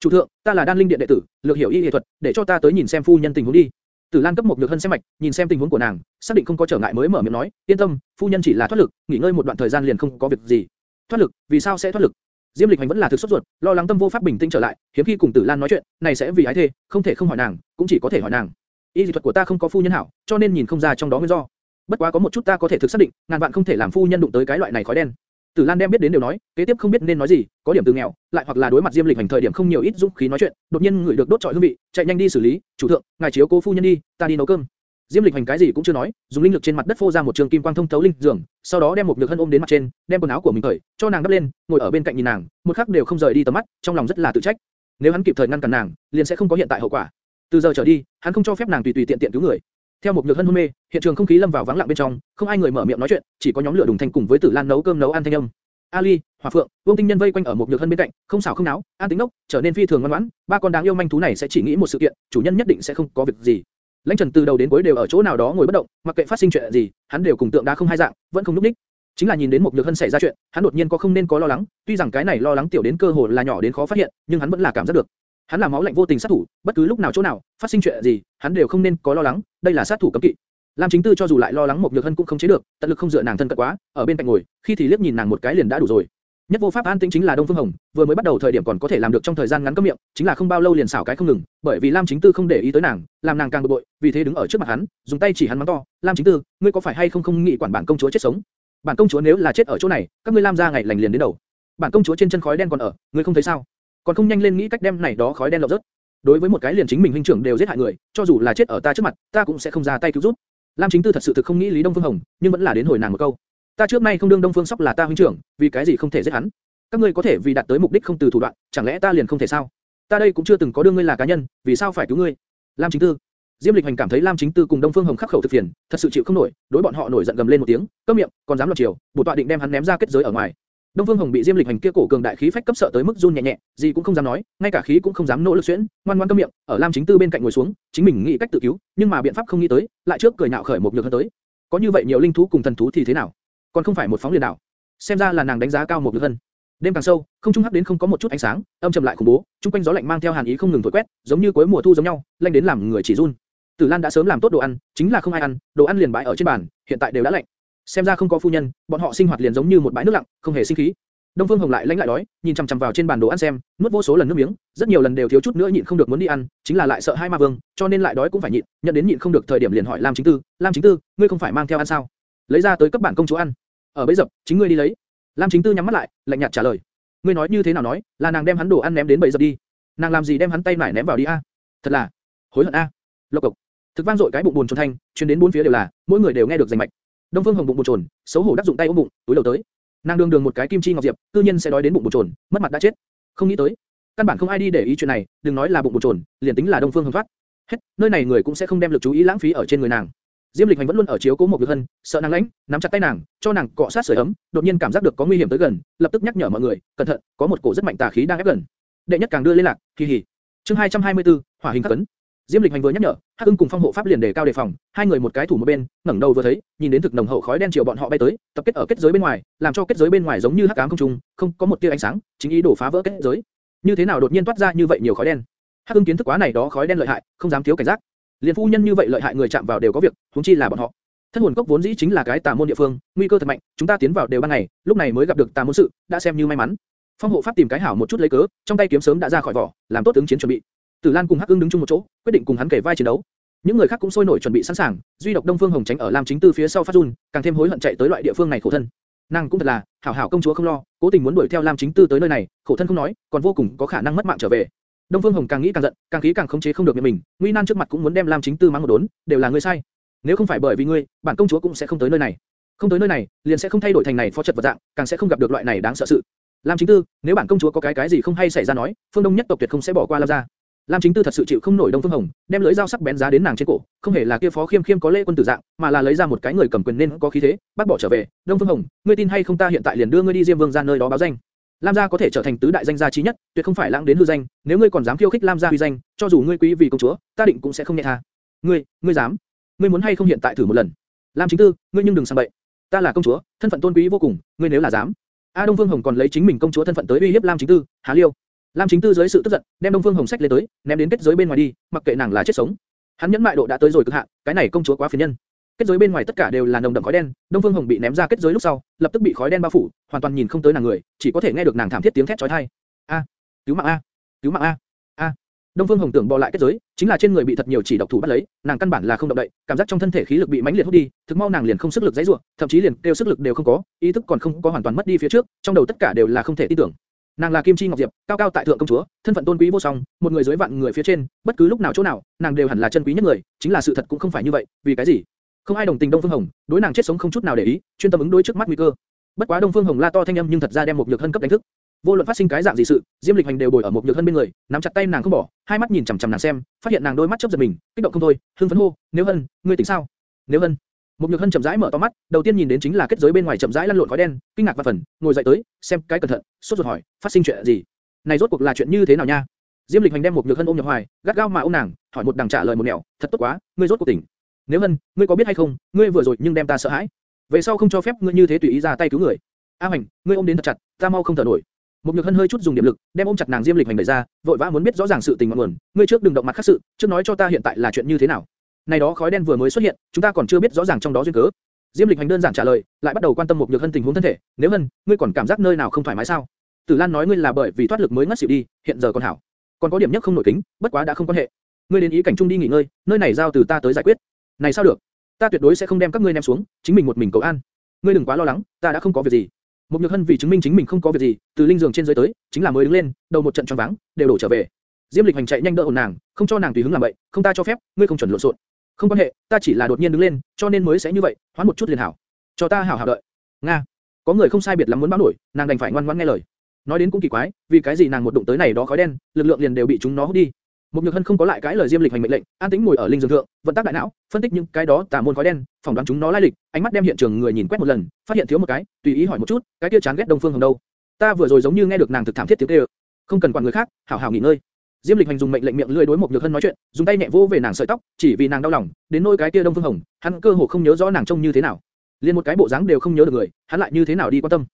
Speaker 1: "Chủ thượng, ta là Đan Linh Điện đệ tử, lược hiểu y y thuật, để cho ta tới nhìn xem phu nhân tình huống đi." Tử Lan cấp một nhược hân xem mạch, nhìn xem tình huống của nàng, xác định không có trở ngại mới mở miệng nói, yên tâm, phu nhân chỉ là thoát lực, nghỉ ngơi một đoạn thời gian liền không có việc gì. Thoát lực, vì sao sẽ thoát lực? Diêm Lịch Hành vẫn là thực sốt ruột, lo lắng tâm vô pháp bình tĩnh trở lại, hiếm khi cùng Tử Lan nói chuyện, này sẽ vì ái thê, không thể không hỏi nàng, cũng chỉ có thể hỏi nàng. Y dị thuật của ta không có phu nhân hảo, cho nên nhìn không ra trong đó nguyên do. Bất quá có một chút ta có thể thực xác định, ngàn vạn không thể làm phu nhân đụng tới cái loại này khói đen. Tử Lan đem biết đến đều nói, kế tiếp không biết nên nói gì, có điểm từ nghèo, lại hoặc là đối mặt Diêm Lịch hành thời điểm không nhiều ít dũng khí nói chuyện, đột nhiên ngửi được đốt trọi hương vị, chạy nhanh đi xử lý, chủ thượng, ngài chiếu cố phu nhân đi, ta đi nấu cơm. Diêm Lịch hành cái gì cũng chưa nói, dùng linh lực trên mặt đất phô ra một trường kim quang thông thấu linh giường, sau đó đem một nhược hân ôm đến mặt trên, đem quần áo của mình cởi, cho nàng đắp lên, ngồi ở bên cạnh nhìn nàng, một khắc đều không rời đi tầm mắt, trong lòng rất là tự trách. Nếu hắn kịp thời ngăn cản nàng, liền sẽ không có hiện tại hậu quả. Từ giờ trở đi, hắn không cho phép nàng tùy tùy tiện tiện cứu người. Theo một nhược hân hôn mê, hiện trường không khí lâm vào vắng lặng bên trong, không ai người mở miệng nói chuyện, chỉ có nhóm lửa đùng thanh cùng với Tử Lan nấu cơm nấu ăn thanh âm. Ali, Hỏa Phượng, Vương Tinh Nhân vây quanh ở một nhược hân bên cạnh, không xảo không náo, an tính nốc, trở nên phi thường ngoan ngoãn. Ba con đáng yêu manh thú này sẽ chỉ nghĩ một sự kiện, chủ nhân nhất định sẽ không có việc gì. Lãnh Trần từ đầu đến cuối đều ở chỗ nào đó ngồi bất động, mặc kệ phát sinh chuyện gì, hắn đều cùng tượng đá không hai dạng, vẫn không núp đích. Chính là nhìn đến một nhược hân xảy ra chuyện, hắn đột nhiên có không nên có lo lắng, tuy rằng cái này lo lắng tiểu đến cơ hồ là nhỏ đến khó phát hiện, nhưng hắn vẫn là cảm giác được. Hắn là máu lạnh vô tình sát thủ, bất cứ lúc nào chỗ nào phát sinh chuyện gì, hắn đều không nên có lo lắng, đây là sát thủ cấm kỵ. Lam Chính Tư cho dù lại lo lắng một nhược hân cũng không chế được, tận lực không dựa nàng thân cận quá, ở bên cạnh ngồi, khi thì liếc nhìn nàng một cái liền đã đủ rồi. Nhất vô pháp an tĩnh chính là Đông Phương Hồng, vừa mới bắt đầu thời điểm còn có thể làm được trong thời gian ngắn cấm miệng, chính là không bao lâu liền xảo cái không ngừng, bởi vì Lam Chính Tư không để ý tới nàng, làm nàng càng bực bội, vì thế đứng ở trước mặt hắn, dùng tay chỉ hắn mắng to, "Lam Chính Tư, ngươi có phải hay không không nghĩ quản bản công chúa chết sống? Bản công chúa nếu là chết ở chỗ này, các ngươi Lam gia ngày lành liền đến đầu. Bản công chúa trên chân khói đen còn ở, ngươi không thấy sao? Còn không nhanh lên nghĩ cách đem này đó khói đen lột rớt." Đối với một cái liền chính mình huynh trưởng đều giết hại người, cho dù là chết ở ta trước mặt, ta cũng sẽ không ra tay cứu giúp. Lam Chính Tư thật sự thực không nghĩ Lý Đông Phương Hồng, nhưng vẫn là đến hồi nàng một câu. Ta trước nay không đương Đông Phương Sóc là ta huynh trưởng, vì cái gì không thể giết hắn? Các ngươi có thể vì đạt tới mục đích không từ thủ đoạn, chẳng lẽ ta liền không thể sao? Ta đây cũng chưa từng có đương ngươi là cá nhân, vì sao phải cứu ngươi? Lam Chính Tư. Diêm Lịch Hành cảm thấy Lam Chính Tư cùng Đông Phương Hồng khắc khẩu thực phiền, thật sự chịu không nổi, đối bọn họ nổi giận gầm lên một tiếng, câm miệng, còn dám loạn chiều, bổ tọa định đem hắn ném ra kết giới ở ngoài. Đông Phương Hồng bị Diêm Lịch Hành kia cổ cường đại khí phách cấp sợ tới mức run nhẹ nhẹ, gì cũng không dám nói, ngay cả khí cũng không dám nỗ lực xuyễn, ngoan ngoãn câm miệng, ở Lam Chính Tư bên cạnh ngồi xuống, chính mình nghĩ cách tự cứu, nhưng mà biện pháp không nghĩ tới, lại trước cười nhạo khởi một nhược hơn tới. Có như vậy nhiều linh thú cùng thần thú thì thế nào? Còn không phải một phóng liền đảo. Xem ra là nàng đánh giá cao một nhược hơn. Đêm càng sâu, không trung hắc đến không có một chút ánh sáng, âm trầm lại khủng bố, trung quanh gió lạnh mang theo hàn ý không ngừng thổi quét, giống như cuối mùa thu giống nhau, lạnh đến làm người chỉ run. Tử Lan đã sớm làm tốt đồ ăn, chính là không ai ăn, đồ ăn liền bãi ở trên bàn, hiện tại đều đã lạnh. Xem ra không có phu nhân, bọn họ sinh hoạt liền giống như một bãi nước lặng, không hề sinh khí. Đông Phương Hồng lại lãnh lại đói, nhìn chằm chằm vào trên bàn đồ ăn xem, nuốt vô số lần nước miếng, rất nhiều lần đều thiếu chút nữa nhịn không được muốn đi ăn, chính là lại sợ hai ma vương, cho nên lại đói cũng phải nhịn, nhận đến nhịn không được thời điểm liền hỏi Lam Chính Tư, Lam Chính Tư, ngươi không phải mang theo ăn sao? Lấy ra tới cấp bản công chúa ăn. Ở bấy dập, chính ngươi đi lấy. Lam Chính Tư nhắm mắt lại, lạnh nhạt trả lời. Ngươi nói như thế nào nói, là nàng đem hắn đồ ăn ném đến bấy dập đi. Nàng làm gì đem hắn tay nải ném vào đi a? Thật là, hối hận a. Lộc cộc. Thực vang dội cái bụng buồn trồn thanh, truyền đến bốn phía đều là, mỗi người đều nghe được rành mạch. Đông Phương Hồng bụng buồn trồn, xấu hổ đắc dụng tay ôm bụng, túi đầu tới. Nàng đường đường một cái kim chi ngọc diệp, cư nhiên sẽ đói đến bụng bồn trồn, mất mặt đã chết. Không nghĩ tới, căn bản không ai đi để ý chuyện này, đừng nói là bụng bồn trồn, liền tính là Đông Phương Hồng thoát, hết, nơi này người cũng sẽ không đem lực chú ý lãng phí ở trên người nàng. Diêm Lịch Hành vẫn luôn ở chiếu cố một Nhược Hân, sợ nàng lãnh, nắm chặt tay nàng, cho nàng cọ sát sưởi ấm, đột nhiên cảm giác được có nguy hiểm tới gần, lập tức nhắc nhở mọi người, cẩn thận, có một cổ rất mạnh tà khí đang ép gần. Đệ nhất càng đưa lên lạc, kỳ hỉ. Chương 224, hỏa hình khắc cấn. Diêm Lịch Hành vừa nhắc nhở, Hắc Ưng cùng Phong Hộ Pháp liền đề cao đề phòng, hai người một cái thủ một bên, ngẩng đầu vừa thấy, nhìn đến thực nồng hậu khói đen chiều bọn họ bay tới, tập kết ở kết giới bên ngoài, làm cho kết giới bên ngoài giống như hắc ám không trung, không có một tia ánh sáng, chính ý đổ phá vỡ kết giới. Như thế nào đột nhiên toát ra như vậy nhiều khói đen? Hắc Ưng kiến thức quá này đó khói đen lợi hại, không dám thiếu cảnh giác. Liên phu nhân như vậy lợi hại người chạm vào đều có việc, huống chi là bọn họ. Thất hồn cốc vốn dĩ chính là cái tà môn địa phương, nguy cơ thật mạnh, chúng ta tiến vào đều ban ngày, lúc này mới gặp được tà môn sự, đã xem như may mắn. Phong hộ pháp tìm cái hảo một chút lấy cớ, trong tay kiếm sớm đã ra khỏi vỏ, làm tốt ứng chiến chuẩn bị. Tử Lan cùng Hắc Ưng đứng chung một chỗ, quyết định cùng hắn kể vai chiến đấu. Những người khác cũng sôi nổi chuẩn bị sẵn sàng, duy độc Đông Phương Hồng tránh ở Lam Chính Tư phía sau phát run, càng thêm hối hận chạy tới loại địa phương này khổ thân. Nàng cũng thật là, hảo hảo công chúa không lo, cố tình muốn đuổi theo Lam Chính Tư tới nơi này, khổ thân không nói, còn vô cùng có khả năng mất mạng trở về. Đông Phương Hồng càng nghĩ càng giận, càng khí càng khống chế không được miệng mình, nguy nan trước mặt cũng muốn đem Lam Chính Tư mắng một đốn, đều là ngươi sai. Nếu không phải bởi vì ngươi, bản công chúa cũng sẽ không tới nơi này. Không tới nơi này, liền sẽ không thay đổi thành này phó trật vật dạng, càng sẽ không gặp được loại này đáng sợ sự. Lam Chính Tư, nếu bản công chúa có cái cái gì không hay xảy ra nói, Phương Đông nhất tộc tuyệt không sẽ bỏ qua Lam gia. Lam Chính Tư thật sự chịu không nổi Đông Phương Hồng, đem lưỡi dao sắc bén giá đến nàng trên cổ, không hề là kia phó khiêm khiêm có lễ quân tử dạng, mà là lấy ra một cái người cầm quyền nên có khí thế, bắt bỏ trở về. Đông Phương Hồng, ngươi tin hay không ta hiện tại liền đưa ngươi đi Diêm Vương gia nơi đó báo danh. Lam gia có thể trở thành tứ đại danh gia chí nhất, tuyệt không phải lãng đến hư danh. Nếu ngươi còn dám khiêu khích Lam gia uy danh, cho dù ngươi quý vì công chúa, ta định cũng sẽ không nhẹ tha. Ngươi, ngươi dám? Ngươi muốn hay không hiện tại thử một lần? Lam Chính Tư, ngươi nhưng đừng sang bậy. Ta là công chúa, thân phận tôn quý vô cùng, ngươi nếu là dám. A Đông Phương Hồng còn lấy chính mình công chúa thân phận tới uy hiếp Lam Chính Tư, há liêu. Lam Chính Tư dưới sự tức giận, đem Đông Phương Hồng sách lên tới, ném đến kết giới bên ngoài đi, mặc kệ nàng là chết sống. Hắn nhẫn mại độ đã tới rồi cực hạn, cái này công chúa quá phiền nhân. Kết giới bên ngoài tất cả đều là nồng đậm khói đen, Đông Phương Hồng bị ném ra kết giới lúc sau, lập tức bị khói đen bao phủ, hoàn toàn nhìn không tới nàng người, chỉ có thể nghe được nàng thảm thiết tiếng thét chói tai. A, cứu mạng a, cứu mạng a, a. Đông Phương Hồng tưởng bò lại kết giới, chính là trên người bị thật nhiều chỉ độc thủ bắt lấy, nàng căn bản là không động đậy, cảm giác trong thân thể khí lực bị mãnh liệt hút đi, thực mau nàng liền không sức lực dãy rủa, thậm chí liền kêu sức lực đều không có, ý thức còn không có hoàn toàn mất đi phía trước, trong đầu tất cả đều là không thể tin tưởng. Nàng là Kim Chi Ngọc Diệp, cao cao tại thượng công chúa, thân phận tôn quý vô song, một người dưới vạn người phía trên, bất cứ lúc nào chỗ nào, nàng đều hẳn là chân quý nhất người, chính là sự thật cũng không phải như vậy, vì cái gì? Không ai đồng tình Đông Phương Hồng, đối nàng chết sống không chút nào để ý, chuyên tâm ứng đối trước mắt nguy cơ. Bất quá Đông Phương Hồng la to thanh âm nhưng thật ra đem một nhược hân cấp đánh thức. Vô luận phát sinh cái dạng gì sự, Diêm Lịch Hành đều bồi ở một nhược hân bên người, nắm chặt tay nàng không bỏ, hai mắt nhìn chằm chằm nàng xem, phát hiện nàng đôi mắt chớp giật mình, kích động không thôi, hưng phấn hô, "Nếu Hân, ngươi tỉnh sao?" "Nếu Hân." Một nhược hân chậm rãi mở to mắt, đầu tiên nhìn đến chính là kết giới bên ngoài chậm rãi lăn lộn khói đen, kinh ngạc và phần, ngồi dậy tới, xem cái cẩn thận, sốt ruột hỏi, phát sinh chuyện gì? Này rốt cuộc là chuyện như thế nào nha? Diêm Lịch Hành đem một nhược hân ôm nhập hoài, gắt gao mà ôm nàng, hỏi một đằng trả lời một nẻo, thật tốt quá, ngươi rốt cuộc tỉnh. Nếu Hân, ngươi có biết hay không, ngươi vừa rồi nhưng đem ta sợ hãi. Về sau không cho phép ngươi như thế tùy ý ra tay cứu người. A Hành, ngươi ôm đến thật chặt, ta mau không thở nổi. Một nhược hân hơi chút dùng điểm lực, đem ôm chặt nàng Diêm Lịch Hành đẩy ra, vội vã muốn biết rõ ràng sự tình ngọn nguồn. Ngươi trước đừng động mặt khác sự, trước nói cho ta hiện tại là chuyện như thế nào. Này đó khói đen vừa mới xuất hiện, chúng ta còn chưa biết rõ ràng trong đó duyên cớ. Diêm Lịch Hành đơn giản trả lời, lại bắt đầu quan tâm một nhược hân tình huống thân thể. Nếu hân, ngươi còn cảm giác nơi nào không thoải mái sao? Tử Lan nói ngươi là bởi vì thoát lực mới ngất xỉu đi, hiện giờ còn hảo. Còn có điểm nhất không nổi kính, bất quá đã không quan hệ. Ngươi đến ý cảnh trung đi nghỉ ngơi, nơi này giao từ ta tới giải quyết. Này sao được? Ta tuyệt đối sẽ không đem các ngươi ném xuống, chính mình một mình cầu an. Ngươi đừng quá lo lắng, ta đã không có việc gì. Một nhược hân vì chứng minh chính mình không có việc gì, từ linh giường trên dưới tới, chính là mới đứng lên, đầu một trận choáng váng, đều đổ trở về. Diêm Lịch Hành chạy nhanh đỡ ổn nàng, không cho nàng tùy hứng làm vậy, không ta cho phép, ngươi không chuẩn lộn xộn. Không quan hệ, ta chỉ là đột nhiên đứng lên, cho nên mới sẽ như vậy, hoán một chút liền hảo. Cho ta hảo hảo đợi. Nga, có người không sai biệt lắm muốn báo nổi, nàng đành phải ngoan ngoãn nghe lời. Nói đến cũng kỳ quái, vì cái gì nàng một đụng tới này đó khói đen, lực lượng liền đều bị chúng nó hút đi. Một nhược hân không có lại cái lời diêm lịch hành mệnh lệnh, an tĩnh ngồi ở linh dương thượng, vận tác đại não, phân tích những cái đó tà môn khói đen, phỏng đoán chúng nó lai lịch, ánh mắt đem hiện trường người nhìn quét một lần, phát hiện thiếu một cái, tùy ý hỏi một chút, cái kia chán ghét đông phương hồng đâu? Ta vừa rồi giống như nghe được nàng thực thảm thiết tiếng kêu, không cần quản người khác, hảo hảo nghỉ ngơi. Diêm Lịch Hành dùng mệnh lệnh miệng lưỡi đối một nhược hân nói chuyện, dùng tay nhẹ vỗ về nàng sợi tóc, chỉ vì nàng đau lòng, đến nỗi cái kia đông phương hồng, hắn cơ hồ không nhớ rõ nàng trông như thế nào, liền một cái bộ dáng đều không nhớ được người, hắn lại như thế nào đi quan tâm?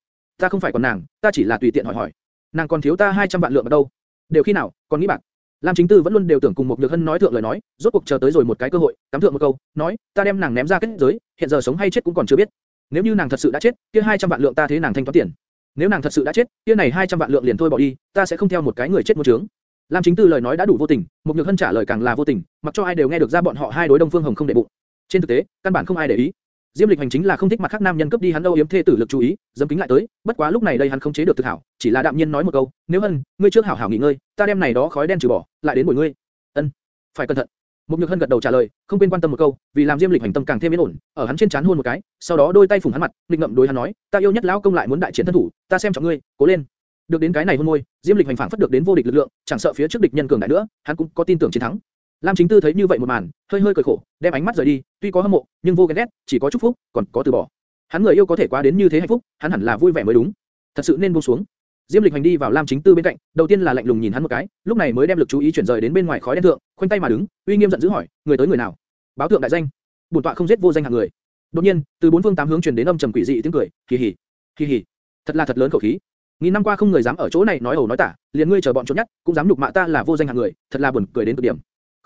Speaker 1: Ta không phải còn nàng, ta chỉ là tùy tiện hỏi hỏi. Nàng còn thiếu ta 200 vạn lượng ở đâu? Đều khi nào, còn nghĩ bạc? Lam Chính Tư vẫn luôn đều tưởng cùng một Nhược Hân nói thượng lời nói, rốt cuộc chờ tới rồi một cái cơ hội, cắm thượng một câu, nói, ta đem nàng ném ra kết giới, hiện giờ sống hay chết cũng còn chưa biết. Nếu như nàng thật sự đã chết, kia 200 vạn lượng ta thế nàng thanh toán tiền. Nếu nàng thật sự đã chết, kia này 200 vạn lượng liền thôi bỏ đi, ta sẽ không theo một cái người chết một trướng. Lam Chính Tư lời nói đã đủ vô tình, mục Nhược Hân trả lời càng là vô tình, mặc cho ai đều nghe được ra bọn họ hai đối Đông Phương Hồng không để bụng. Trên thực tế, căn bản không ai để ý. Diêm Lịch hành chính là không thích mặt khác nam nhân cấp đi hắn đâu yếm thê tử lực chú ý, dâm kính lại tới, bất quá lúc này đây hắn không chế được thực hảo, chỉ là đạm nhiên nói một câu, nếu hân, ngươi trước hảo hảo nghỉ ngơi, ta đem này đó khói đen trừ bỏ, lại đến buổi ngươi. Ân, phải cẩn thận. Mục nhược hân gật đầu trả lời, không quên quan tâm một câu, vì làm Diêm Lịch hành tâm càng thêm yên ổn, ở hắn trên trán hôn một cái, sau đó đôi tay phủng hắn mặt, lịch ngậm đối hắn nói, ta yêu nhất lão công lại muốn đại chiến thân thủ, ta xem trọng ngươi, cố lên. Được đến cái này hôn môi, Diêm Lịch hành phảng phất được đến vô địch lực lượng, chẳng sợ phía trước địch nhân cường đại nữa, hắn cũng có tin tưởng chiến thắng. Lam Chính Tư thấy như vậy một màn, hơi hơi cười khổ, đem ánh mắt rời đi, tuy có hâm mộ, nhưng vô ghen ghét, chỉ có chúc phúc, còn có từ bỏ. Hắn người yêu có thể quá đến như thế hạnh phúc, hắn hẳn là vui vẻ mới đúng. Thật sự nên buông xuống. Diêm Lịch hành đi vào Lam Chính Tư bên cạnh, đầu tiên là lạnh lùng nhìn hắn một cái, lúc này mới đem lực chú ý chuyển rời đến bên ngoài khói đen thượng, khoanh tay mà đứng, uy nghiêm giận dữ hỏi, người tới người nào? Báo thượng đại danh. Bổn tọa không giết vô danh hạng người. Đột nhiên, từ bốn phương tám hướng truyền đến âm trầm quỷ dị tiếng cười, kỳ hỉ kỳ hỉ Thật là thật lớn khẩu khí. Nghìn năm qua không người dám ở chỗ này nói ẩu nói tả, liền ngươi chờ bọn chuột nhắt, cũng dám nhục mạ ta là vô danh hạng người, thật là buồn cười đến cực điểm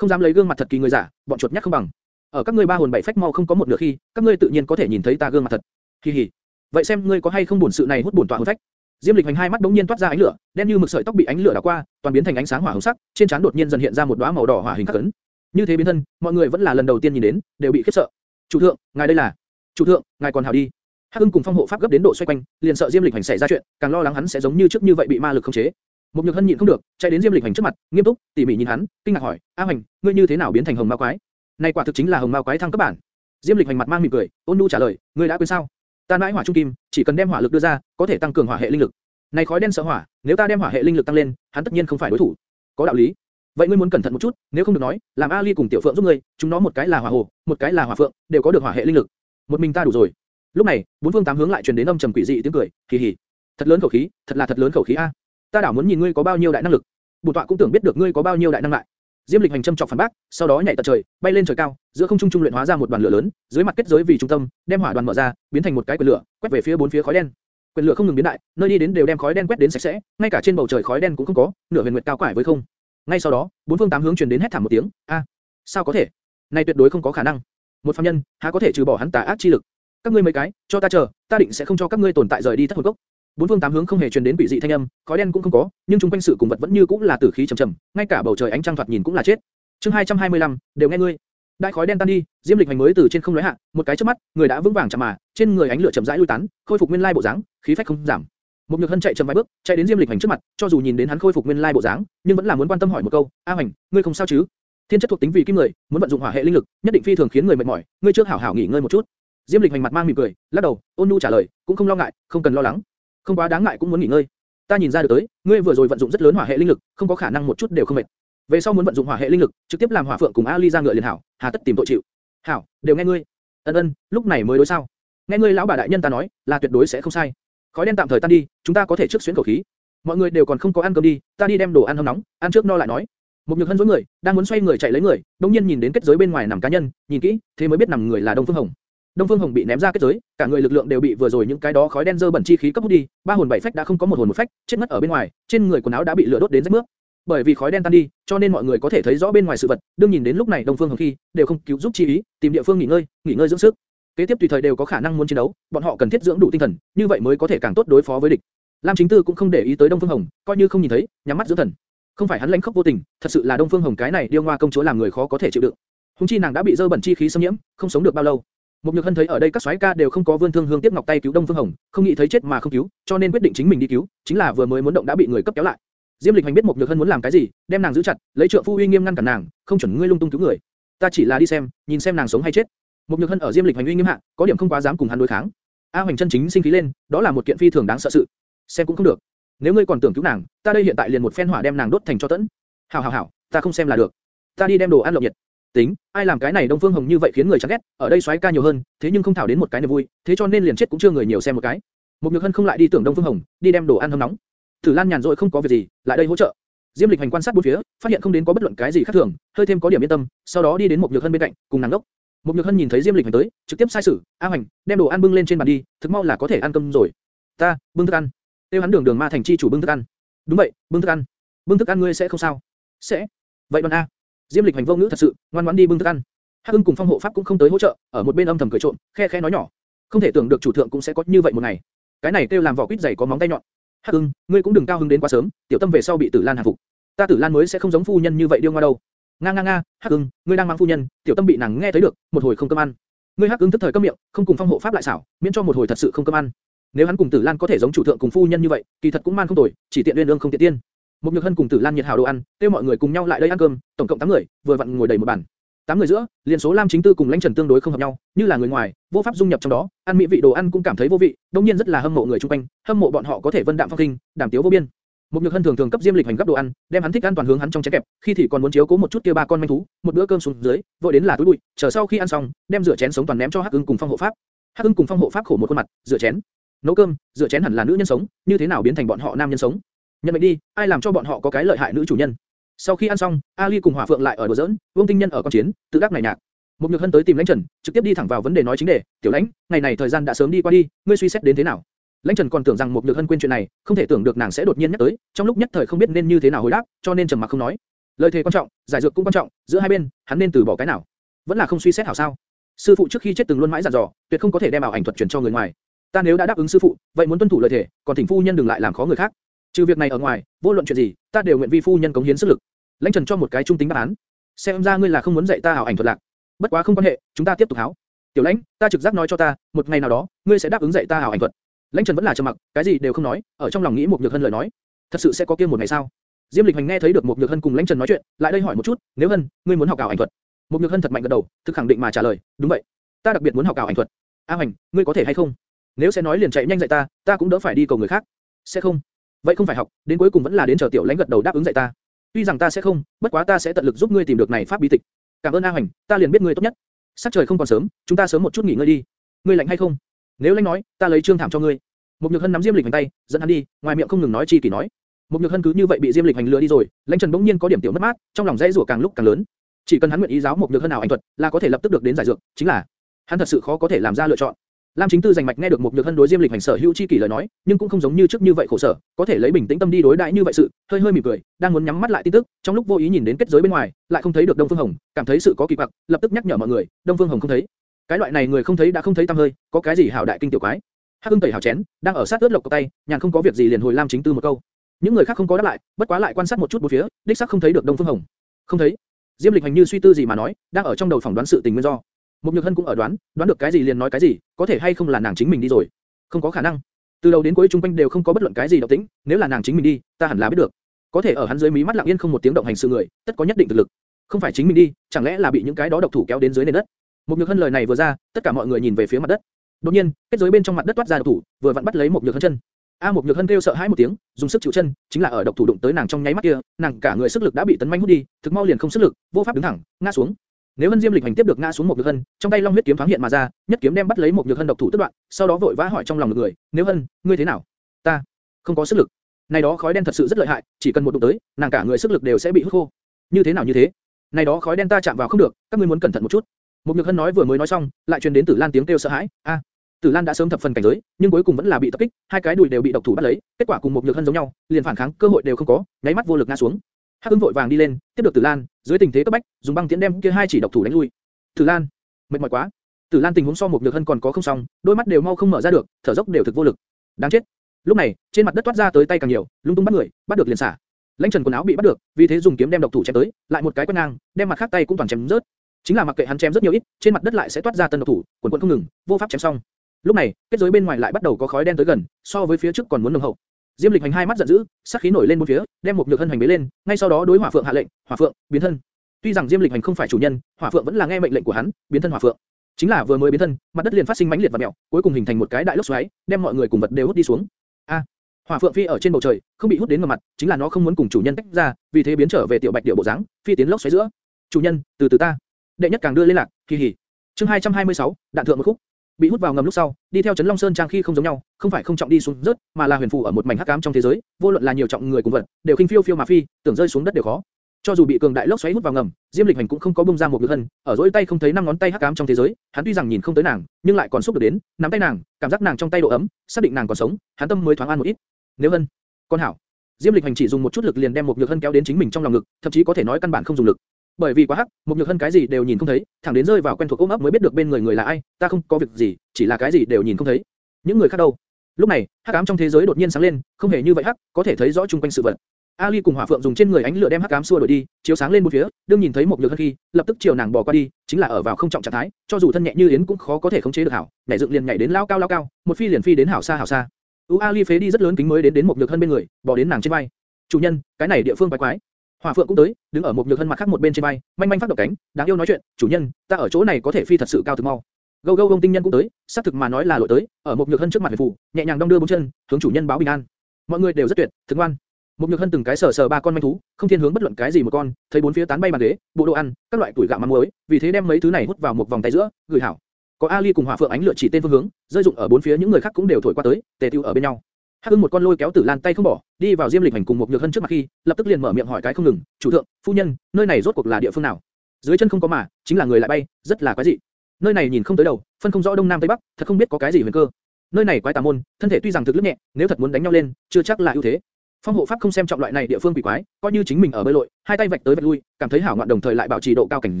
Speaker 1: không dám lấy gương mặt thật kỳ người giả, bọn chuột nhắt không bằng. ở các ngươi ba hồn bảy phách mau không có một nửa khi, các ngươi tự nhiên có thể nhìn thấy ta gương mặt thật. Hi hi. vậy xem ngươi có hay không buồn sự này hút buồn tọa hồn phách. Diêm Lịch Hành hai mắt đống nhiên toát ra ánh lửa, đen như mực sợi tóc bị ánh lửa đảo qua, toàn biến thành ánh sáng hỏa hồng sắc, trên trán đột nhiên dần hiện ra một đóa màu đỏ hỏa hình khắc ấn. Như thế biến thân, mọi người vẫn là lần đầu tiên nhìn đến, đều bị khiếp sợ. Chủ thượng, ngài đây là? Chủ thượng, ngài còn hảo đi. Hắc Ưng cùng Phong Hộ Pháp gấp đến độ xoay quanh, liền sợ Diêm Lịch Hành xảy ra chuyện, càng lo lắng hắn sẽ giống như trước như vậy bị ma lực khống chế. Một nhược hân nhịn không được, chạy đến Diêm Lịch Hành trước mặt, nghiêm túc, tỉ mỉ nhìn hắn, kinh ngạc hỏi, A Hành, ngươi như thế nào biến thành hồng ma quái? Này quả thực chính là hồng ma quái thăng cấp bản. Diêm Lịch Hành mặt mang mỉm cười, ôn nhu trả lời, ngươi đã quên sao? Ta mãi hỏa trung kim, chỉ cần đem hỏa lực đưa ra, có thể tăng cường hỏa hệ linh lực. Này khói đen sợ hỏa, nếu ta đem hỏa hệ linh lực tăng lên, hắn tất nhiên không phải đối thủ. Có đạo lý. Vậy ngươi muốn cẩn thận một chút, nếu không được nói, làm Ali cùng Tiểu Phượng giúp ngươi, chúng nó một cái là hỏa hồ, một cái là hỏa phượng, đều có được hỏa hệ linh lực. Một mình ta đủ rồi. Lúc này, bốn phương tám hướng lại truyền đến âm trầm quỷ dị tiếng cười, kỳ hỉ. Thật lớn khẩu khí, thật là thật lớn khẩu khí a ta đảo muốn nhìn ngươi có bao nhiêu đại năng lực. Bổn tọa cũng tưởng biết được ngươi có bao nhiêu đại năng lại. Diêm Lịch hành châm chọc phản bác, sau đó nhảy tận trời, bay lên trời cao, giữa không trung trung luyện hóa ra một đoàn lửa lớn, dưới mặt kết giới vì trung tâm, đem hỏa đoàn mở ra, biến thành một cái quyền lửa, quét về phía bốn phía khói đen. Quyền lửa không ngừng biến đại, nơi đi đến đều đem khói đen quét đến sạch sẽ, ngay cả trên bầu trời khói đen cũng không có, nửa huyền nguyệt cao quải với không. Ngay sau đó, bốn phương tám hướng truyền đến hét thảm một tiếng, a, sao có thể? Này tuyệt đối không có khả năng. Một phàm nhân, há có thể trừ bỏ hắn tà ác chi lực? Các ngươi mấy cái, cho ta chờ, ta định sẽ không cho các ngươi tồn tại rời đi thất hồn cốc. bốn phương tám hướng không hề truyền đến quỷ dị thanh âm, khói đen cũng không có, nhưng chúng quanh sự cùng vật vẫn như cũng là tử khí trầm trầm, ngay cả bầu trời ánh trăng thoạt nhìn cũng là chết. Chương 225, đều nghe ngươi. Đại khói đen tan đi, Diêm Lịch hành mới từ trên không lóe hạ, một cái chớp mắt, người đã vững vàng chạm mà, trên người ánh lửa chậm rãi lui tán, khôi phục nguyên lai bộ dáng, khí phách không giảm. Một Nhược Hân chạy chậm vài bước, chạy đến Diêm Lịch hành trước mặt, cho dù nhìn đến hắn khôi phục nguyên lai bộ dáng, nhưng vẫn là muốn quan tâm hỏi một câu, "A Hành, ngươi không sao chứ?" Thiên chất thuộc tính vì kim người, muốn vận dụng hỏa hệ linh lực, nhất định phi thường khiến người mệt mỏi, ngươi trước hảo hảo nghỉ ngơi một chút. Diêm Lịch hành mặt mang mỉm cười, lắc đầu, ôn nhu trả lời, cũng không lo ngại, không cần lo lắng, không quá đáng ngại cũng muốn nghỉ ngơi. Ta nhìn ra được tới, ngươi vừa rồi vận dụng rất lớn hỏa hệ linh lực, không có khả năng một chút đều không mệt. Về sau muốn vận dụng hỏa hệ linh lực, trực tiếp làm hỏa phượng cùng Ali ra ngựa liền hảo, hà tất tìm tội chịu. Hảo, đều nghe ngươi. Ân ân, lúc này mới đối sao? Nghe ngươi lão bà đại nhân ta nói, là tuyệt đối sẽ không sai. Khói đen tạm thời tan đi, chúng ta có thể trước xuyến khẩu khí. Mọi người đều còn không có ăn cơm đi, ta đi đem đồ ăn hâm nóng, ăn trước no lại nói. Một nhược hân dối người, đang muốn xoay người chạy lấy người, đột nhiên nhìn đến kết giới bên ngoài nằm cá nhân, nhìn kỹ, thế mới biết nằm người là Đông Phương Hồng. Đông Phương Hồng bị ném ra kết giới, cả người lực lượng đều bị vừa rồi những cái đó khói đen dơ bẩn chi khí cấp hút đi, ba hồn bảy phách đã không có một hồn một phách, chết mất ở bên ngoài, trên người quần áo đã bị lửa đốt đến rách mướp. Bởi vì khói đen tan đi, cho nên mọi người có thể thấy rõ bên ngoài sự vật, đương nhìn đến lúc này Đông Phương Hồng khi, đều không cứu giúp chi ý, tìm địa phương nghỉ ngơi, nghỉ ngơi dưỡng sức. Kế tiếp tùy thời đều có khả năng muốn chiến đấu, bọn họ cần thiết dưỡng đủ tinh thần, như vậy mới có thể càng tốt đối phó với địch. Lam Chính Tư cũng không để ý tới Đông Phương Hồng, coi như không nhìn thấy, nhắm mắt dưỡng thần. Không phải hắn lãnh khốc vô tình, thật sự là Đông Phương Hồng cái này điêu ngoa công chúa làm người khó có thể chịu đựng. Hùng chi nàng đã bị dơ bẩn chi khí xâm nhiễm, không sống được bao lâu. Một Nhược Hân thấy ở đây các soái ca đều không có vươn thương hương tiếp ngọc tay cứu Đông Phương Hồng, không nghĩ thấy chết mà không cứu, cho nên quyết định chính mình đi cứu, chính là vừa mới muốn động đã bị người cấp kéo lại. Diêm Lịch Hành biết Một Nhược Hân muốn làm cái gì, đem nàng giữ chặt, lấy trượng phu uy nghiêm ngăn cản nàng, không chuẩn ngươi lung tung cứu người. Ta chỉ là đi xem, nhìn xem nàng sống hay chết. Một Nhược Hân ở Diêm Lịch Hành uy nghiêm hạ, có điểm không quá dám cùng hắn đối kháng. A Hoành chân chính sinh khí lên, đó là một kiện phi thường đáng sợ sự. Xem cũng không được. Nếu ngươi còn tưởng cứu nàng, ta đây hiện tại liền một phen hỏa đem nàng đốt thành cho tẫn. Hảo hảo hảo, ta không xem là được. Ta đi đem đồ ăn lộng nhiệt. Tính, ai làm cái này Đông Phương Hồng như vậy khiến người chán ghét, ở đây xoáy ca nhiều hơn, thế nhưng không thảo đến một cái niềm vui, thế cho nên liền chết cũng chưa người nhiều xem một cái. Một Nhược Hân không lại đi tưởng Đông Phương Hồng, đi đem đồ ăn hâm nóng. Tử Lan nhàn rỗi không có việc gì, lại đây hỗ trợ. Diêm Lịch hành quan sát bốn phía, phát hiện không đến có bất luận cái gì khác thường, hơi thêm có điểm yên tâm, sau đó đi đến một Nhược Hân bên cạnh, cùng nàng ngốc. Một Nhược Hân nhìn thấy Diêm Lịch hành tới, trực tiếp sai sử, A Hành, đem đồ ăn bưng lên trên bàn đi, thực mau là có thể ăn cơm rồi. Ta, bưng thức ăn. Tiêu hắn đường đường ma thành chi chủ bưng thức ăn. Đúng vậy, bưng thức ăn. Bưng thức ăn ngươi sẽ không sao? Sẽ. Vậy đoàn a. Diêm Lịch hành vô ngữ thật sự, ngoan ngoãn đi bưng thức ăn. Hắc Ưng cùng Phong Hộ Pháp cũng không tới hỗ trợ, ở một bên âm thầm cười trộm, khe khe nói nhỏ. Không thể tưởng được chủ thượng cũng sẽ có như vậy một ngày. Cái này kêu làm vỏ quýt dày có móng tay nhọn. Hắc Ưng, ngươi cũng đừng cao hứng đến quá sớm, tiểu tâm về sau bị Tử Lan hạ phục. Ta Tử Lan mới sẽ không giống phu nhân như vậy điêu ngoa đâu. Nga nga nga, Hắc Ưng, ngươi đang mang phu nhân, tiểu tâm bị nàng nghe thấy được, một hồi không cơm ăn. Ngươi Hắc Ưng tức thời câm miệng, không cùng Phong Hộ Pháp lại xảo, miễn cho một hồi thật sự không cơm ăn. Nếu hắn cùng Tử Lan có thể giống chủ thượng cùng phu nhân như vậy, kỳ thật cũng man không tồi, chỉ tiện uyên ương không tiện tiên. Một Nhược Hân cùng Tử Lan nhiệt hảo đồ ăn, kêu mọi người cùng nhau lại đây ăn cơm, tổng cộng 8 người, vừa vặn ngồi đầy một bàn. Tám người giữa, liên số Lam Chính Tư cùng Lãnh Trần tương đối không hợp nhau, như là người ngoài, vô pháp dung nhập trong đó, ăn mỹ vị đồ ăn cũng cảm thấy vô vị, đương nhiên rất là hâm mộ người chung quanh, hâm mộ bọn họ có thể vân đạm phong kinh, đảm tiếu vô biên. Một Nhược Hân thường thường cấp Diêm Lịch hành gấp đồ ăn, đem hắn thích ăn toàn hướng hắn trong chén kẹp, khi thì còn muốn chiếu cố một chút kia ba con manh thú, một bữa cơm xuống dưới, vội đến là túi bụi, chờ sau khi ăn xong, đem rửa chén sống toàn ném cho Hắc Ưng cùng Phong Hộ Pháp. Hắc Ưng cùng Phong Hộ Pháp khổ một khuôn mặt, rửa chén, nấu cơm, rửa chén hẳn là nữ nhân sống, như thế nào biến thành bọn họ nam nhân sống? Nhận mệnh đi, ai làm cho bọn họ có cái lợi hại nữ chủ nhân? Sau khi ăn xong, Ali cùng Hỏa Phượng lại ở đùa giỡn, Vương Tinh Nhân ở con chiến, tự đắc này nhạc. Một Nhược Hân tới tìm Lãnh Trần, trực tiếp đi thẳng vào vấn đề nói chính đề, "Tiểu Lãnh, ngày này thời gian đã sớm đi qua đi, ngươi suy xét đến thế nào?" Lãnh Trần còn tưởng rằng một Nhược Hân quên chuyện này, không thể tưởng được nàng sẽ đột nhiên nhắc tới, trong lúc nhất thời không biết nên như thế nào hồi đáp, cho nên trầm mặc không nói. Lời thề quan trọng, giải dược cũng quan trọng, giữa hai bên, hắn nên từ bỏ cái nào? Vẫn là không suy xét hảo sao? Sư phụ trước khi chết từng luôn mãi dặn dò, tuyệt không có thể đem ảo ảnh thuật truyền cho người ngoài. Ta nếu đã đáp ứng sư phụ, vậy muốn tuân thủ lời thề, còn thỉnh phu nhân đừng lại làm khó người khác. Trừ việc này ở ngoài, vô luận chuyện gì, ta đều nguyện vi phu nhân cống hiến sức lực. Lãnh Trần cho một cái trung tính đáp án. Xem ra ngươi là không muốn dạy ta ảo ảnh thuật lạc. Bất quá không quan hệ, chúng ta tiếp tục háo. Tiểu Lãnh, ta trực giác nói cho ta, một ngày nào đó, ngươi sẽ đáp ứng dạy ta ảo ảnh thuật. Lãnh Trần vẫn là trầm mặc, cái gì đều không nói, ở trong lòng nghĩ một nhược hân lời nói. Thật sự sẽ có kia một ngày sao? Diêm Lịch Hành nghe thấy được một nhược hân cùng Lãnh Trần nói chuyện, lại đây hỏi một chút, nếu hân, ngươi muốn học ảo ảnh thuật? Một nhược hân thật mạnh gật đầu, thực khẳng định mà trả lời, đúng vậy, ta đặc biệt muốn học ảo ảnh thuật. A Hành, ngươi có thể hay không? Nếu sẽ nói liền chạy nhanh dạy ta, ta cũng đỡ phải đi cầu người khác. Sẽ không. Vậy không phải học, đến cuối cùng vẫn là đến chờ tiểu lãnh gật đầu đáp ứng dạy ta. Tuy rằng ta sẽ không, bất quá ta sẽ tận lực giúp ngươi tìm được này pháp bí tịch. Cảm ơn A Hoành, ta liền biết ngươi tốt nhất. Sắc trời không còn sớm, chúng ta sớm một chút nghỉ ngơi đi. Ngươi lạnh hay không? Nếu lãnh nói, ta lấy trương thảm cho ngươi. Một Nhược Hân nắm Diêm Lịch hành tay, dẫn hắn đi, ngoài miệng không ngừng nói chi kỳ nói. Một Nhược Hân cứ như vậy bị Diêm Lịch hành lừa đi rồi, Lãnh Trần bỗng nhiên có điểm tiểu mất mát, trong lòng dây rủa càng lúc càng lớn. Chỉ cần hắn nguyện ý giáo một Nhược Hân nào ảnh thuật, là có thể lập tức được đến giải dược, chính là hắn thật sự khó có thể làm ra lựa chọn. Lam Chính Tư giành mạch nghe được một nhược hân đối Diêm Lịch hành sở hữu chi kỷ lời nói, nhưng cũng không giống như trước như vậy khổ sở, có thể lấy bình tĩnh tâm đi đối đãi như vậy sự, hơi hơi mỉm cười, đang muốn nhắm mắt lại tin tức, trong lúc vô ý nhìn đến kết giới bên ngoài, lại không thấy được Đông Phương Hồng, cảm thấy sự có kỳ quặc, lập tức nhắc nhở mọi người, Đông Phương Hồng không thấy. Cái loại này người không thấy đã không thấy tâm hơi, có cái gì hảo đại kinh tiểu quái. Hắc Hưng tẩy hảo chén, đang ở sát ướt lộc cọc tay, nhàn không có việc gì liền hồi Lam Chính Tư một câu. Những người khác không có đáp lại, bất quá lại quan sát một chút bốn phía, đích xác không thấy được Đông Phương Hồng. Không thấy. Diêm Lịch hành như suy tư gì mà nói, đang ở trong đầu phỏng đoán sự tình nguyên do. Một Nhược Hân cũng ở đoán, đoán được cái gì liền nói cái gì, có thể hay không là nàng chính mình đi rồi. Không có khả năng. Từ đầu đến cuối trung quanh đều không có bất luận cái gì động tĩnh, nếu là nàng chính mình đi, ta hẳn là biết được. Có thể ở hắn dưới mí mắt lặng yên không một tiếng động hành sự người, tất có nhất định thực lực. Không phải chính mình đi, chẳng lẽ là bị những cái đó độc thủ kéo đến dưới nền đất? Một Nhược Hân lời này vừa ra, tất cả mọi người nhìn về phía mặt đất. Đột nhiên, kết giới bên trong mặt đất toát ra độc thủ, vừa vặn bắt lấy một Nhược Hân chân. A một Nhược Hân kêu sợ hãi một tiếng, dùng sức chịu chân, chính là ở độc thủ đụng tới nàng trong nháy mắt kia, nàng cả người sức lực đã bị tấn manh hút đi, thực mau liền không sức lực, vô pháp đứng thẳng, ngã xuống. Nếu Hân Diêm Lịch hành tiếp được ngã xuống một Nhược Hân, trong tay Long huyết kiếm thoáng hiện mà ra, nhất kiếm đem bắt lấy một Nhược Hân độc thủ tước đoạn, sau đó vội vã hỏi trong lòng người, "Nếu Hân, ngươi thế nào?" "Ta không có sức lực." Này đó khói đen thật sự rất lợi hại, chỉ cần một đụng tới, nàng cả người sức lực đều sẽ bị hút khô. "Như thế nào như thế?" "Này đó khói đen ta chạm vào không được, các ngươi muốn cẩn thận một chút." Một Nhược Hân nói vừa mới nói xong, lại truyền đến Tử Lan tiếng kêu sợ hãi, "A!" Tử Lan đã sớm thập phần cảnh giới, nhưng cuối cùng vẫn là bị tập kích, hai cái đùi đều bị độc thủ bắt lấy, kết quả cùng một nhược hân giống nhau, liền phản kháng cơ hội đều không có, nháy mắt vô lực ngã xuống. Hắc Ưng vội vàng đi lên, tiếp được Tử Lan, dưới tình thế cấp bách, dùng băng tiễn đem kia hai chỉ độc thủ đánh lui. Tử Lan, mệt mỏi quá. Tử Lan tình huống so một nhược hân còn có không xong, đôi mắt đều mau không mở ra được, thở dốc đều thực vô lực. Đáng chết. Lúc này, trên mặt đất toát ra tới tay càng nhiều, lung tung bắt người, bắt được liền xả. Lãnh Trần quần áo bị bắt được, vì thế dùng kiếm đem độc thủ chém tới, lại một cái quét ngang, đem mặt khác tay cũng toàn chém rớt. Chính là mặc kệ hắn chém rất nhiều ít, trên mặt đất lại sẽ toát ra tân độc thủ, quần quần không ngừng, vô pháp chém xong. Lúc này, kết giới bên ngoài lại bắt đầu có khói đen tới gần, so với phía trước còn muốn nồng hậu. Diêm Lịch hành hai mắt giận dữ, sát khí nổi lên bốn phía, đem một nhược hân hành bế lên, ngay sau đó đối Hỏa Phượng hạ lệnh, Hỏa Phượng, biến thân. Tuy rằng Diêm Lịch hành không phải chủ nhân, Hỏa Phượng vẫn là nghe mệnh lệnh của hắn, biến thân Hỏa Phượng. Chính là vừa mới biến thân, mặt đất liền phát sinh mãnh liệt và mèo, cuối cùng hình thành một cái đại lốc xoáy, đem mọi người cùng vật đều hút đi xuống. A, Hỏa Phượng phi ở trên bầu trời, không bị hút đến ngầm mặt, chính là nó không muốn cùng chủ nhân tách ra, vì thế biến trở về tiểu bạch điệu bộ dáng, phi tiến lốc xoáy giữa. Chủ nhân, từ từ ta. Đệ nhất càng đưa lên lạc, kỳ hỉ. Chương 226, đạn thượng một khúc bị hút vào ngầm lúc sau, đi theo chấn Long Sơn trang khi không giống nhau, không phải không trọng đi xuống rớt, mà là huyền phù ở một mảnh hắc ám trong thế giới, vô luận là nhiều trọng người cùng vật, đều khinh phiêu phiêu mà phi, tưởng rơi xuống đất đều khó. Cho dù bị cường đại lốc xoáy hút vào ngầm, Diêm Lịch Hành cũng không có bung ra một lực hân, ở dỗi tay không thấy năm ngón tay hắc ám trong thế giới, hắn tuy rằng nhìn không tới nàng, nhưng lại còn xúc được đến, nắm tay nàng, cảm giác nàng trong tay độ ấm, xác định nàng còn sống, hắn tâm mới thoáng an một ít. Nếu hân, con hảo. Diêm Lịch Hành chỉ dùng một chút lực liền đem một nhược hân kéo đến chính mình trong lòng ngực, thậm chí có thể nói căn bản không dùng lực. Bởi vì quá hắc, một nhược hân cái gì đều nhìn không thấy, thẳng đến rơi vào quen thuộc ôm ấp mới biết được bên người người là ai. Ta không có việc gì, chỉ là cái gì đều nhìn không thấy. Những người khác đâu? Lúc này, hắc ám trong thế giới đột nhiên sáng lên, không hề như vậy hắc, có thể thấy rõ chung quanh sự vật. Ali cùng Hỏa Phượng dùng trên người ánh lửa đem hắc ám xua đuổi đi, chiếu sáng lên một phía, đương nhìn thấy một nhược hân khi, lập tức chiều nàng bỏ qua đi, chính là ở vào không trọng trạng thái, cho dù thân nhẹ như yến cũng khó có thể khống chế được hảo, nhảy dựng liền nhảy đến lao cao lao cao, một phi liền phi đến hảo xa hảo xa. U Ali phế đi rất lớn kính mới đến đến một nhược hân bên người, bỏ đến nàng trên vai. Chủ nhân, cái này địa phương quái quái. Hỏa Phượng cũng tới, đứng ở một nhược hân mặt khác một bên trên bay, manh manh phát động cánh, đáng yêu nói chuyện, chủ nhân, ta ở chỗ này có thể phi thật sự cao thực mau. Gâu gâu ông tinh nhân cũng tới, xác thực mà nói là lội tới, ở một nhược hân trước mặt huyền phù, nhẹ nhàng đong đưa bốn chân, hướng chủ nhân báo bình an. Mọi người đều rất tuyệt, thực ngoan. Một nhược hân từng cái sờ sờ ba con manh thú, không thiên hướng bất luận cái gì một con, thấy bốn phía tán bay bàn ghế, bộ đồ ăn, các loại tuổi gạo mắm muối, vì thế đem mấy thứ này hút vào một vòng tay giữa, gửi hảo. Có Ali cùng Hỏa Phượng ánh lửa chỉ tên phương hướng, rơi dụng ở bốn phía những người khác cũng đều thổi qua tới, tề tiêu ở bên nhau. Hắc Ưng một con lôi kéo Tử Lan tay không bỏ, đi vào Diêm Lịch Hành cùng một nhược hân trước mặt khi, lập tức liền mở miệng hỏi cái không ngừng, "Chủ thượng, phu nhân, nơi này rốt cuộc là địa phương nào?" Dưới chân không có mà, chính là người lại bay, rất là quái dị. Nơi này nhìn không tới đầu, phân không rõ đông nam tây bắc, thật không biết có cái gì huyền cơ. Nơi này quái tà môn, thân thể tuy rằng thực lực nhẹ, nếu thật muốn đánh nhau lên, chưa chắc là ưu thế. Phong hộ pháp không xem trọng loại này địa phương quỷ quái, coi như chính mình ở bơi lội, hai tay vạch tới vạch lui, cảm thấy hảo ngoạn đồng thời lại bảo trì độ cao cảnh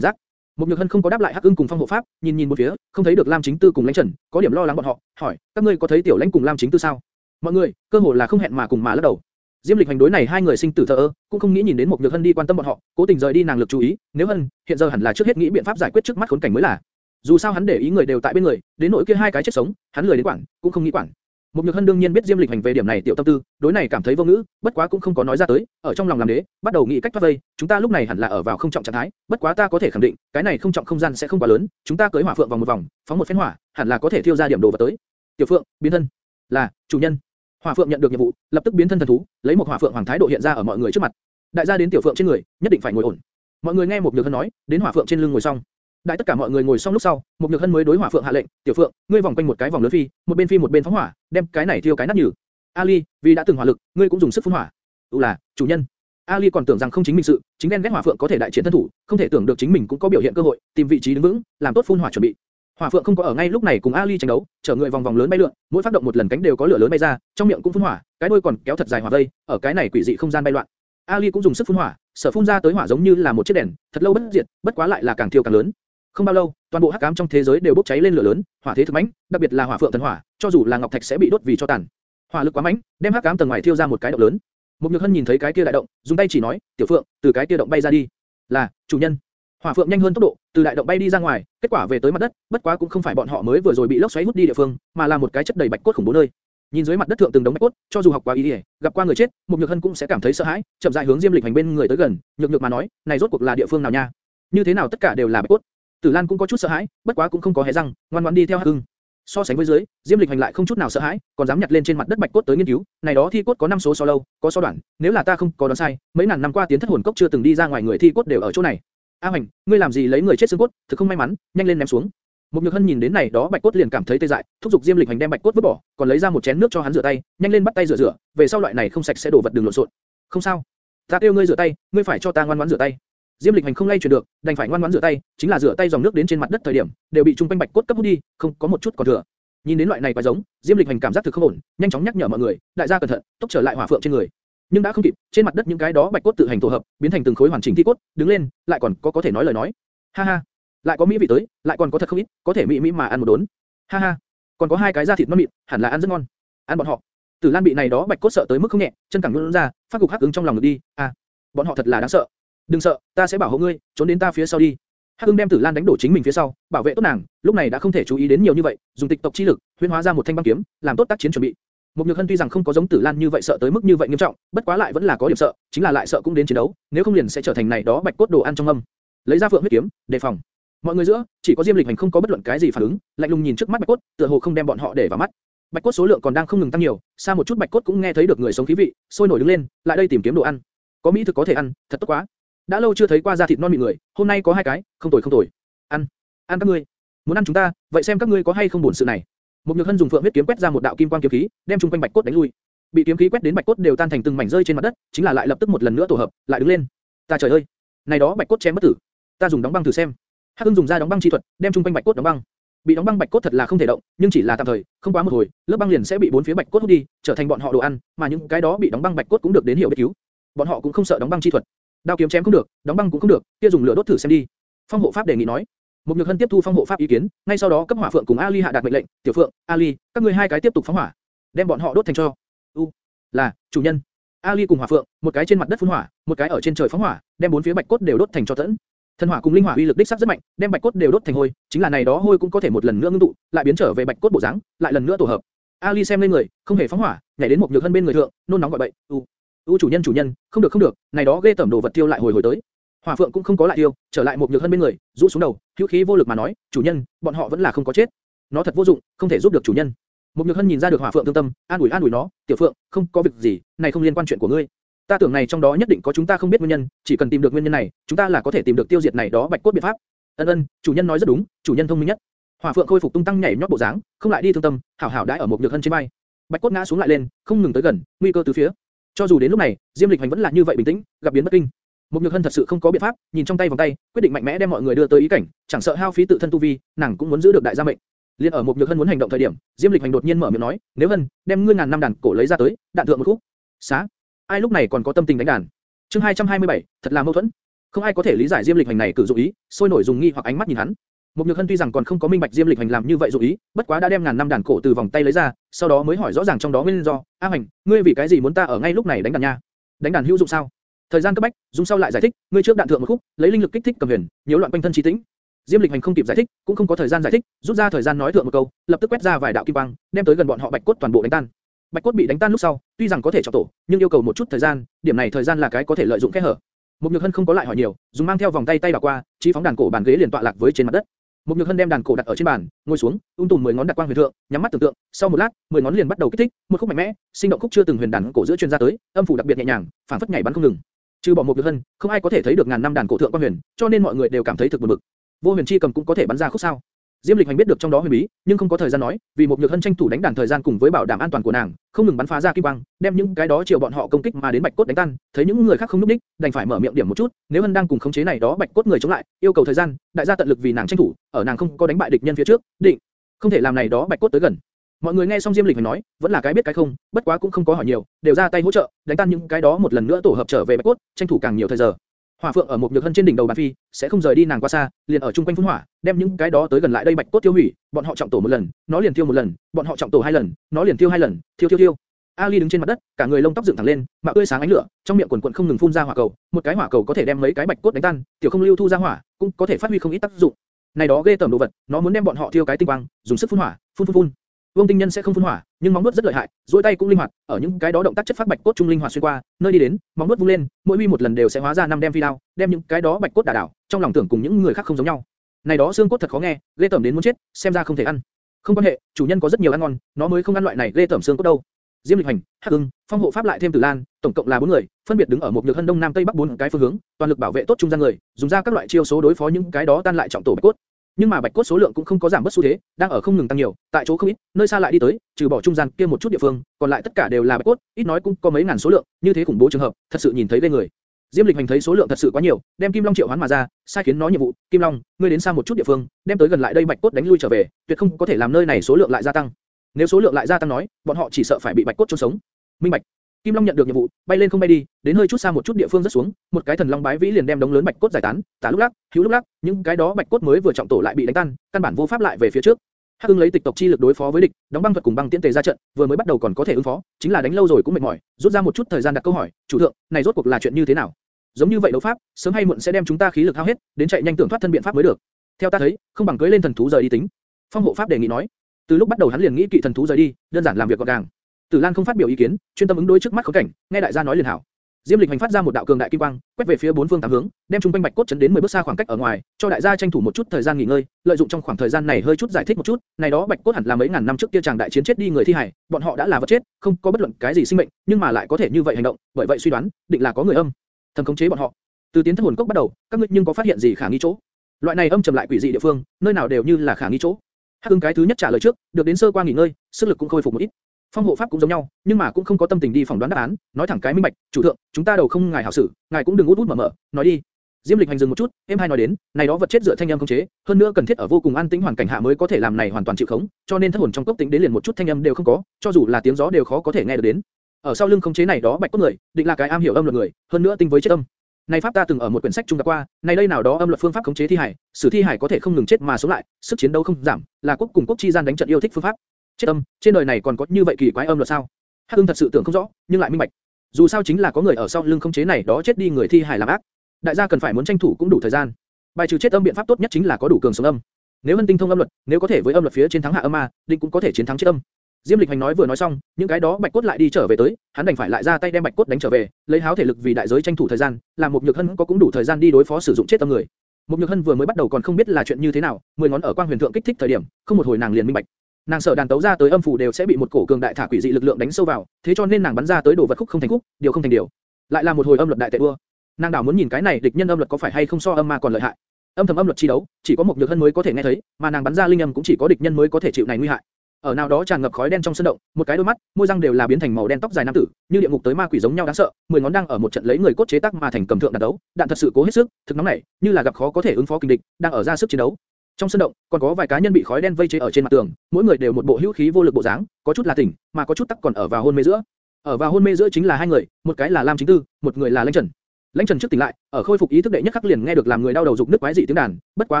Speaker 1: giác. Một Nhược Hân không có đáp lại Hắc Ưng cùng Phong hộ pháp, nhìn nhìn một phía, không thấy được Lam Chính Tư cùng Lãnh Trần, có điểm lo lắng bọn họ, hỏi, các ngươi có thấy Tiểu Lãnh cùng Lam Chính Tư sao? Mọi người, cơ hồ là không hẹn mà cùng mà lắc đầu. Diêm Lịch hành đối này hai người sinh tử thờ ơ, cũng không nghĩ nhìn đến một nhược hân đi quan tâm bọn họ, cố tình rời đi nàng lực chú ý. Nếu hân, hiện giờ hẳn là trước hết nghĩ biện pháp giải quyết trước mắt khốn cảnh mới là. Dù sao hắn để ý người đều tại bên người, đến nỗi kia hai cái chết sống, hắn lười đến quản, cũng không nghĩ quản. Một nhược hân đương nhiên biết Diêm Lịch hành về điểm này tiểu tâm tư, đối này cảm thấy vô ngữ, bất quá cũng không có nói ra tới, ở trong lòng làm đế, bắt đầu nghĩ cách thoát vây. Chúng ta lúc này hẳn là ở vào không trọng trạng thái, bất quá ta có thể khẳng định, cái này không trọng không gian sẽ không quá lớn, chúng ta cưỡi hỏa phượng vòng một vòng, phóng một phen hỏa, hẳn là có thể thiêu ra điểm đồ vật tới. Tiểu Phượng, biến thân. Là, chủ nhân. Hỏa Phượng nhận được nhiệm vụ, lập tức biến thân thần thú, lấy một Hỏa Phượng hoàng thái độ hiện ra ở mọi người trước mặt. Đại gia đến tiểu Phượng trên người, nhất định phải ngồi ổn. Mọi người nghe một nhược hân nói, đến Hỏa Phượng trên lưng ngồi xong. Đại tất cả mọi người ngồi xong lúc sau, một nhược hân mới đối Hỏa Phượng hạ lệnh, tiểu Phượng, ngươi vòng quanh một cái vòng lớn phi, một bên phi một bên phóng hỏa, đem cái này thiêu cái nát nhừ. Ali, vì đã từng hỏa lực, ngươi cũng dùng sức phun hỏa. U là, chủ nhân. Ali còn tưởng rằng không chính mình sự, chính đen ghét Hỏa Phượng có thể đại chiến thân thủ, không thể tưởng được chính mình cũng có biểu hiện cơ hội, tìm vị trí đứng vững, làm tốt phun hỏa chuẩn bị. Hỏa Phượng không có ở ngay lúc này cùng Ali tranh đấu, chở người vòng vòng lớn bay lượn, mỗi phát động một lần cánh đều có lửa lớn bay ra, trong miệng cũng phun hỏa, cái đuôi còn kéo thật dài hỏa vây, ở cái này quỷ dị không gian bay loạn. Ali cũng dùng sức phun hỏa, sở phun ra tới hỏa giống như là một chiếc đèn, thật lâu bất diệt, bất quá lại là càng thiêu càng lớn. Không bao lâu, toàn bộ hắc ám trong thế giới đều bốc cháy lên lửa lớn, hỏa thế thực mãnh, đặc biệt là hỏa phượng thần hỏa, cho dù là ngọc thạch sẽ bị đốt vì cho tàn. Hỏa lực quá mãnh, đem hắc ám tầng ngoài thiêu ra một cái động lớn. Mục Nhược Hân nhìn thấy cái kia đại động, dùng tay chỉ nói, "Tiểu Phượng, từ cái kia động bay ra đi." "Là, chủ nhân." Hỏa Phượng nhanh hơn tốc độ, từ đại động bay đi ra ngoài, kết quả về tới mặt đất, bất quá cũng không phải bọn họ mới vừa rồi bị lốc xoáy hút đi địa phương, mà là một cái chất đầy bạch cốt khủng bố nơi. Nhìn dưới mặt đất thượng từng đống bạch cốt, cho dù học qua ý đi, gặp qua người chết, một nhược hân cũng sẽ cảm thấy sợ hãi, chậm rãi hướng Diêm Lịch hành bên người tới gần, nhược nhược mà nói, này rốt cuộc là địa phương nào nha? Như thế nào tất cả đều là bạch cốt? Tử Lan cũng có chút sợ hãi, bất quá cũng không có hé răng, ngoan ngoãn đi theo Hắc Hưng. So sánh với dưới, Diêm Lịch hành lại không chút nào sợ hãi, còn dám nhặt lên trên mặt đất bạch cốt tới nghiên cứu. Này đó thi cốt có năm số so lâu, có so đoạn, nếu là ta không có đoán sai, mấy ngàn năm qua tiến thất hồn cốc chưa từng đi ra ngoài người thi cốt đều ở chỗ này. A Hoành, ngươi làm gì lấy người chết xương cốt, thực không may mắn, nhanh lên ném xuống. Một Nhược Hân nhìn đến này đó bạch cốt liền cảm thấy tê dại, thúc giục Diêm Lịch Hành đem bạch cốt vứt bỏ, còn lấy ra một chén nước cho hắn rửa tay, nhanh lên bắt tay rửa rửa, về sau loại này không sạch sẽ đổ vật đừng lộn xộn. Không sao, ta kêu ngươi rửa tay, ngươi phải cho ta ngoan ngoãn rửa tay. Diêm Lịch Hành không lay chuyển được, đành phải ngoan ngoãn rửa tay, chính là rửa tay dòng nước đến trên mặt đất thời điểm, đều bị trung quanh bạch cốt cấp hút đi, không có một chút còn thừa. Nhìn đến loại này quá giống, Diêm Lịch Hành cảm giác thực không ổn, nhanh chóng nhắc nhở mọi người, đại gia cẩn thận, tốc trở lại hỏa phượng trên người. Nhưng đã không kịp, trên mặt đất những cái đó bạch cốt tự hành tổ hợp, biến thành từng khối hoàn chỉnh thi cốt, đứng lên, lại còn có có thể nói lời nói. Ha ha, lại có mỹ vị tới, lại còn có thật không ít, có thể mỹ mỹ mà ăn một đốn. Ha ha, còn có hai cái da thịt non mịn, hẳn là ăn rất ngon. Ăn bọn họ. Tử Lan bị này đó bạch cốt sợ tới mức không nhẹ, chân cẳng nhún ra, phát cục hắc ứng trong lòng được đi. À, bọn họ thật là đáng sợ. Đừng sợ, ta sẽ bảo hộ ngươi, trốn đến ta phía sau đi. Hắc Ưng đem Tử Lan đánh đổ chính mình phía sau, bảo vệ tốt nàng, lúc này đã không thể chú ý đến nhiều như vậy, dùng tịch tộc chi lực, huyễn hóa ra một thanh băng kiếm, làm tốt tác chiến chuẩn bị. Mục Nhược Hân tuy rằng không có giống Tử Lan như vậy sợ tới mức như vậy nghiêm trọng, bất quá lại vẫn là có điểm sợ, chính là lại sợ cũng đến chiến đấu, nếu không liền sẽ trở thành này đó bạch cốt đồ ăn trong âm. Lấy ra phượng huyết kiếm, đề phòng. Mọi người giữa, chỉ có Diêm Lịch Hành không có bất luận cái gì phản ứng, lạnh lùng nhìn trước mắt bạch cốt, tựa hồ không đem bọn họ để vào mắt. Bạch cốt số lượng còn đang không ngừng tăng nhiều, xa một chút bạch cốt cũng nghe thấy được người sống khí vị, sôi nổi đứng lên, lại đây tìm kiếm đồ ăn. Có mỹ thực có thể ăn, thật tốt quá. Đã lâu chưa thấy qua da thịt non mịn người, hôm nay có hai cái, không tồi không tồi. Ăn, ăn các ngươi. Muốn ăn chúng ta, vậy xem các ngươi có hay không buồn sự này. Một Nhược Hân dùng phượng huyết kiếm quét ra một đạo kim quang kiếm khí, đem trung quanh bạch cốt đánh lui. Bị kiếm khí quét đến bạch cốt đều tan thành từng mảnh rơi trên mặt đất, chính là lại lập tức một lần nữa tổ hợp, lại đứng lên. Ta trời ơi, này đó bạch cốt chém bất tử. Ta dùng đóng băng thử xem. Hắc Hưng dùng ra đóng băng chi thuật, đem trung quanh bạch cốt đóng băng. Bị đóng băng bạch cốt thật là không thể động, nhưng chỉ là tạm thời, không quá một hồi, lớp băng liền sẽ bị bốn phía bạch cốt hút đi, trở thành bọn họ đồ ăn, mà những cái đó bị đóng băng bạch cốt cũng được đến hiểu biết cứu. Bọn họ cũng không sợ đóng băng chi thuật. Đao kiếm chém cũng được, đóng băng cũng không được, kia dùng lửa đốt thử xem đi. Phong hộ pháp đề nghị nói. Một Nhược Hân tiếp thu phong hộ pháp ý kiến, ngay sau đó cấp hỏa phượng cùng Ali hạ đạt mệnh lệnh, "Tiểu Phượng, Ali, các ngươi hai cái tiếp tục phóng hỏa, đem bọn họ đốt thành tro." "U, là, chủ nhân." Ali cùng hỏa phượng, một cái trên mặt đất phun hỏa, một cái ở trên trời phóng hỏa, đem bốn phía bạch cốt đều đốt thành tro tẫn. Thần hỏa cùng linh hỏa uy lực đích sắc rất mạnh, đem bạch cốt đều đốt thành hôi, chính là này đó hôi cũng có thể một lần nữa ngưng tụ, lại biến trở về bạch cốt bộ dáng, lại lần nữa tổ hợp. Ali xem lên người, không hề phóng hỏa, nhảy đến một nhược hân bên người thượng, nôn nóng gọi bậy, "U, u chủ nhân chủ nhân, không được không được, này đó ghê tẩm đồ vật tiêu lại hồi hồi tới." Hỏa Phượng cũng không có lại tiêu, trở lại một nhược hân bên người, rũ xuống đầu, hữu khí vô lực mà nói, "Chủ nhân, bọn họ vẫn là không có chết. Nó thật vô dụng, không thể giúp được chủ nhân." Một nhược hân nhìn ra được Hỏa Phượng thương tâm, an ủi an ủi nó, "Tiểu Phượng, không có việc gì, này không liên quan chuyện của ngươi. Ta tưởng này trong đó nhất định có chúng ta không biết nguyên nhân, chỉ cần tìm được nguyên nhân này, chúng ta là có thể tìm được tiêu diệt này đó bạch cốt biện pháp." Ân ân, chủ nhân nói rất đúng, chủ nhân thông minh nhất. Hỏa Phượng khôi phục tung tăng nhảy nhót bộ dáng, không lại đi thương tâm, hảo hảo đãi ở một nhược hân trên vai. Bạch cốt ngã xuống lại lên, không ngừng tới gần, nguy cơ từ phía. Cho dù đến lúc này, Diêm Lịch Hành vẫn là như vậy bình tĩnh, gặp biến bất kinh. Một Nhược Hân thật sự không có biện pháp, nhìn trong tay vòng tay, quyết định mạnh mẽ đem mọi người đưa tới ý cảnh, chẳng sợ hao phí tự thân tu vi, nàng cũng muốn giữ được đại gia mệnh. Liên ở một Nhược Hân muốn hành động thời điểm, Diêm Lịch Hành đột nhiên mở miệng nói, nếu Hân, đem ngươi ngàn năm đàn cổ lấy ra tới, đạn thượng một khúc. Xá, ai lúc này còn có tâm tình đánh đàn? Chương 227, thật là mâu thuẫn. Không ai có thể lý giải Diêm Lịch Hành này cử dụng ý, sôi nổi dùng nghi hoặc ánh mắt nhìn hắn. Mục Nhược Hân tuy rằng còn không có minh bạch Diêm Lịch Hành làm như vậy dụng ý, bất quá đã đem ngàn năm đàn cổ từ vòng tay lấy ra, sau đó mới hỏi rõ ràng trong đó nguyên do. A Hành, ngươi vì cái gì muốn ta ở ngay lúc này đánh đàn nha? Đánh đàn hữu dụng sao? Thời gian cấp bách, dùng sau lại giải thích, ngươi trước đạn thượng một khúc, lấy linh lực kích thích cầm huyền, nhiễu loạn quanh thân trí tĩnh. Diêm Lịch Hành không kịp giải thích, cũng không có thời gian giải thích, rút ra thời gian nói thượng một câu, lập tức quét ra vài đạo kim quang, đem tới gần bọn họ bạch cốt toàn bộ đánh tan. Bạch cốt bị đánh tan lúc sau, tuy rằng có thể trọng tổ, nhưng yêu cầu một chút thời gian, điểm này thời gian là cái có thể lợi dụng kẽ hở. mục Nhược Hân không có lại hỏi nhiều, dùng mang theo vòng tay tay đảo qua, chí phóng đàn cổ bàn ghế liền tọa lạc với trên mặt đất. mục Nhược Hân đem đàn cổ đặt ở trên bàn, ngồi xuống, ung tùm mười ngón đặt quang huyền thượng, nhắm mắt tưởng tượng, sau một lát, mười ngón liền bắt đầu kích thích, một khúc mạnh mẽ, sinh động khúc chưa từng huyền đàn cổ giữa truyền ra tới, âm phủ đặc biệt nhẹ nhàng, phản phất nhảy bắn không ngừng. Trừ bỏ một được Hân, không ai có thể thấy được ngàn năm đàn cổ thượng quan huyền, cho nên mọi người đều cảm thấy thực buồn bực. Vô Huyền Chi cầm cũng có thể bắn ra khúc sao? Diêm Lịch Hành biết được trong đó huyền bí, nhưng không có thời gian nói, vì một nhược hân tranh thủ đánh đàn thời gian cùng với bảo đảm an toàn của nàng, không ngừng bắn phá ra kim băng, đem những cái đó chiều bọn họ công kích mà đến bạch cốt đánh tan, thấy những người khác không núp đích, đành phải mở miệng điểm một chút, nếu hân đang cùng khống chế này đó bạch cốt người chống lại, yêu cầu thời gian, đại gia tận lực vì nàng tranh thủ, ở nàng không có đánh bại địch nhân phía trước, định không thể làm này đó bạch cốt tới gần. Mọi người nghe xong Diêm Lịch Hành nói, vẫn là cái biết cái không, bất quá cũng không có hỏi nhiều, đều ra tay hỗ trợ, đánh tan những cái đó một lần nữa tổ hợp trở về bạch cốt, tranh thủ càng nhiều thời giờ. Hỏa phượng ở một nhược hân trên đỉnh đầu bàn phi, sẽ không rời đi nàng qua xa, liền ở trung quanh phun hỏa, đem những cái đó tới gần lại đây bạch cốt tiêu hủy, bọn họ trọng tổ một lần, nó liền tiêu một lần, bọn họ trọng tổ hai lần, nó liền tiêu hai lần, tiêu tiêu tiêu. Ali đứng trên mặt đất, cả người lông tóc dựng thẳng lên, mạo tươi sáng ánh lửa, trong miệng cuộn cuộn không ngừng phun ra hỏa cầu, một cái hỏa cầu có thể đem mấy cái bạch cốt đánh tan, tiểu không lưu thu ra hỏa, cũng có thể phát huy không ít tác dụng. Này đó ghê tởm đồ vật, nó muốn đem bọn họ thiêu cái tinh quang, dùng sức phun hỏa, phun phun phun. Vương Tinh Nhân sẽ không phun hỏa, nhưng móng vuốt rất lợi hại, duỗi tay cũng linh hoạt, ở những cái đó động tác chất phát bạch cốt trung linh hoạt xuyên qua, nơi đi đến, móng vuốt vung lên, mỗi huy một lần đều sẽ hóa ra năm đem phi đao, đem những cái đó bạch cốt đả đảo, trong lòng tưởng cùng những người khác không giống nhau. Này đó xương cốt thật khó nghe, lê tẩm đến muốn chết, xem ra không thể ăn. Không quan hệ, chủ nhân có rất nhiều ăn ngon, nó mới không ăn loại này lê tẩm xương cốt đâu. Diêm Lịch Hành, Hắc Ưng, Phong Hộ Pháp lại thêm Tử Lan, tổng cộng là bốn người, phân biệt đứng ở một nhược hân đông nam tây bắc bốn cái phương hướng, toàn lực bảo vệ tốt trung gian người, dùng ra các loại chiêu số đối phó những cái đó tan lại trọng tổ bạch cốt. Nhưng mà bạch cốt số lượng cũng không có giảm bớt xu thế, đang ở không ngừng tăng nhiều, tại chỗ không ít, nơi xa lại đi tới, trừ bỏ trung gian kia một chút địa phương, còn lại tất cả đều là bạch cốt, ít nói cũng có mấy ngàn số lượng, như thế khủng bố trường hợp, thật sự nhìn thấy ghê người. Diêm Lịch Hành thấy số lượng thật sự quá nhiều, đem Kim Long triệu hoán mà ra, sai khiến nó nhiệm vụ, Kim Long, ngươi đến xa một chút địa phương, đem tới gần lại đây bạch cốt đánh lui trở về, tuyệt không có thể làm nơi này số lượng lại gia tăng. Nếu số lượng lại gia tăng nói, bọn họ chỉ sợ phải bị bạch cốt chôn sống. Minh bạch. Kim Long nhận được nhiệm vụ, bay lên không bay đi, đến hơi chút xa một chút địa phương rất xuống, một cái thần long bái vĩ liền đem đống lớn bạch cốt giải tán, tả lúc lắc, hữu lúc lắc, những cái đó bạch cốt mới vừa trọng tổ lại bị đánh tan, căn bản vô pháp lại về phía trước. Hắc Ưng lấy tịch tộc chi lực đối phó với địch, đóng băng thuật cùng băng tiễn tề ra trận, vừa mới bắt đầu còn có thể ứng phó, chính là đánh lâu rồi cũng mệt mỏi, rút ra một chút thời gian đặt câu hỏi, chủ thượng, này rốt cuộc là chuyện như thế nào? Giống như vậy đấu pháp, sớm hay muộn sẽ đem chúng ta khí lực hao hết, đến chạy nhanh tưởng thoát thân biện pháp mới được. Theo ta thấy, không bằng cưới lên thần thú rời đi tính. Phong hộ pháp đề nghị nói. Từ lúc bắt đầu hắn liền nghĩ kỵ thần thú rời đi, đơn giản làm việc gọn gàng. Tử Lan không phát biểu ý kiến, chuyên tâm ứng đối trước mắt khốn cảnh, nghe đại gia nói liền hảo. Diêm Lịch hành phát ra một đạo cường đại kim quang, quét về phía bốn phương tám hướng, đem trung quanh bạch cốt chấn đến 10 bước xa khoảng cách ở ngoài, cho đại gia tranh thủ một chút thời gian nghỉ ngơi, lợi dụng trong khoảng thời gian này hơi chút giải thích một chút, này đó bạch cốt hẳn là mấy ngàn năm trước kia chàng đại chiến chết đi người thi hải, bọn họ đã là vật chết, không có bất luận cái gì sinh mệnh, nhưng mà lại có thể như vậy hành động, bởi vậy suy đoán, định là có người âm thầm khống chế bọn họ. Từ tiến thất hồn cốc bắt đầu, các ngươi nhưng có phát hiện gì khả nghi chỗ? Loại này âm trầm lại quỷ dị địa phương, nơi nào đều như là khả nghi chỗ. Hắc Ưng cái thứ nhất trả lời trước, được đến sơ qua nghỉ ngơi, sức lực cũng khôi phục một ít. Phong hộ pháp cũng giống nhau, nhưng mà cũng không có tâm tình đi phỏng đoán đáp án, nói thẳng cái minh bạch, chủ thượng, chúng ta đầu không ngài hảo xử, ngài cũng đừng út út mở mở, nói đi. Diêm Lịch hành dừng một chút, em hai nói đến, này đó vật chết dựa thanh âm không chế, hơn nữa cần thiết ở vô cùng an tĩnh hoàn cảnh hạ mới có thể làm này hoàn toàn chịu khống, cho nên thất hồn trong cốc tính đến liền một chút thanh âm đều không có, cho dù là tiếng gió đều khó có thể nghe được đến. Ở sau lưng không chế này đó bạch cốt người, định là cái am hiểu âm luật người, hơn nữa tinh với chết âm. Này pháp ta từng ở một quyển sách trung đọc qua, này đây nào đó âm luật phương pháp khống chế thi hải, sử thi hải có thể không ngừng chết mà sống lại, sức chiến đấu không giảm, là quốc cùng quốc chi gian đánh trận yêu thích phương pháp. Chết âm, trên đời này còn có như vậy kỳ quái âm luật sao? Hắc Ưng thật sự tưởng không rõ, nhưng lại minh bạch. Dù sao chính là có người ở sau lưng không chế này đó chết đi người thi hải làm ác. Đại gia cần phải muốn tranh thủ cũng đủ thời gian. Bài trừ chết âm biện pháp tốt nhất chính là có đủ cường sống âm. Nếu Hân Tinh thông âm luật, nếu có thể với âm luật phía trên thắng hạ âm ma, định cũng có thể chiến thắng chết âm. Diêm Lịch Hành nói vừa nói xong, những cái đó bạch cốt lại đi trở về tới, hắn đành phải lại ra tay đem bạch cốt đánh trở về, lấy háo thể lực vì đại giới tranh thủ thời gian, làm một nhược hân có cũng đủ thời gian đi đối phó sử dụng chết tâm người. Một nhược hân vừa mới bắt đầu còn không biết là chuyện như thế nào, mười ngón ở quang huyền thượng kích thích thời điểm, không một hồi nàng liền minh bạch. Nàng sợ đàn tấu ra tới âm phủ đều sẽ bị một cổ cường đại thả quỷ dị lực lượng đánh sâu vào, thế cho nên nàng bắn ra tới đồ vật khúc không thành khúc, điều không thành điều. Lại là một hồi âm luật đại tệ đua. Nàng đảo muốn nhìn cái này địch nhân âm luật có phải hay không so âm ma còn lợi hại. Âm thầm âm luật chi đấu, chỉ có một nhược hân mới có thể nghe thấy, mà nàng bắn ra linh âm cũng chỉ có địch nhân mới có thể chịu này nguy hại. Ở nào đó tràn ngập khói đen trong sân động, một cái đôi mắt, môi răng đều là biến thành màu đen tóc dài nam tử, như địa ngục tới ma quỷ giống nhau đáng sợ, mười ngón đang ở một trận lấy người cốt chế tác mà thành cầm thượng đạn đấu, đạn thật sự cố hết sức, thực nóng nảy, như là gặp khó có thể ứng phó kinh địch, đang ở ra sức chiến đấu. Trong sân động, còn có vài cá nhân bị khói đen vây chế ở trên mặt tường, mỗi người đều một bộ hữu khí vô lực bộ dáng, có chút là tỉnh, mà có chút tắc còn ở vào hôn mê giữa. Ở vào hôn mê giữa chính là hai người, một cái là Lam Chính Tư, một người là Lãnh Trần. Lãnh Trần trước tỉnh lại, ở khôi phục ý thức đệ nhất khắc liền nghe được làm người đau đầu dục nước quái dị tiếng đàn, bất quá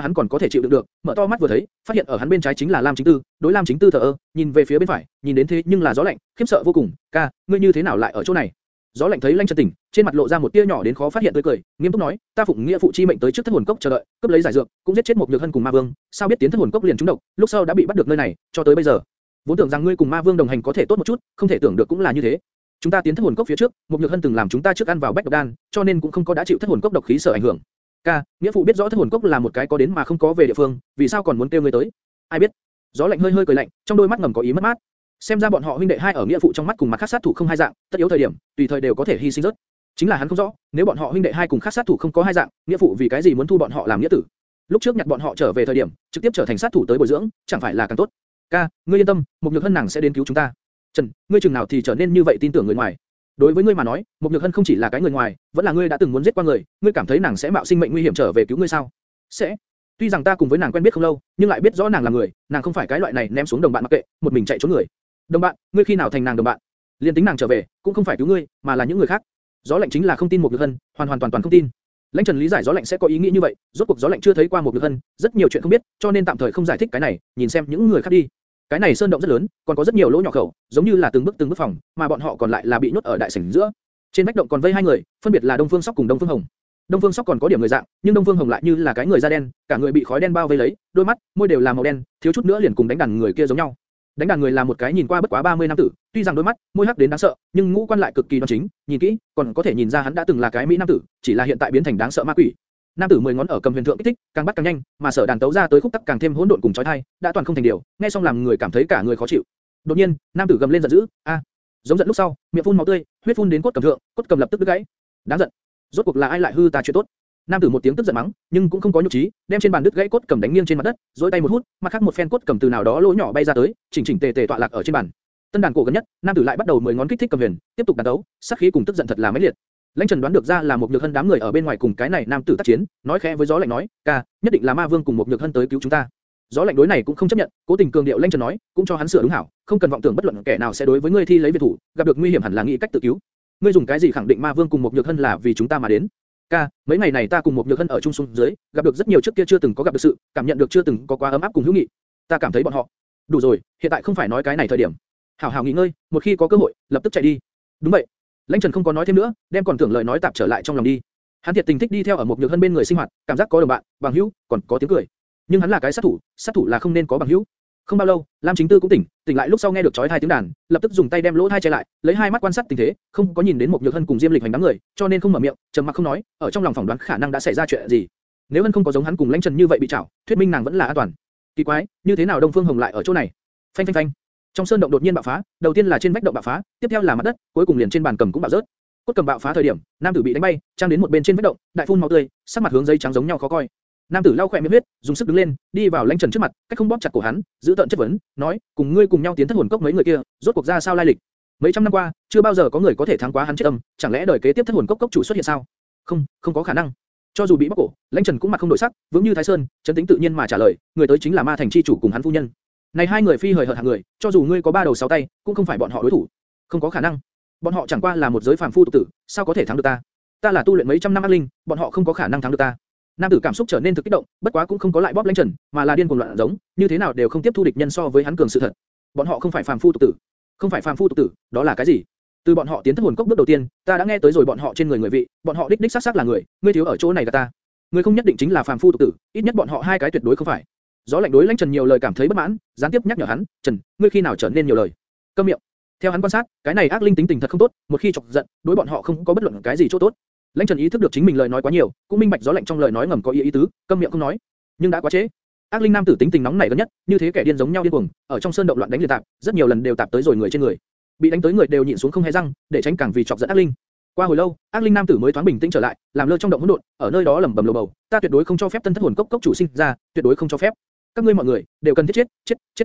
Speaker 1: hắn còn có thể chịu đựng được, mở to mắt vừa thấy, phát hiện ở hắn bên trái chính là Lam Chính Tư, đối Lam Chính Tư thở ơ, nhìn về phía bên phải, nhìn đến thế nhưng là gió lạnh, khiếp sợ vô cùng, ca, ngươi như thế nào lại ở chỗ này? Gió lạnh thấy Lanh Chân tỉnh, trên mặt lộ ra một tia nhỏ đến khó phát hiện tươi cười, nghiêm túc nói, ta phụng nghĩa phụ chi mệnh tới trước thất hồn cốc chờ đợi, cướp lấy giải dược, cũng giết chết một nhược hân cùng ma vương, sao biết tiến thất hồn cốc liền trúng độc, lúc sau đã bị bắt được nơi này, cho tới bây giờ, vốn tưởng rằng ngươi cùng ma vương đồng hành có thể tốt một chút, không thể tưởng được cũng là như thế. Chúng ta tiến thất hồn cốc phía trước, một nhược hân từng làm chúng ta trước ăn vào bách độc đan, cho nên cũng không có đã chịu thất hồn cốc độc khí sở ảnh hưởng. Ca, nghĩa phụ biết rõ thất hồn cốc là một cái có đến mà không có về địa phương, vì sao còn muốn kêu ngươi tới? Ai biết? Gió lạnh hơi hơi cười lạnh, trong đôi mắt ngầm có ý mất mát. Xem ra bọn họ huynh đệ hai ở nghĩa phụ trong mắt cùng mặt khác sát thủ không hai dạng, tất yếu thời điểm, tùy thời đều có thể hy sinh rớt. Chính là hắn không rõ, nếu bọn họ huynh đệ hai cùng khác sát thủ không có hai dạng, nghĩa phụ vì cái gì muốn thu bọn họ làm nghĩa tử? Lúc trước nhặt bọn họ trở về thời điểm, trực tiếp trở thành sát thủ tới bồi dưỡng, chẳng phải là càng tốt? Ca, ngươi yên tâm, một nhược hân nàng sẽ đến cứu chúng ta. Trần, ngươi chừng nào thì trở nên như vậy tin tưởng người ngoài? Đối với ngươi mà nói, một nhược hân không chỉ là cái người ngoài, vẫn là ngươi đã từng muốn giết qua người, ngươi cảm thấy nàng sẽ mạo sinh mệnh nguy hiểm trở về cứu ngươi sao? Sẽ. Tuy rằng ta cùng với nàng quen biết không lâu, nhưng lại biết rõ nàng là người, nàng không phải cái loại này ném xuống đồng bạn mặc kệ, một mình chạy trốn người. Đồng bạn, ngươi khi nào thành nàng đồng bạn? Liên tính nàng trở về, cũng không phải cứu ngươi, mà là những người khác. Gió lạnh chính là không tin một nhược hân, hoàn hoàn toàn toàn không tin. Lãnh Trần lý giải gió lạnh sẽ có ý nghĩ như vậy, rốt cuộc gió lạnh chưa thấy qua một nhược hân, rất nhiều chuyện không biết, cho nên tạm thời không giải thích cái này, nhìn xem những người khác đi. Cái này sơn động rất lớn, còn có rất nhiều lỗ nhỏ khẩu, giống như là từng bước từng bước phòng, mà bọn họ còn lại là bị nhốt ở đại sảnh giữa. Trên vách động còn vây hai người, phân biệt là Đông Phương Sóc cùng Đông Phương Hồng. Đông Phương Sóc còn có điểm người dạng, nhưng Đông Phương Hồng lại như là cái người da đen, cả người bị khói đen bao vây lấy, đôi mắt, môi đều là màu đen, thiếu chút nữa liền cùng đánh đàn người kia giống nhau. Đánh đàn người là một cái nhìn qua bất quá 30 năm tử, tuy rằng đôi mắt, môi hắc đến đáng sợ, nhưng ngũ quan lại cực kỳ đoan chính, nhìn kỹ, còn có thể nhìn ra hắn đã từng là cái mỹ nam tử, chỉ là hiện tại biến thành đáng sợ ma quỷ. Nam tử mười ngón ở cầm huyền thượng kích thích, càng bắt càng nhanh, mà sở đàn tấu ra tới khúc tắc càng thêm hỗn độn cùng chói tai, đã toàn không thành điều, nghe xong làm người cảm thấy cả người khó chịu. Đột nhiên, nam tử gầm lên giận dữ, a, giống giận lúc sau, miệng phun máu tươi, huyết phun đến cốt cầm thượng, cốt cầm lập tức đứt gãy. Đáng giận, rốt cuộc là ai lại hư ta chuyện tốt? Nam tử một tiếng tức giận mắng, nhưng cũng không có nhục trí, đem trên bàn đứt gãy cốt cầm đánh nghiêng trên mặt đất, rồi tay một hút, mặt khác một phen cốt cầm từ nào đó lỗ nhỏ bay ra tới, chỉnh chỉnh tề tề tọa lạc ở trên bàn. Tân đàn cổ gần nhất, nam tử lại bắt đầu mười ngón kích thích cầm huyền, tiếp tục đàn đấu, sát khí cùng tức giận thật là mấy liệt. Lãnh Trần đoán được ra là một nhược hân đám người ở bên ngoài cùng cái này nam tử tác chiến, nói khẽ với gió lạnh nói, ca, nhất định là ma vương cùng một nhược hân tới cứu chúng ta. Gió lạnh đối này cũng không chấp nhận, cố tình cường điệu Lãnh Trần nói, cũng cho hắn sửa đúng hảo, không cần vọng tưởng bất luận kẻ nào sẽ đối với ngươi thi lấy việt thủ, gặp được nguy hiểm hẳn là nghĩ cách tự cứu. Ngươi dùng cái gì khẳng định ma vương cùng một nhược hân là vì chúng ta mà đến? Ca, mấy ngày này ta cùng một nhược hân ở chung xuống dưới, gặp được rất nhiều trước kia chưa từng có gặp được sự, cảm nhận được chưa từng có quá ấm áp cùng hữu nghị. Ta cảm thấy bọn họ, đủ rồi, hiện tại không phải nói cái này thời điểm. Hảo hảo nghỉ ngơi, một khi có cơ hội, lập tức chạy đi. Đúng vậy. Lãnh Trần không có nói thêm nữa, đem còn tưởng lời nói tạm trở lại trong lòng đi. Hắn thiệt tình thích đi theo ở một nhược hân bên người sinh hoạt, cảm giác có đồng bạn, bằng hữu, còn có tiếng cười. Nhưng hắn là cái sát thủ, sát thủ là không nên có bằng hữu. Không bao lâu, Lam Chính Tư cũng tỉnh, tỉnh lại lúc sau nghe được chói tai tiếng đàn, lập tức dùng tay đem lỗ tai che lại, lấy hai mắt quan sát tình thế, không có nhìn đến một nhược hân cùng Diêm Lịch hành đám người, cho nên không mở miệng, trầm mặc không nói, ở trong lòng phỏng đoán khả năng đã xảy ra chuyện gì. Nếu hân không có giống hắn cùng lãnh trần như vậy bị chảo, thuyết minh nàng vẫn là an toàn. Kỳ quái, như thế nào Đông Phương Hồng lại ở chỗ này? Phanh phanh phanh. Trong sơn động đột nhiên bạo phá, đầu tiên là trên vách động bạo phá, tiếp theo là mặt đất, cuối cùng liền trên bàn cầm cũng bạo rớt. Cốt cầm bạo phá thời điểm, nam tử bị đánh bay, trang đến một bên trên vách động, đại phun máu tươi, sắc mặt hướng giấy trắng giống nhau khó coi. Nam tử lau khỏe miệng huyết, dùng sức đứng lên, đi vào lãnh trần trước mặt, cách không bóp chặt cổ hắn, giữ tận chất vấn, nói, cùng ngươi cùng nhau tiến thất hồn cốc mấy người kia, rốt cuộc ra sao lai lịch? Mấy trăm năm qua, chưa bao giờ có người có thể thắng quá hắn chết âm, chẳng lẽ đời kế tiếp thất hồn cốc cốc chủ xuất hiện sao? Không, không có khả năng. Cho dù bị bóc cổ, lãnh trần cũng mặt không đổi sắc, vững như thái sơn, chấn tĩnh tự nhiên mà trả lời, người tới chính là ma thành chi chủ cùng hắn phu nhân. Này hai người phi hời hợt hạng người, cho dù ngươi có ba đầu sáu tay, cũng không phải bọn họ đối thủ. Không có khả năng. Bọn họ chẳng qua là một giới phàm phu tục tử, sao có thể thắng được ta? Ta là tu luyện mấy trăm năm ác linh, bọn họ không có khả năng thắng được ta. Nam tử cảm xúc trở nên thực kích động, bất quá cũng không có lại bóp lãnh trần, mà là điên cuồng loạn giống, như thế nào đều không tiếp thu địch nhân so với hắn cường sự thật. Bọn họ không phải phàm phu tục tử, không phải phàm phu tục tử, đó là cái gì? Từ bọn họ tiến thất hồn cốc bước đầu tiên, ta đã nghe tới rồi bọn họ trên người người vị, bọn họ đích đích xác xác là người, ngươi thiếu ở chỗ này cả ta. Ngươi không nhất định chính là phàm phu tục tử, ít nhất bọn họ hai cái tuyệt đối không phải. Gió lạnh đối lãnh trần nhiều lời cảm thấy bất mãn, gián tiếp nhắc nhở hắn, Trần, ngươi khi nào trở nên nhiều lời? Câm miệng. Theo hắn quan sát, cái này ác linh tính tình thật không tốt, một khi chọc giận, đối bọn họ không có bất luận cái gì chỗ tốt. Lãnh Trần ý thức được chính mình lời nói quá nhiều, cũng minh bạch gió lạnh trong lời nói ngầm có ý ý tứ, câm miệng không nói. Nhưng đã quá trễ. Ác linh nam tử tính tình nóng nảy gần nhất, như thế kẻ điên giống nhau điên cuồng, ở trong sơn động loạn đánh liên tạp, rất nhiều lần đều tạp tới rồi người trên người. Bị đánh tới người đều nhịn xuống không hé răng, để tránh càng vì chọc giận ác linh. Qua hồi lâu, ác linh nam tử mới thoáng bình tĩnh trở lại, làm lơ trong động hỗn độn, ở nơi đó lẩm bẩm lầu bầu, ta tuyệt đối không cho phép tân thất hồn cốc cốc chủ sinh ra, tuyệt đối không cho phép. Các ngươi mọi người đều cần thiết chết, chết, chết.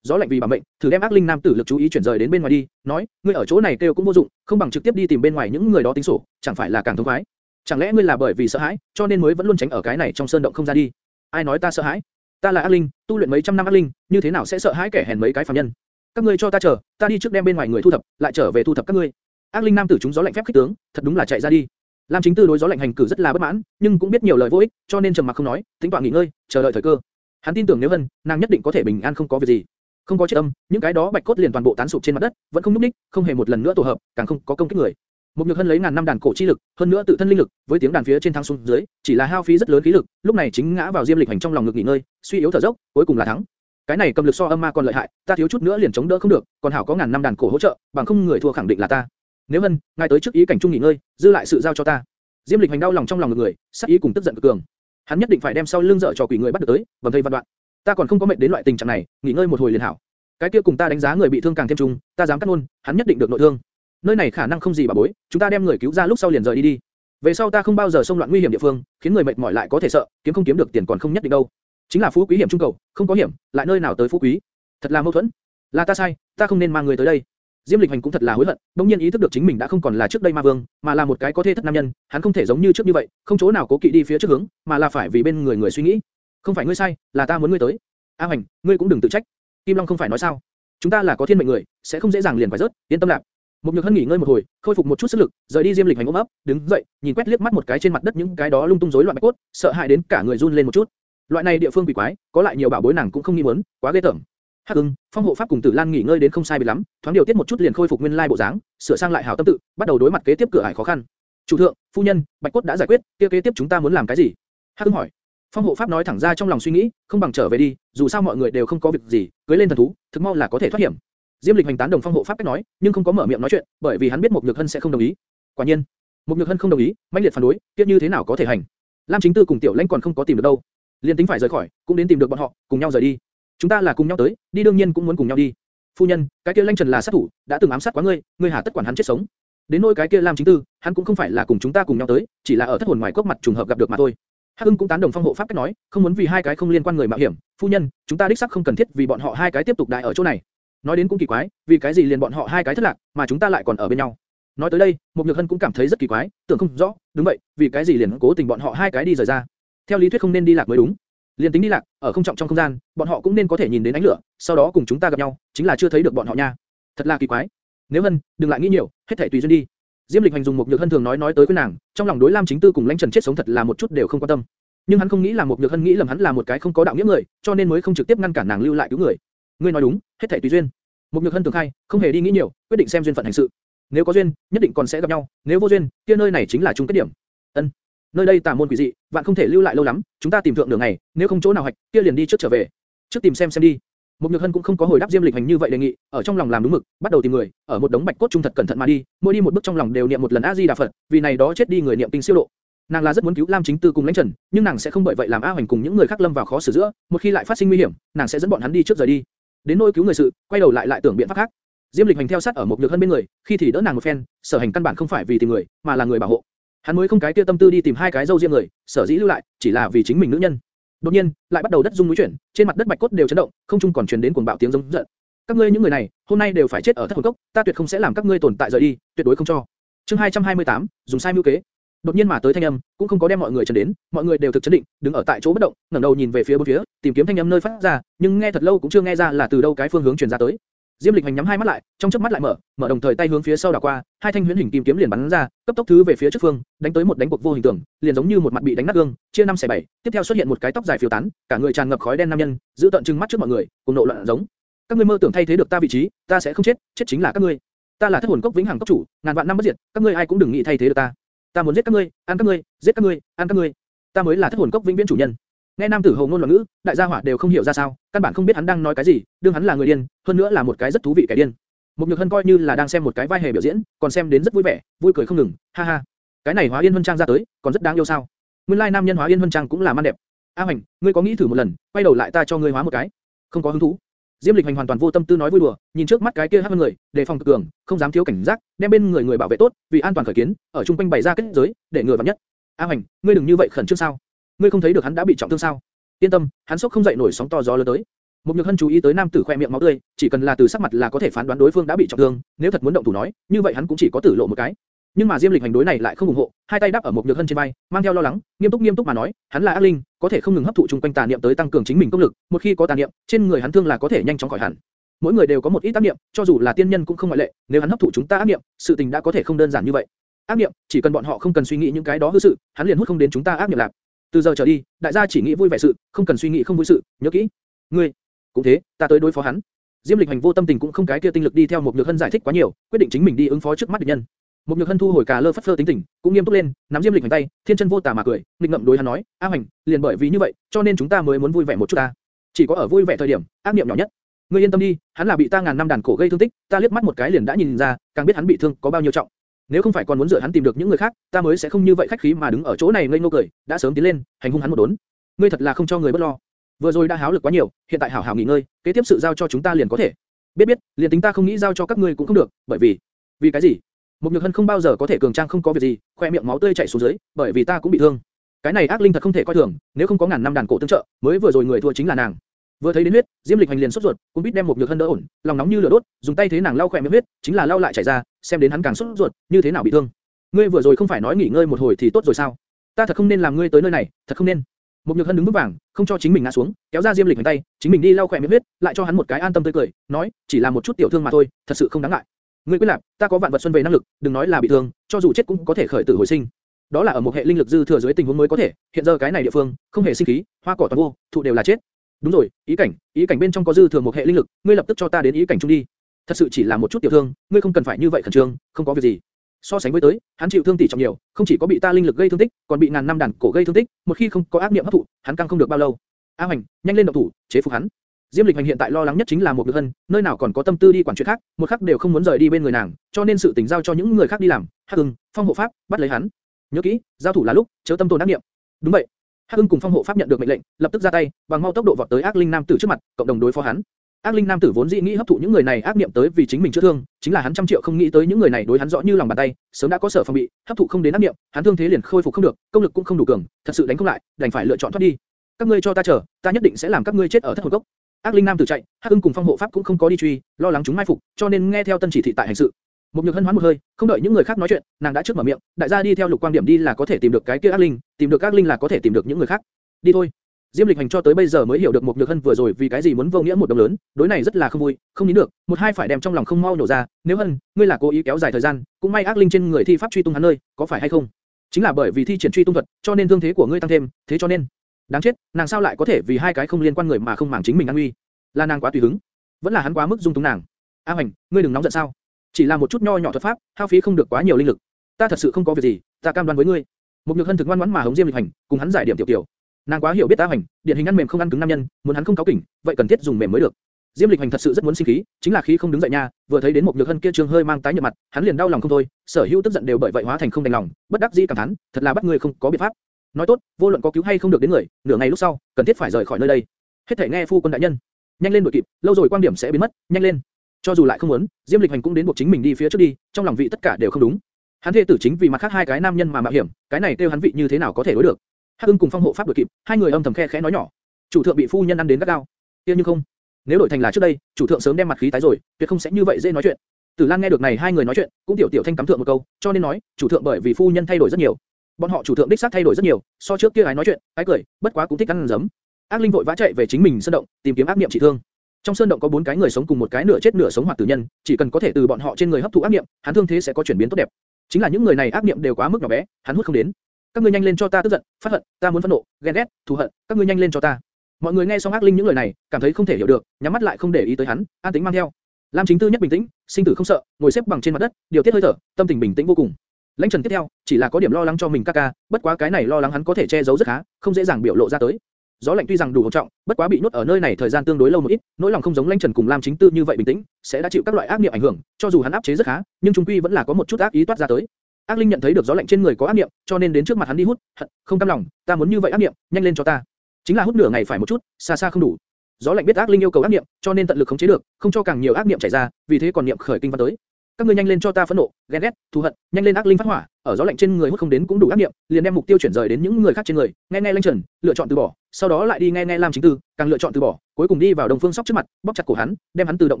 Speaker 1: Gió lạnh vì bảo mệnh, thử đem ác linh nam tử lực chú ý chuyển rời đến bên ngoài đi, nói, ngươi ở chỗ này kêu cũng vô dụng, không bằng trực tiếp đi tìm bên ngoài những người đó tính sổ, chẳng phải là càng thông khoái. Chẳng lẽ ngươi là bởi vì sợ hãi, cho nên mới vẫn luôn tránh ở cái này trong sơn động không ra đi? Ai nói ta sợ hãi? Ta là ác linh, tu luyện mấy trăm năm ác linh, như thế nào sẽ sợ hãi kẻ hèn mấy cái phàm nhân? Các ngươi cho ta chờ, ta đi trước đem bên ngoài người thu thập, lại trở về thu thập các ngươi. Ác linh nam tử chúng gió lạnh phép khích tướng, thật đúng là chạy ra đi. Lam Chính Tư đối gió lạnh hành cử rất là bất mãn, nhưng cũng biết nhiều lời vô ích, cho nên trầm mặc không nói, tính toán nghỉ ngơi, chờ đợi thời cơ. Hắn tin tưởng nếu Hân, nàng nhất định có thể bình an không có việc gì. Không có chết âm, những cái đó bạch cốt liền toàn bộ tán sụp trên mặt đất, vẫn không núc đích, không hề một lần nữa tổ hợp, càng không có công kích người. Một nhược hân lấy ngàn năm đàn cổ chi lực, hơn nữa tự thân linh lực, với tiếng đàn phía trên thăng xuống dưới, chỉ là hao phí rất lớn khí lực, lúc này chính ngã vào diêm lịch hành trong lòng ngực nghỉ ngơi, suy yếu thở dốc, cuối cùng là thắng. Cái này cầm lực so âm ma còn lợi hại, ta thiếu chút nữa liền chống đỡ không được, còn hảo có ngàn năm đàn cổ hỗ trợ, bằng không người thua khẳng định là ta. Nếu hân, ngài tới trước ý cảnh trung nghỉ ngơi, dư lại sự giao cho ta. Diêm lịch hành đau lòng trong lòng ngực người, sắc ý cùng tức giận cực cường. Hắn nhất định phải đem sau lưng dở trò quỷ người bắt được tới, bầm thây văn đoạn. Ta còn không có mệnh đến loại tình trạng này, nghỉ ngơi một hồi liền hảo. Cái kia cùng ta đánh giá người bị thương càng thêm trùng, ta dám cắt luôn, hắn nhất định được nội thương nơi này khả năng không gì bà bối, chúng ta đem người cứu ra lúc sau liền rời đi đi. Về sau ta không bao giờ xông loạn nguy hiểm địa phương, khiến người mệt mỏi lại có thể sợ, kiếm không kiếm được tiền còn không nhất định đâu. Chính là phú quý hiểm trung cầu, không có hiểm, lại nơi nào tới phú quý. Thật là mâu thuẫn. Là ta sai, ta không nên mang người tới đây. Diêm Lịch Hành cũng thật là hối hận, đống nhiên ý thức được chính mình đã không còn là trước đây ma vương, mà là một cái có thể thất nam nhân, hắn không thể giống như trước như vậy, không chỗ nào cố kỵ đi phía trước hướng, mà là phải vì bên người người suy nghĩ. Không phải ngươi sai, là ta muốn ngươi tới. A Hoành, ngươi cũng đừng tự trách. Kim Long không phải nói sao? Chúng ta là có thiên mệnh người, sẽ không dễ dàng liền phải rớt, yên tâm lạc. Mục Nhược Hân nghỉ ngơi một hồi, khôi phục một chút sức lực, rời đi Diêm Lịch Hành ôm ấp, đứng dậy, nhìn quét liếc mắt một cái trên mặt đất những cái đó lung tung rối loạn bạch cốt, sợ hãi đến cả người run lên một chút. Loại này địa phương quỷ quái, có lại nhiều bảo bối nàng cũng không nghi muốn, quá ghê tởm. Hắc Ưng, Phong hộ pháp cùng Tử Lan nghỉ ngơi đến không sai biệt lắm, thoáng điều tiết một chút liền khôi phục nguyên lai bộ dáng, sửa sang lại hảo tâm tự, bắt đầu đối mặt kế tiếp cửa ải khó khăn. Chủ thượng, phu nhân, bạch cốt đã giải quyết, kia kế tiếp chúng ta muốn làm cái gì? Hắc Ưng hỏi. Phong hộ pháp nói thẳng ra trong lòng suy nghĩ, không bằng trở về đi, dù sao mọi người đều không có việc gì, cưới lên thần thú, thực mau là có thể thoát hiểm. Diêm Lịch hành tán đồng Phong hộ pháp cách nói, nhưng không có mở miệng nói chuyện, bởi vì hắn biết Mục Nhược Hân sẽ không đồng ý. Quả nhiên, Mục Nhược Hân không đồng ý, mãnh liệt phản đối, kia như thế nào có thể hành? Lam Chính Tư cùng Tiểu Lãnh còn không có tìm được đâu, liền tính phải rời khỏi, cũng đến tìm được bọn họ, cùng nhau rời đi. Chúng ta là cùng nhau tới, đi đương nhiên cũng muốn cùng nhau đi. Phu nhân, cái kia Lãnh Trần là sát thủ, đã từng ám sát quá ngươi, ngươi hà tất quản hắn chết sống. Đến nỗi cái kia Lam Chính Tư, hắn cũng không phải là cùng chúng ta cùng nhau tới, chỉ là ở thất hồn ngoài cốc mặt trùng hợp gặp được mà thôi. Hắc Ưng cũng tán đồng phong hộ pháp cách nói, không muốn vì hai cái không liên quan người mạo hiểm, phu nhân, chúng ta đích xác không cần thiết vì bọn họ hai cái tiếp tục đại ở chỗ này. Nói đến cũng kỳ quái, vì cái gì liền bọn họ hai cái thất lạc, mà chúng ta lại còn ở bên nhau. Nói tới đây, Mục Nhược Hân cũng cảm thấy rất kỳ quái, tưởng không rõ, đúng vậy, vì cái gì liền cố tình bọn họ hai cái đi rời ra. Theo lý thuyết không nên đi lạc mới đúng. Liên tính đi lạc, ở không trọng trong không gian, bọn họ cũng nên có thể nhìn đến ánh lửa, sau đó cùng chúng ta gặp nhau, chính là chưa thấy được bọn họ nha. Thật là kỳ quái. Nếu Hân, đừng lại nghĩ nhiều, hết thảy tùy duyên đi. Diêm Lịch Hành dùng một nhược hân thường nói nói tới với nàng, trong lòng đối Lam Chính Tư cùng Lãnh Trần chết sống thật là một chút đều không quan tâm. Nhưng hắn không nghĩ là một nhược hân nghĩ lầm hắn là một cái không có đạo nghĩa người, cho nên mới không trực tiếp ngăn cản nàng lưu lại cứu người. Ngươi nói đúng, hết thảy tùy duyên. Một nhược hân thường khai, không hề đi nghĩ nhiều, quyết định xem duyên phận hành sự. Nếu có duyên, nhất định còn sẽ gặp nhau, nếu vô duyên, kia nơi này chính là chung kết điểm. Ân, nơi đây tà môn quỷ dị, vạn không thể lưu lại lâu lắm, chúng ta tìm thượng đường này, nếu không chỗ nào hoạch, kia liền đi trước trở về. Trước tìm xem xem đi. Một Nhược Hân cũng không có hồi đáp Diêm Lịch Hành như vậy đề nghị, ở trong lòng làm đúng mực, bắt đầu tìm người, ở một đống bạch cốt trung thật cẩn thận mà đi, mỗi đi một bước trong lòng đều niệm một lần A Di Đà Phật, vì này đó chết đi người niệm kinh siêu độ. Nàng là rất muốn cứu Lam Chính Tư cùng Lãnh Trần, nhưng nàng sẽ không bởi vậy làm A Hoành cùng những người khác lâm vào khó xử giữa, một khi lại phát sinh nguy hiểm, nàng sẽ dẫn bọn hắn đi trước rời đi. Đến nỗi cứu người sự, quay đầu lại lại tưởng biện pháp khác. Diêm Lịch Hành theo sát ở một Nhược Hân bên người, khi thì đỡ nàng một phen, sở hành căn bản không phải vì tìm người, mà là người bảo hộ. Hắn mới không cái kia tâm tư đi tìm hai cái dâu riêng người, sở dĩ lưu lại, chỉ là vì chính mình nữ nhân. Đột nhiên, lại bắt đầu đất rung núi chuyển, trên mặt đất bạch cốt đều chấn động, không trung còn truyền đến cuồng bạo tiếng giống giận. Các ngươi những người này, hôm nay đều phải chết ở thất hồn cốc, ta tuyệt không sẽ làm các ngươi tồn tại rời đi, tuyệt đối không cho. Chương 228, dùng sai mưu kế. Đột nhiên mà tới thanh âm, cũng không có đem mọi người chấn đến, mọi người đều thực chấn định, đứng ở tại chỗ bất động, ngẩng đầu nhìn về phía bốn phía, tìm kiếm thanh âm nơi phát ra, nhưng nghe thật lâu cũng chưa nghe ra là từ đâu cái phương hướng truyền ra tới. Diêm Lịch Hành nhắm hai mắt lại, trong chớp mắt lại mở, mở đồng thời tay hướng phía sau đảo qua, hai thanh huyễn hình kim kiếm liền bắn ra, cấp tốc thứ về phía trước phương, đánh tới một đánh cuộc vô hình tượng, liền giống như một mặt bị đánh nát gương, chia năm xẻ bảy. Tiếp theo xuất hiện một cái tóc dài phiêu tán, cả người tràn ngập khói đen nam nhân, giữ tận trừng mắt trước mọi người, cùng nộ loạn giống. Các ngươi mơ tưởng thay thế được ta vị trí, ta sẽ không chết, chết chính là các ngươi. Ta là thất hồn cốc vĩnh hằng cốc chủ, ngàn vạn năm bất diệt, các ngươi ai cũng đừng nghĩ thay thế được ta. Ta muốn giết các ngươi, ăn các ngươi, giết các ngươi, ăn các ngươi. Ta mới là thất hồn cốc vĩnh viễn chủ nhân. Nghe nam tử hầu ngôn loạn ngữ, đại gia hỏa đều không hiểu ra sao, căn bản không biết hắn đang nói cái gì, đương hắn là người điên, hơn nữa là một cái rất thú vị kẻ điên. Một nhược hân coi như là đang xem một cái vai hề biểu diễn, còn xem đến rất vui vẻ, vui cười không ngừng, ha ha. Cái này hóa yên vân trang ra tới, còn rất đáng yêu sao? Nguyên lai nam nhân hóa yên vân trang cũng là man đẹp. A Hoành, ngươi có nghĩ thử một lần, quay đầu lại ta cho ngươi hóa một cái. Không có hứng thú. Diêm Lịch Hành hoàn toàn vô tâm tư nói vui đùa, nhìn trước mắt cái kia hắc hơn người, đề phòng cực cường, không dám thiếu cảnh giác, đem bên người người bảo vệ tốt, vì an toàn khởi kiến, ở trung quanh bày ra kết giới, để người vạn nhất. A Hoành, ngươi đừng như vậy khẩn trương sao? Ngươi không thấy được hắn đã bị trọng thương sao? Yên tâm, hắn sốc không dậy nổi sóng to gió lớn tới. Mục Nhược Hân chú ý tới nam tử khoe miệng máu tươi, chỉ cần là từ sắc mặt là có thể phán đoán đối phương đã bị trọng thương, nếu thật muốn động thủ nói, như vậy hắn cũng chỉ có tử lộ một cái. Nhưng mà Diêm Lịch hành đối này lại không ủng hộ, hai tay đáp ở Mục Nhược Hân trên vai, mang theo lo lắng, nghiêm túc nghiêm túc mà nói, hắn là ác linh, có thể không ngừng hấp thụ chung quanh tà niệm tới tăng cường chính mình công lực, một khi có tà niệm, trên người hắn thương là có thể nhanh chóng khỏi hẳn. Mỗi người đều có một ít tác niệm, cho dù là tiên nhân cũng không ngoại lệ, nếu hắn hấp thụ chúng ta ác niệm, sự tình đã có thể không đơn giản như vậy. Ác niệm, chỉ cần bọn họ không cần suy nghĩ những cái đó hư sự, hắn liền hút không đến chúng ta ác niệm lạc. Từ giờ trở đi, đại gia chỉ nghĩ vui vẻ sự, không cần suy nghĩ không vui sự, nhớ kỹ. Ngươi, cũng thế, ta tới đối phó hắn. Diêm Lịch Hành vô tâm tình cũng không cái kia tinh lực đi theo một nhược hân giải thích quá nhiều, quyết định chính mình đi ứng phó trước mắt địch nhân. Một nhược hân thu hồi cả lơ phất phơ tính tình, cũng nghiêm túc lên, nắm Diêm Lịch Hành tay, thiên chân vô tà mà cười, nghịch ngậm đối hắn nói, A Hành, liền bởi vì như vậy, cho nên chúng ta mới muốn vui vẻ một chút ta. Chỉ có ở vui vẻ thời điểm, ác niệm nhỏ nhất. Ngươi yên tâm đi, hắn là bị ta ngàn năm đàn cổ gây thương tích, ta liếc mắt một cái liền đã nhìn ra, càng biết hắn bị thương có bao nhiêu trọng. Nếu không phải còn muốn dựa hắn tìm được những người khác, ta mới sẽ không như vậy khách khí mà đứng ở chỗ này ngây ngô cười, đã sớm tiến lên, hành hung hắn một đốn. Ngươi thật là không cho người bất lo. Vừa rồi đã háo lực quá nhiều, hiện tại hảo hảo nghỉ ngơi, kế tiếp sự giao cho chúng ta liền có thể. Biết biết, liền tính ta không nghĩ giao cho các ngươi cũng không được, bởi vì, vì cái gì? Một nhược hân không bao giờ có thể cường trang không có việc gì, khoe miệng máu tươi chảy xuống dưới, bởi vì ta cũng bị thương. Cái này ác linh thật không thể coi thường, nếu không có ngàn năm đàn cổ tương trợ, mới vừa rồi người thua chính là nàng. Vừa thấy đến huyết, Diêm Lịch Hành liền sốt ruột, cũng biết đem một nhược hân đỡ ổn, lòng nóng như lửa đốt, dùng tay thế nàng lau khỏe miệng huyết, chính là lau lại chảy ra, xem đến hắn càng sốt ruột, như thế nào bị thương. Ngươi vừa rồi không phải nói nghỉ ngơi một hồi thì tốt rồi sao? Ta thật không nên làm ngươi tới nơi này, thật không nên. Một nhược hân đứng vững vàng, không cho chính mình ngã xuống, kéo ra Diêm Lịch Hành tay, chính mình đi lau khỏe miệng huyết, lại cho hắn một cái an tâm tươi cười, nói, chỉ là một chút tiểu thương mà thôi, thật sự không đáng ngại. Ngươi quyết lạc, ta có vạn vật xuân về năng lực, đừng nói là bị thương, cho dù chết cũng có thể khởi tử hồi sinh. Đó là ở một hệ linh lực dư thừa dưới tình huống mới có thể, hiện giờ cái này địa phương, không hề sinh khí, hoa cỏ toàn vô, thụ đều là chết. Đúng rồi, ý cảnh, ý cảnh bên trong có dư thừa một hệ linh lực, ngươi lập tức cho ta đến ý cảnh trung đi. Thật sự chỉ là một chút tiểu thương, ngươi không cần phải như vậy khẩn trương, không có việc gì. So sánh với tới, hắn chịu thương tỷ trọng nhiều, không chỉ có bị ta linh lực gây thương tích, còn bị ngàn năm đàn cổ gây thương tích, một khi không có ác niệm hấp thụ, hắn căng không được bao lâu. A Hoành, nhanh lên động thủ, chế phục hắn. Diêm Lịch Hành hiện tại lo lắng nhất chính là một Nhược Hân, nơi nào còn có tâm tư đi quản chuyện khác, một khắc đều không muốn rời đi bên người nàng, cho nên sự tình giao cho những người khác đi làm. Hắc Ưng, Phong Hộ Pháp, bắt lấy hắn. Nhớ kỹ, giao thủ là lúc, chớ tâm tồn ác niệm. Đúng vậy. Hắc Ưng cùng Phong Hộ Pháp nhận được mệnh lệnh, lập tức ra tay, bằng mau tốc độ vọt tới ác linh nam tử trước mặt, cộng đồng đối phó hắn. Ác linh nam tử vốn dĩ nghĩ hấp thụ những người này ác niệm tới vì chính mình chữa thương, chính là hắn trăm triệu không nghĩ tới những người này đối hắn rõ như lòng bàn tay, sớm đã có sở phòng bị, hấp thụ không đến ác niệm, hắn thương thế liền khôi phục không được, công lực cũng không đủ cường, thật sự đánh không lại, đành phải lựa chọn thoát đi. Các ngươi cho ta chờ, ta nhất định sẽ làm các ngươi chết ở thất hồn cốc. Ác linh nam tử chạy, Hắc Ưng cùng Phong hộ pháp cũng không có đi truy, lo lắng chúng mai phục, cho nên nghe theo tân chỉ thị tại hành sự. Một nhược hân hoán một hơi, không đợi những người khác nói chuyện, nàng đã trước mở miệng, đại gia đi theo lục quang điểm đi là có thể tìm được cái kia ác linh, tìm được ác linh là có thể tìm được những người khác. Đi thôi. Diêm Lịch Hành cho tới bây giờ mới hiểu được một nhược hân vừa rồi vì cái gì muốn vô nghĩa một đồng lớn, đối này rất là không vui, không nín được, một hai phải đem trong lòng không mau nổ ra, nếu hân, ngươi là cố ý kéo dài thời gian, cũng may ác linh trên người thi pháp truy tung hắn nơi, có phải hay không? Chính là bởi vì thi triển truy tung thuật, cho nên thương thế của ngươi tăng thêm, thế cho nên, đáng chết, nàng sao lại có thể vì hai cái không liên quan người mà không màng chính mình an nguy? Là nàng quá tùy hứng, vẫn là hắn quá mức dung túng nàng. A Hành, ngươi đừng nóng giận sao? Chỉ là một chút nho nhỏ thuật pháp, hao phí không được quá nhiều linh lực. Ta thật sự không có việc gì, ta cam đoan với ngươi. Một nhược hân thực ngoan ngoãn mà hống Diêm Lịch Hành, cùng hắn giải điểm tiểu tiểu. Nàng quá hiểu biết ta Hoành, điện hình ăn mềm không ăn cứng nam nhân, muốn hắn không cáo kỉnh, vậy cần thiết dùng mềm mới được. Diêm Lịch Hành thật sự rất muốn sinh khí, chính là khí không đứng dậy nha, vừa thấy đến một nhược hân kia trương hơi mang tái nhợt mặt, hắn liền đau lòng không thôi, sở hữu tức giận đều bởi vậy hóa thành không đành lòng, bất đắc dĩ cảm thán, thật là bắt người không có biện pháp. Nói tốt, vô luận có cứu hay không được đến người, nửa ngày lúc sau, cần thiết phải rời khỏi nơi đây. Hết thể nghe phu quân đại nhân, nhanh lên đuổi kịp, lâu rồi quan điểm sẽ biến mất, nhanh lên. Cho dù lại không muốn, Diêm Lịch Hành cũng đến buộc chính mình đi phía trước đi, trong lòng vị tất cả đều không đúng. Hắn thê tử chính vì mặt khác hai cái nam nhân mà mạo hiểm, cái này tiêu hắn vị như thế nào có thể đối được? Hắc Ưng cùng Phong Hộ Pháp đuổi kịp, hai người âm thầm khe khẽ nói nhỏ. Chủ thượng bị phu nhân ăn đến gắt gao. Kia nhưng không, nếu đổi thành là trước đây, chủ thượng sớm đem mặt khí tái rồi, tuyệt không sẽ như vậy dễ nói chuyện. Tử Lan nghe được này hai người nói chuyện, cũng tiểu tiểu thanh cắm thượng một câu, cho nên nói, chủ thượng bởi vì phu nhân thay đổi rất nhiều. Bọn họ chủ thượng đích xác thay đổi rất nhiều, so trước kia ai nói chuyện, cái cười, bất quá cũng thích ăn giấm. Ác linh vội vã chạy về chính mình sơn động, tìm kiếm ác niệm trị thương. Trong sơn động có bốn cái người sống cùng một cái nửa chết nửa sống hoạt tử nhân, chỉ cần có thể từ bọn họ trên người hấp thụ ác niệm, hắn thương thế sẽ có chuyển biến tốt đẹp. Chính là những người này ác niệm đều quá mức nhỏ bé, hắn hút không đến. Các ngươi nhanh lên cho ta tức giận, phát hận, ta muốn phẫn nộ, ghen ghét, thù hận, các ngươi nhanh lên cho ta. Mọi người nghe xong ác linh những lời này, cảm thấy không thể hiểu được, nhắm mắt lại không để ý tới hắn, an tĩnh mang theo. Lam Chính Tư nhất bình tĩnh, sinh tử không sợ, ngồi xếp bằng trên mặt đất, điều tiết hơi thở, tâm tình bình tĩnh vô cùng. Lãnh Trần tiếp theo, chỉ là có điểm lo lắng cho mình ca ca, bất quá cái này lo lắng hắn có thể che giấu rất khá, không dễ dàng biểu lộ ra tới. Gió lạnh tuy rằng đủ hùng trọng, bất quá bị nhốt ở nơi này thời gian tương đối lâu một ít, nỗi lòng không giống Lãnh Trần cùng Lam Chính Tư như vậy bình tĩnh, sẽ đã chịu các loại ác niệm ảnh hưởng, cho dù hắn áp chế rất khá, nhưng trung quy vẫn là có một chút ác ý toát ra tới. Ác linh nhận thấy được gió lạnh trên người có ác niệm, cho nên đến trước mặt hắn đi hút, hận, không cam lòng, ta muốn như vậy ác niệm, nhanh lên cho ta. Chính là hút nửa ngày phải một chút, xa xa không đủ. Gió lạnh biết ác linh yêu cầu ác niệm, cho nên tận lực khống chế được, không cho càng nhiều ác niệm chảy ra, vì thế còn niệm khởi kinh văn tới. Các ngươi nhanh lên cho ta phẫn nộ, ghen ghét, thù hận, nhanh lên ác linh phát hỏa, ở gió lạnh trên người hút không đến cũng đủ ác niệm, liền đem mục tiêu chuyển rời đến những người khác trên người, nghe nghe lanh trần, lựa chọn từ bỏ, sau đó lại đi nghe nghe làm chính tư, càng lựa chọn từ bỏ, cuối cùng đi vào đồng phương sóc trước mặt, bóp chặt cổ hắn, đem hắn từ động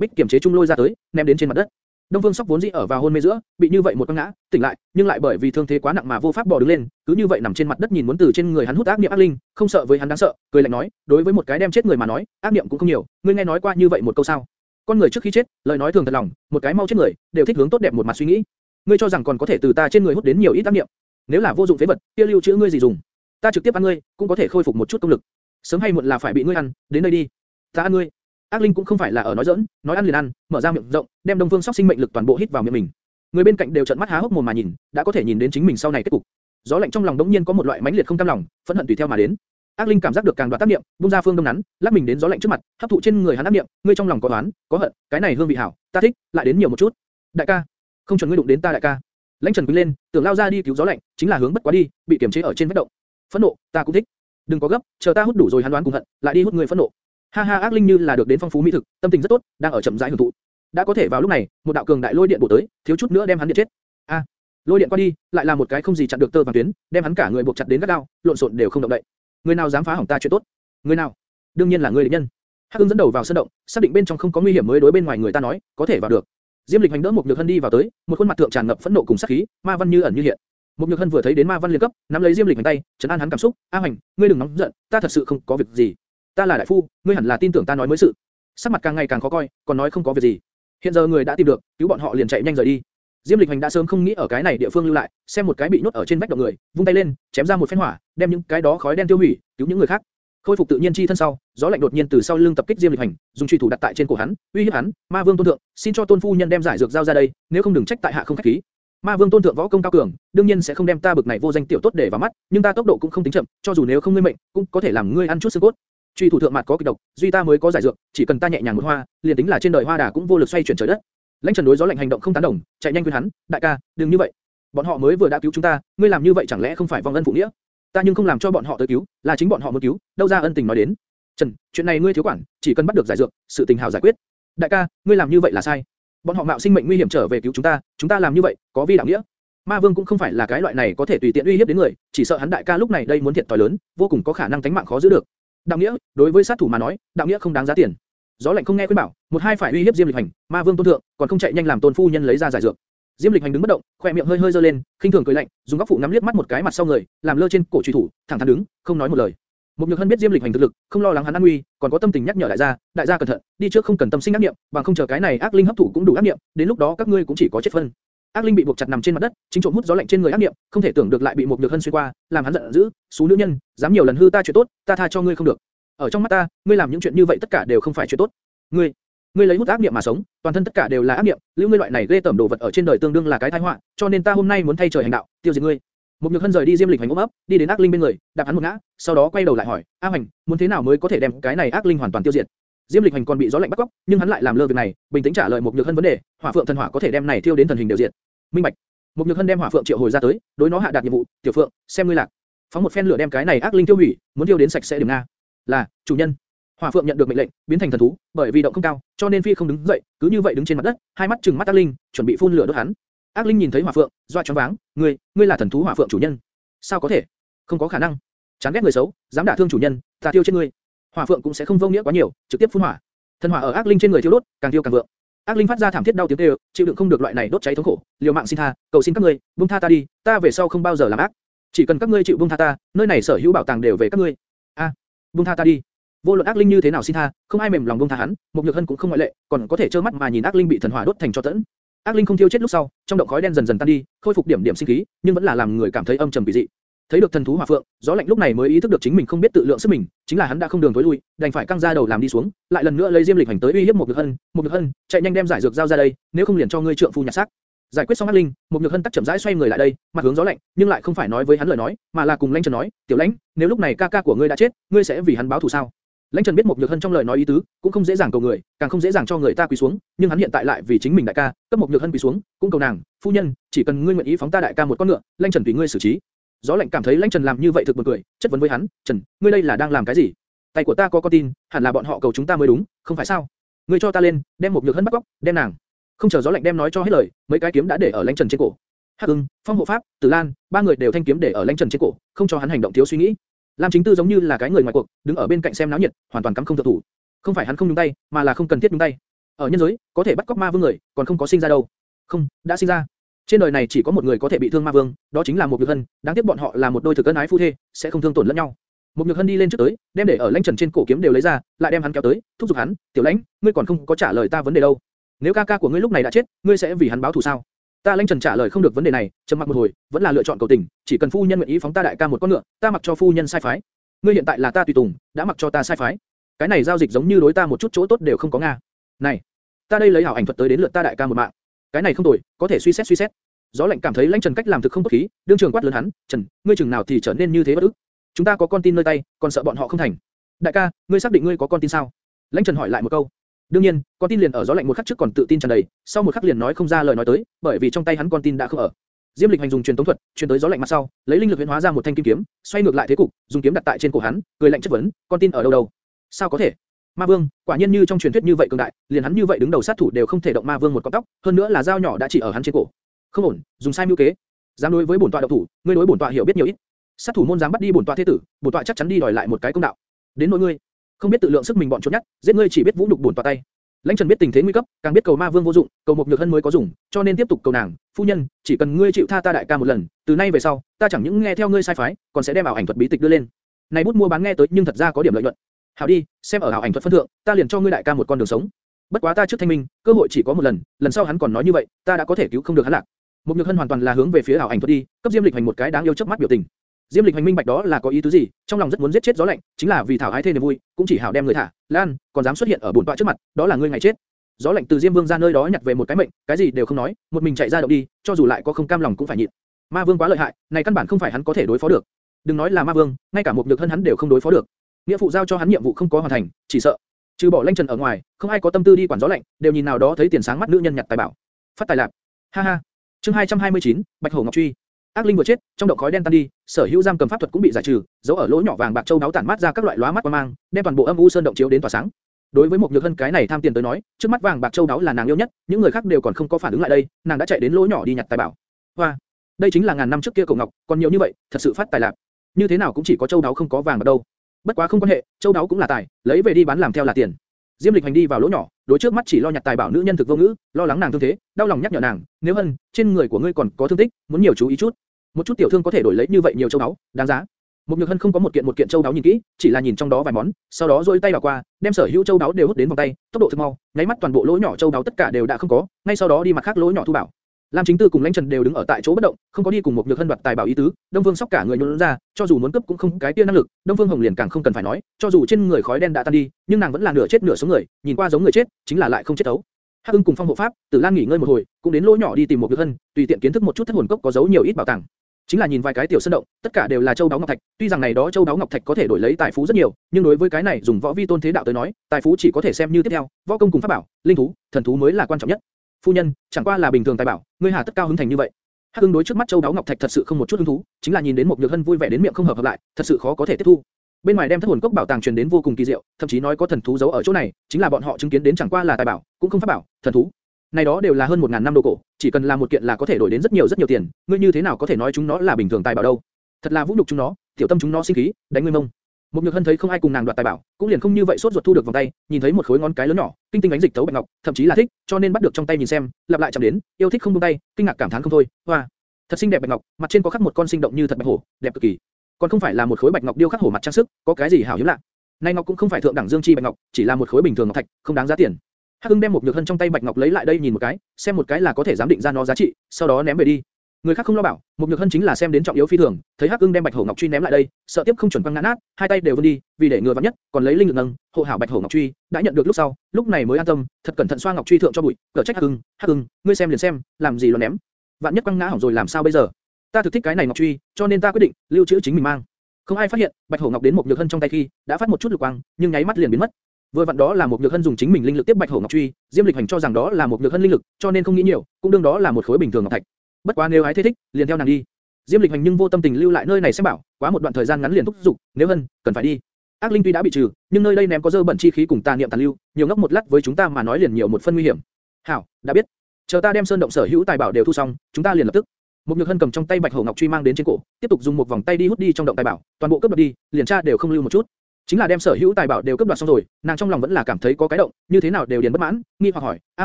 Speaker 1: bích kiểm chế trung lôi ra tới, ném đến trên mặt đất. Đông Phương Sóc vốn dĩ ở vào hôn mê giữa, bị như vậy một quăng ngã, tỉnh lại, nhưng lại bởi vì thương thế quá nặng mà vô pháp bò đứng lên, cứ như vậy nằm trên mặt đất nhìn muốn từ trên người hắn hút ác niệm ác linh, không sợ với hắn đáng sợ, cười lạnh nói, đối với một cái đem chết người mà nói, ác niệm cũng không nhiều, ngươi nghe nói qua như vậy một câu sao? Con người trước khi chết, lời nói thường thật lòng, một cái mau chết người, đều thích hướng tốt đẹp một mặt suy nghĩ. Ngươi cho rằng còn có thể từ ta trên người hút đến nhiều ít ác niệm? Nếu là vô dụng phế vật, kia lưu trữ ngươi gì dùng? Ta trực tiếp ăn ngươi, cũng có thể khôi phục một chút công lực. Sớm hay muộn là phải bị ngươi ăn, đến đây đi. Ta ăn ngươi. Ác linh cũng không phải là ở nói giỡn, nói ăn liền ăn, mở ra miệng rộng, đem Đông Phương Sóc sinh mệnh lực toàn bộ hít vào miệng mình. Người bên cạnh đều trợn mắt há hốc mồm mà nhìn, đã có thể nhìn đến chính mình sau này kết cục. Gió lạnh trong lòng đống nhiên có một loại mãnh liệt không cam lòng, phẫn hận tùy theo mà đến. Ác linh cảm giác được càng đoạt tác niệm, bung ra phương đông nắn, lắc mình đến gió lạnh trước mặt, hấp thụ trên người hắn ác niệm, ngươi trong lòng có oán, có hận, cái này hương vị hảo, ta thích, lại đến nhiều một chút. Đại ca, không chuẩn ngươi đụng đến ta đại ca. Lãnh Trần quỳ lên, tưởng lao ra đi cứu gió lạnh, chính là hướng bất quá đi, bị kiềm chế ở trên vách động. Phẫn nộ, ta cũng thích. Đừng có gấp, chờ ta hút đủ rồi hắn đoán cùng hận, lại đi hút người phẫn nộ. Ha ha ác linh như là được đến phong phú mỹ thực, tâm tình rất tốt, đang ở chậm rãi hưởng thụ. Đã có thể vào lúc này, một đạo cường đại lôi điện bổ tới, thiếu chút nữa đem hắn điện chết. A, lôi điện qua đi, lại là một cái không gì chặn được tơ vàng tuyến, đem hắn cả người buộc chặt đến gắt gao, lộn xộn đều không động đậy. Người nào dám phá hỏng ta chuyện tốt? Người nào? Đương nhiên là người địch nhân. Hắc Ưng dẫn đầu vào sân động, xác định bên trong không có nguy hiểm mới đối bên ngoài người ta nói, có thể vào được. Diêm Lịch hành đỡ một nhược hân đi vào tới, một khuôn mặt thượng tràn ngập phẫn nộ cùng sát khí, ma văn như ẩn như hiện. Một nhược hân vừa thấy đến ma văn liền cấp, nắm lấy Diêm Lịch hành tay, trấn an hắn cảm xúc. A Hành, ngươi đừng nóng giận, ta thật sự không có việc gì. Ta là đại phu, ngươi hẳn là tin tưởng ta nói mới sự. Sắc mặt càng ngày càng khó coi, còn nói không có việc gì. Hiện giờ người đã tìm được, cứu bọn họ liền chạy nhanh rời đi. Diêm Lịch Hành đã sớm không nghĩ ở cái này địa phương lưu lại, xem một cái bị nhốt ở trên vách động người, vung tay lên, chém ra một phen hỏa, đem những cái đó khói đen tiêu hủy, cứu những người khác. Khôi phục tự nhiên chi thân sau, gió lạnh đột nhiên từ sau lưng tập kích Diêm Lịch Hành, dùng truy thủ đặt tại trên cổ hắn, uy hiếp hắn, Ma Vương tôn thượng, xin cho tôn phu nhân đem giải dược giao ra đây, nếu không đừng trách tại hạ không khách khí. Ma Vương tôn thượng võ công cao cường, đương nhiên sẽ không đem ta bực này vô danh tiểu tốt để vào mắt, nhưng ta tốc độ cũng không tính chậm, cho dù nếu không ngươi mệnh, cũng có thể làm ngươi ăn chút xương cốt. Truy thủ thượng mặt có kịch độc, duy ta mới có giải dược, chỉ cần ta nhẹ nhàng một hoa, liền tính là trên đời hoa đà cũng vô lực xoay chuyển trời đất. Lãnh Trần đối gió lạnh hành động không tán đồng, chạy nhanh khuyên hắn, đại ca, đừng như vậy. Bọn họ mới vừa đã cứu chúng ta, ngươi làm như vậy chẳng lẽ không phải vong ân phụ nghĩa? Ta nhưng không làm cho bọn họ tới cứu, là chính bọn họ muốn cứu, đâu ra ân tình nói đến. Trần, chuyện này ngươi thiếu quản, chỉ cần bắt được giải dược, sự tình hảo giải quyết. Đại ca, ngươi làm như vậy là sai. Bọn họ mạo sinh mệnh nguy hiểm trở về cứu chúng ta, chúng ta làm như vậy, có vi đạo nghĩa. Ma Vương cũng không phải là cái loại này có thể tùy tiện uy hiếp đến người, chỉ sợ hắn đại ca lúc này đây muốn thiệt tỏi lớn, vô cùng có khả năng tính mạng khó giữ được. Đạo nghĩa, đối với sát thủ mà nói, đạo nghĩa không đáng giá tiền. Gió lạnh không nghe khuyên bảo, một hai phải uy hiếp Diêm Lịch Hành, Ma Vương tôn thượng, còn không chạy nhanh làm tôn phu nhân lấy ra giải dược. Diêm Lịch Hành đứng bất động, khoe miệng hơi hơi dơ lên, khinh thường cười lạnh, dùng góc phụ nắm liếc mắt một cái mặt sau người, làm lơ trên cổ truy thủ, thẳng thắn đứng, không nói một lời. Một Nhược Hân biết Diêm Lịch Hành thực lực, không lo lắng hắn an nguy, còn có tâm tình nhắc nhở đại gia, đại gia cẩn thận, đi trước không cần tâm sinh ác niệm, bằng không chờ cái này ác linh hấp thụ cũng đủ ác niệm, đến lúc đó các ngươi cũng chỉ có chết phân. Ác linh bị buộc chặt nằm trên mặt đất, chính trộm hút gió lạnh trên người ác niệm, không thể tưởng được lại bị một Nhược Hân xuyên qua, làm hắn giận dữ, xú nữ nhân, dám nhiều lần hư ta chuyện tốt, ta tha cho ngươi không được. Ở trong mắt ta, ngươi làm những chuyện như vậy tất cả đều không phải chuyện tốt. Ngươi, ngươi lấy hút ác niệm mà sống, toàn thân tất cả đều là ác niệm, lưu ngươi loại này ghê tởm đồ vật ở trên đời tương đương là cái tai họa, cho nên ta hôm nay muốn thay trời hành đạo, tiêu diệt ngươi. Một nhược hân rời đi diêm lịch hành ôm ấp, đi đến ác linh bên người, đạp hắn một ngã, sau đó quay đầu lại hỏi, A Hành, muốn thế nào mới có thể đem cái này ác linh hoàn toàn tiêu diệt? Diêm lịch hành còn bị gió lạnh bắt cóc, nhưng hắn lại làm lơ việc này, bình tĩnh trả lời một nhược hân vấn đề, hỏa phượng thần hỏa có thể đem này thiêu đến thần hình đều diện. Minh bạch. Một nhược hân đem hỏa phượng triệu hồi ra tới, đối nó hạ đạt nhiệm vụ, tiểu phượng, xem ngươi lạc, phóng một phen lửa đem cái này ác linh tiêu hủy, muốn tiêu đến sạch sẽ điểm nga. Là, chủ nhân. Hỏa Phượng nhận được mệnh lệnh, biến thành thần thú, bởi vì động không cao, cho nên phi không đứng dậy, cứ như vậy đứng trên mặt đất, hai mắt trừng mắt ác linh, chuẩn bị phun lửa đốt hắn. Ác linh nhìn thấy Hỏa Phượng, doa choáng váng, ngươi, ngươi là thần thú Hỏa Phượng chủ nhân? Sao có thể? Không có khả năng. Chán ghét người xấu, dám đả thương chủ nhân, ta tiêu trên ngươi. Hỏa Phượng cũng sẽ không vô nghĩa quá nhiều, trực tiếp phun hỏa. Thần hỏa ở ác linh trên người thiêu đốt, càng thiêu càng vượng. Ác linh phát ra thảm thiết đau tiếng kêu, chịu đựng không được loại này đốt cháy thống khổ, liều mạng xin tha, cầu xin các ngươi, buông tha ta đi, ta về sau không bao giờ làm ác. Chỉ cần các ngươi chịu buông tha ta, nơi này sở hữu bảo tàng đều về các ngươi. A, buông tha ta đi. Vô luận ác linh như thế nào xin tha, không ai mềm lòng buông tha hắn, một nhược hân cũng không ngoại lệ, còn có thể trơ mắt mà nhìn ác linh bị thần hỏa đốt thành cho tẫn. Ác linh không thiêu chết lúc sau, trong động khói đen dần dần tan đi, khôi phục điểm điểm sinh khí, nhưng vẫn là làm người cảm thấy âm trầm kỳ dị. Thấy được thần thú hỏa phượng, gió lạnh lúc này mới ý thức được chính mình không biết tự lượng sức mình, chính là hắn đã không đường tối lui, đành phải căng ra đầu làm đi xuống, lại lần nữa lấy diêm lịch hành tới uy hiếp một nhược hân, một nhược hân, chạy nhanh đem giải dược giao ra đây, nếu không liền cho ngươi trượng phu nhặt xác. Giải quyết xong ác linh, một nhược hân tắc chậm rãi xoay người lại đây, mặt hướng gió lạnh, nhưng lại không phải nói với hắn lời nói, mà là cùng lãnh trần nói, tiểu lãnh, nếu lúc này ca ca của ngươi đã chết, ngươi sẽ vì hắn báo thù sao? Lãnh Trần biết một nhược hân trong lời nói ý tứ, cũng không dễ dàng cầu người, càng không dễ dàng cho người ta quỳ xuống, nhưng hắn hiện tại lại vì chính mình đại ca, cấp một nhược hân quỳ xuống, cũng cầu nàng, phu nhân, chỉ cần ngươi nguyện ý phóng ta đại ca một con ngựa, Lãnh Trần tùy ngươi xử trí. Gió lạnh cảm thấy Lãnh Trần làm như vậy thực buồn cười, chất vấn với hắn, Trần, ngươi đây là đang làm cái gì? Tay của ta có con tin, hẳn là bọn họ cầu chúng ta mới đúng, không phải sao? Ngươi cho ta lên, đem một nhược hân bắt cóc, đem nàng. Không chờ gió lạnh đem nói cho hết lời, mấy cái kiếm đã để ở Lãnh Trần trên cổ. Hắc Ưng, Phong Hộ Pháp, Tử Lan, ba người đều thanh kiếm để ở Lãnh Trần trên cổ, không cho hắn hành động thiếu suy nghĩ. Lam Chính Tư giống như là cái người ngoài cuộc, đứng ở bên cạnh xem náo nhiệt, hoàn toàn cắm không thượng thủ. Không phải hắn không nhúng tay, mà là không cần thiết nhúng tay. Ở nhân giới, có thể bắt cóc ma vương người, còn không có sinh ra đâu. Không, đã sinh ra. Trên đời này chỉ có một người có thể bị thương ma vương, đó chính là một nhược hân. Đáng tiếc bọn họ là một đôi thực cân ái phu thê, sẽ không thương tổn lẫn nhau. Một nhược hân đi lên trước tới, đem để ở lãnh trần trên cổ kiếm đều lấy ra, lại đem hắn kéo tới, thúc giục hắn, tiểu lãnh, ngươi còn không có trả lời ta vấn đề đâu. Nếu ca ca của ngươi lúc này đã chết, ngươi sẽ vì hắn báo thù sao? Ta lãnh trần trả lời không được vấn đề này, trầm mặc một hồi, vẫn là lựa chọn cầu tình, chỉ cần phu nhân nguyện ý phóng ta đại ca một con ngựa, ta mặc cho phu nhân sai phái. Ngươi hiện tại là ta tùy tùng, đã mặc cho ta sai phái. Cái này giao dịch giống như đối ta một chút chỗ tốt đều không có nga. Này, ta đây lấy hảo ảnh thuật tới đến lượt ta đại ca một mạng. Cái này không tồi, có thể suy xét suy xét. Gió lạnh cảm thấy lãnh trần cách làm thực không tốt khí, đương trường quát lớn hắn, Trần, ngươi chừng nào thì trở nên như thế bất ức? Chúng ta có con tin nơi tay, còn sợ bọn họ không thành. Đại ca, ngươi xác định ngươi có con tin sao? Lãnh Trần hỏi lại một câu. Đương nhiên, con tin liền ở gió lạnh một khắc trước còn tự tin tràn đầy, sau một khắc liền nói không ra lời nói tới, bởi vì trong tay hắn con tin đã không ở. Diêm Lịch hành dùng truyền tống thuật, truyền tới gió lạnh mặt sau, lấy linh lực huyễn hóa ra một thanh kim kiếm, xoay ngược lại thế cục, dùng kiếm đặt tại trên cổ hắn, cười lạnh chất vấn, con tin ở đâu đâu? Sao có thể? Ma Vương, quả nhiên như trong truyền thuyết như vậy cường đại, liền hắn như vậy đứng đầu sát thủ đều không thể động Ma Vương một cọng tóc, hơn nữa là dao nhỏ đã chỉ ở hắn trên cổ. Không ổn, dùng sai mưu kế. Dám đối với bổn tọa độc thủ, ngươi đối bổn tọa hiểu biết nhiều ít. Sát thủ môn dám bắt đi bổn tọa thế tử, bổn tọa chắc chắn đi đòi lại một cái công đạo. Đến nỗi ngươi, không biết tự lượng sức mình bọn trốn nhát, giết ngươi chỉ biết vũ nhục bổn tọa tay. Lãnh Trần biết tình thế nguy cấp, càng biết cầu Ma Vương vô dụng, cầu một nhược hân mới có dùng, cho nên tiếp tục cầu nàng, phu nhân, chỉ cần ngươi chịu tha ta đại ca một lần, từ nay về sau, ta chẳng những nghe theo ngươi sai phái, còn sẽ đem ảo ảnh thuật bí tịch đưa lên. Này bút mua bán nghe tới nhưng thật ra có điểm lợi nhuận. Hảo đi, xem ở Hảo ảnh thuật phân thượng, ta liền cho ngươi đại ca một con đường sống. Bất quá ta trước thanh minh, cơ hội chỉ có một lần, lần sau hắn còn nói như vậy, ta đã có thể cứu không được hắn lạc. Một nhược hân hoàn toàn là hướng về phía ảo ảnh thuật đi, cấp Diêm Lịch hành một cái đáng yêu chớp mắt biểu tình. Diêm Lịch hành minh bạch đó là có ý tứ gì, trong lòng rất muốn giết chết gió lạnh, chính là vì thảo ái thê niềm vui, cũng chỉ hảo đem người thả. Lan, còn dám xuất hiện ở bổn tọa trước mặt, đó là ngươi ngày chết. Gió lạnh từ Diêm Vương ra nơi đó nhặt về một cái mệnh, cái gì đều không nói, một mình chạy ra động đi, cho dù lại có không cam lòng cũng phải nhịn. Ma Vương quá lợi hại, này căn bản không phải hắn có thể đối phó được. Đừng nói là Ma Vương, ngay cả một nhược hân hắn đều không đối phó được. Nghĩa phụ giao cho hắn nhiệm vụ không có hoàn thành, chỉ sợ trừ bỏ lanh trần ở ngoài, không ai có tâm tư đi quản gió lạnh, đều nhìn nào đó thấy tiền sáng mắt nữ nhân nhặt tài bảo, phát tài lạc. Ha ha. Chương 229, Bạch Hổ Ngọc Truy. Ác linh vừa chết, trong động khói đen tan đi, sở hữu giam cầm pháp thuật cũng bị giải trừ, dấu ở lỗ nhỏ vàng bạc châu đáo tản mát ra các loại lóa mắt quang mang, đem toàn bộ âm u sơn động chiếu đến tỏa sáng. Đối với một nhược hân cái này tham tiền tới nói, trước mắt vàng bạc châu đáo là nàng yêu nhất, những người khác đều còn không có phản ứng lại đây, nàng đã chạy đến lỗ nhỏ đi nhặt tài bảo. Hoa, đây chính là ngàn năm trước kia cổ ngọc, còn nhiều như vậy, thật sự phát tài lạc. Như thế nào cũng chỉ có châu đáo không có vàng ở đâu. Bất quá không quan hệ, châu đáo cũng là tài, lấy về đi bán làm theo là tiền. Diêm Lịch hành đi vào lỗ nhỏ, đối trước mắt chỉ lo nhặt tài bảo nữ nhân thực vô ngữ, lo lắng nàng thương thế, đau lòng nhắc nhở nàng, nếu hơn, trên người của ngươi còn có thương tích, muốn nhiều chú ý chút. Một chút tiểu thương có thể đổi lấy như vậy nhiều châu đáo, đáng giá. Một nhược hân không có một kiện một kiện châu đáo nhìn kỹ, chỉ là nhìn trong đó vài món, sau đó duỗi tay vào qua, đem sở hữu châu đáo đều hút đến vòng tay, tốc độ thực mau, nháy mắt toàn bộ lỗ nhỏ châu đáo tất cả đều đã không có, ngay sau đó đi mặt khác lỗ nhỏ thu bảo. Lam Chính Tư cùng Lãnh Trần đều đứng ở tại chỗ bất động, không có đi cùng một nhược hân đoạt tài bảo ý tứ. Đông Vương sóc cả người nhún ra, cho dù muốn cướp cũng không cái tia năng lực. Đông Vương Hồng liền càng không cần phải nói, cho dù trên người khói đen đã tan đi, nhưng nàng vẫn là nửa chết nửa sống người, nhìn qua giống người chết, chính là lại không chết đấu. Hắc Ưng cùng Phong hộ pháp, Tử Lan nghỉ ngơi một hồi, cũng đến lỗ nhỏ đi tìm một nhược hân, tùy tiện kiến thức một chút thất hồn cốc có giấu nhiều ít bảo tàng. Chính là nhìn vài cái tiểu sơn động, tất cả đều là châu đáo ngọc thạch, tuy rằng này đó châu đáo ngọc thạch có thể đổi lấy tài phú rất nhiều, nhưng đối với cái này dùng võ vi tôn thế đạo tới nói, tài phú chỉ có thể xem như tiếp theo, võ công cùng pháp bảo, linh thú, thần thú mới là quan trọng nhất phu nhân, chẳng qua là bình thường tài bảo, ngươi hà tất cao hứng thành như vậy. Hắc Hưng đối trước mắt châu đáo ngọc thạch thật sự không một chút hứng thú, chính là nhìn đến một nhược hân vui vẻ đến miệng không hợp hợp lại, thật sự khó có thể tiếp thu. Bên ngoài đem thất hồn cốc bảo tàng truyền đến vô cùng kỳ diệu, thậm chí nói có thần thú giấu ở chỗ này, chính là bọn họ chứng kiến đến chẳng qua là tài bảo, cũng không pháp bảo, thần thú. Này đó đều là hơn một ngàn năm đồ cổ, chỉ cần làm một kiện là có thể đổi đến rất nhiều rất nhiều tiền, ngươi như thế nào có thể nói chúng nó là bình thường tài bảo đâu? Thật là vũ nhục chúng nó, tiểu tâm chúng nó sinh khí, đánh ngươi mông. Một Nhược Hân thấy không ai cùng nàng đoạt tài bảo, cũng liền không như vậy sốt ruột thu được vòng tay, nhìn thấy một khối ngón cái lớn nhỏ, kinh tinh ánh dịch tấu bạch ngọc, thậm chí là thích, cho nên bắt được trong tay nhìn xem, lặp lại chạm đến, yêu thích không buông tay, kinh ngạc cảm thán không thôi. Hoa, thật xinh đẹp bạch ngọc, mặt trên có khắc một con sinh động như thật bạch hổ, đẹp cực kỳ. Còn không phải là một khối bạch ngọc điêu khắc hổ mặt trang sức, có cái gì hảo hiếm lạ. Này ngọc cũng không phải thượng đẳng dương chi bạch ngọc, chỉ là một khối bình thường ngọc thạch, không đáng giá tiền. Hắc Hưng đem một nhược hân trong tay bạch ngọc lấy lại đây nhìn một cái, xem một cái là có thể giám định ra nó giá trị, sau đó ném về đi. Người khác không lo bảo, một nhược hân chính là xem đến trọng yếu phi thường, thấy Hắc ương đem Bạch Hổ Ngọc truy ném lại đây, sợ tiếp không chuẩn quăng ngã nát, hai tay đều vươn đi, vì để ngừa vạn nhất, còn lấy linh lực nâng, hộ hảo Bạch Hổ Ngọc truy, đã nhận được lúc sau, lúc này mới an tâm, thật cẩn thận xoa Ngọc truy thượng cho bụi, cỡ trách Hắc ương, Hắc ương, ngươi xem liền xem, làm gì lo ném, vạn nhất quăng ngã hỏng rồi làm sao bây giờ? Ta thực thích cái này Ngọc truy, cho nên ta quyết định lưu trữ chính mình mang. Không ai phát hiện, Bạch Hổ Ngọc đến một nhược hân trong tay khi, đã phát một chút lực quang, nhưng nháy mắt liền biến mất. Vừa vặn đó là một nhược hân dùng chính mình linh lực tiếp Bạch Hổ Ngọc truy, Diêm Lịch Hành cho rằng đó là một nhược hân linh lực, cho nên không nghĩ nhiều, cũng đương đó là một khối bình thường ngọc thạch. Bất quá nếu ái thế thích, liền theo nàng đi. Diêm Lịch Hành nhưng vô tâm tình lưu lại nơi này xem bảo, quá một đoạn thời gian ngắn liền thúc giục, nếu hơn cần phải đi. Ác linh tuy đã bị trừ, nhưng nơi đây ném có dơ bẩn chi khí cùng tà niệm tàn lưu, nhiều ngốc một lát với chúng ta mà nói liền nhiều một phân nguy hiểm. Hảo, đã biết. Chờ ta đem sơn động sở hữu tài bảo đều thu xong, chúng ta liền lập tức. Một nhược hân cầm trong tay bạch hổ ngọc truy mang đến trên cổ, tiếp tục dùng một vòng tay đi hút đi trong động tài bảo, toàn bộ cướp đoạt đi, liền tra đều không lưu một chút. Chính là đem sở hữu tài bảo đều cướp đoạt xong rồi, nàng trong lòng vẫn là cảm thấy có cái động, như thế nào đều điền bất mãn, nghi hoặc hỏi, A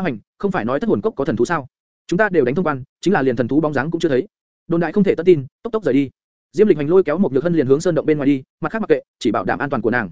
Speaker 1: Hoành, không phải nói thất hồn cốc có thần thú sao? Chúng ta đều đánh thông quan, chính là liền thần thú bóng dáng cũng chưa thấy. Đồn đại không thể tất tin, tốc tốc rời đi. Diêm Lịch Hành lôi kéo một nhược hân liền hướng sơn động bên ngoài đi, mặt khác mặc kệ, chỉ bảo đảm an toàn của nàng.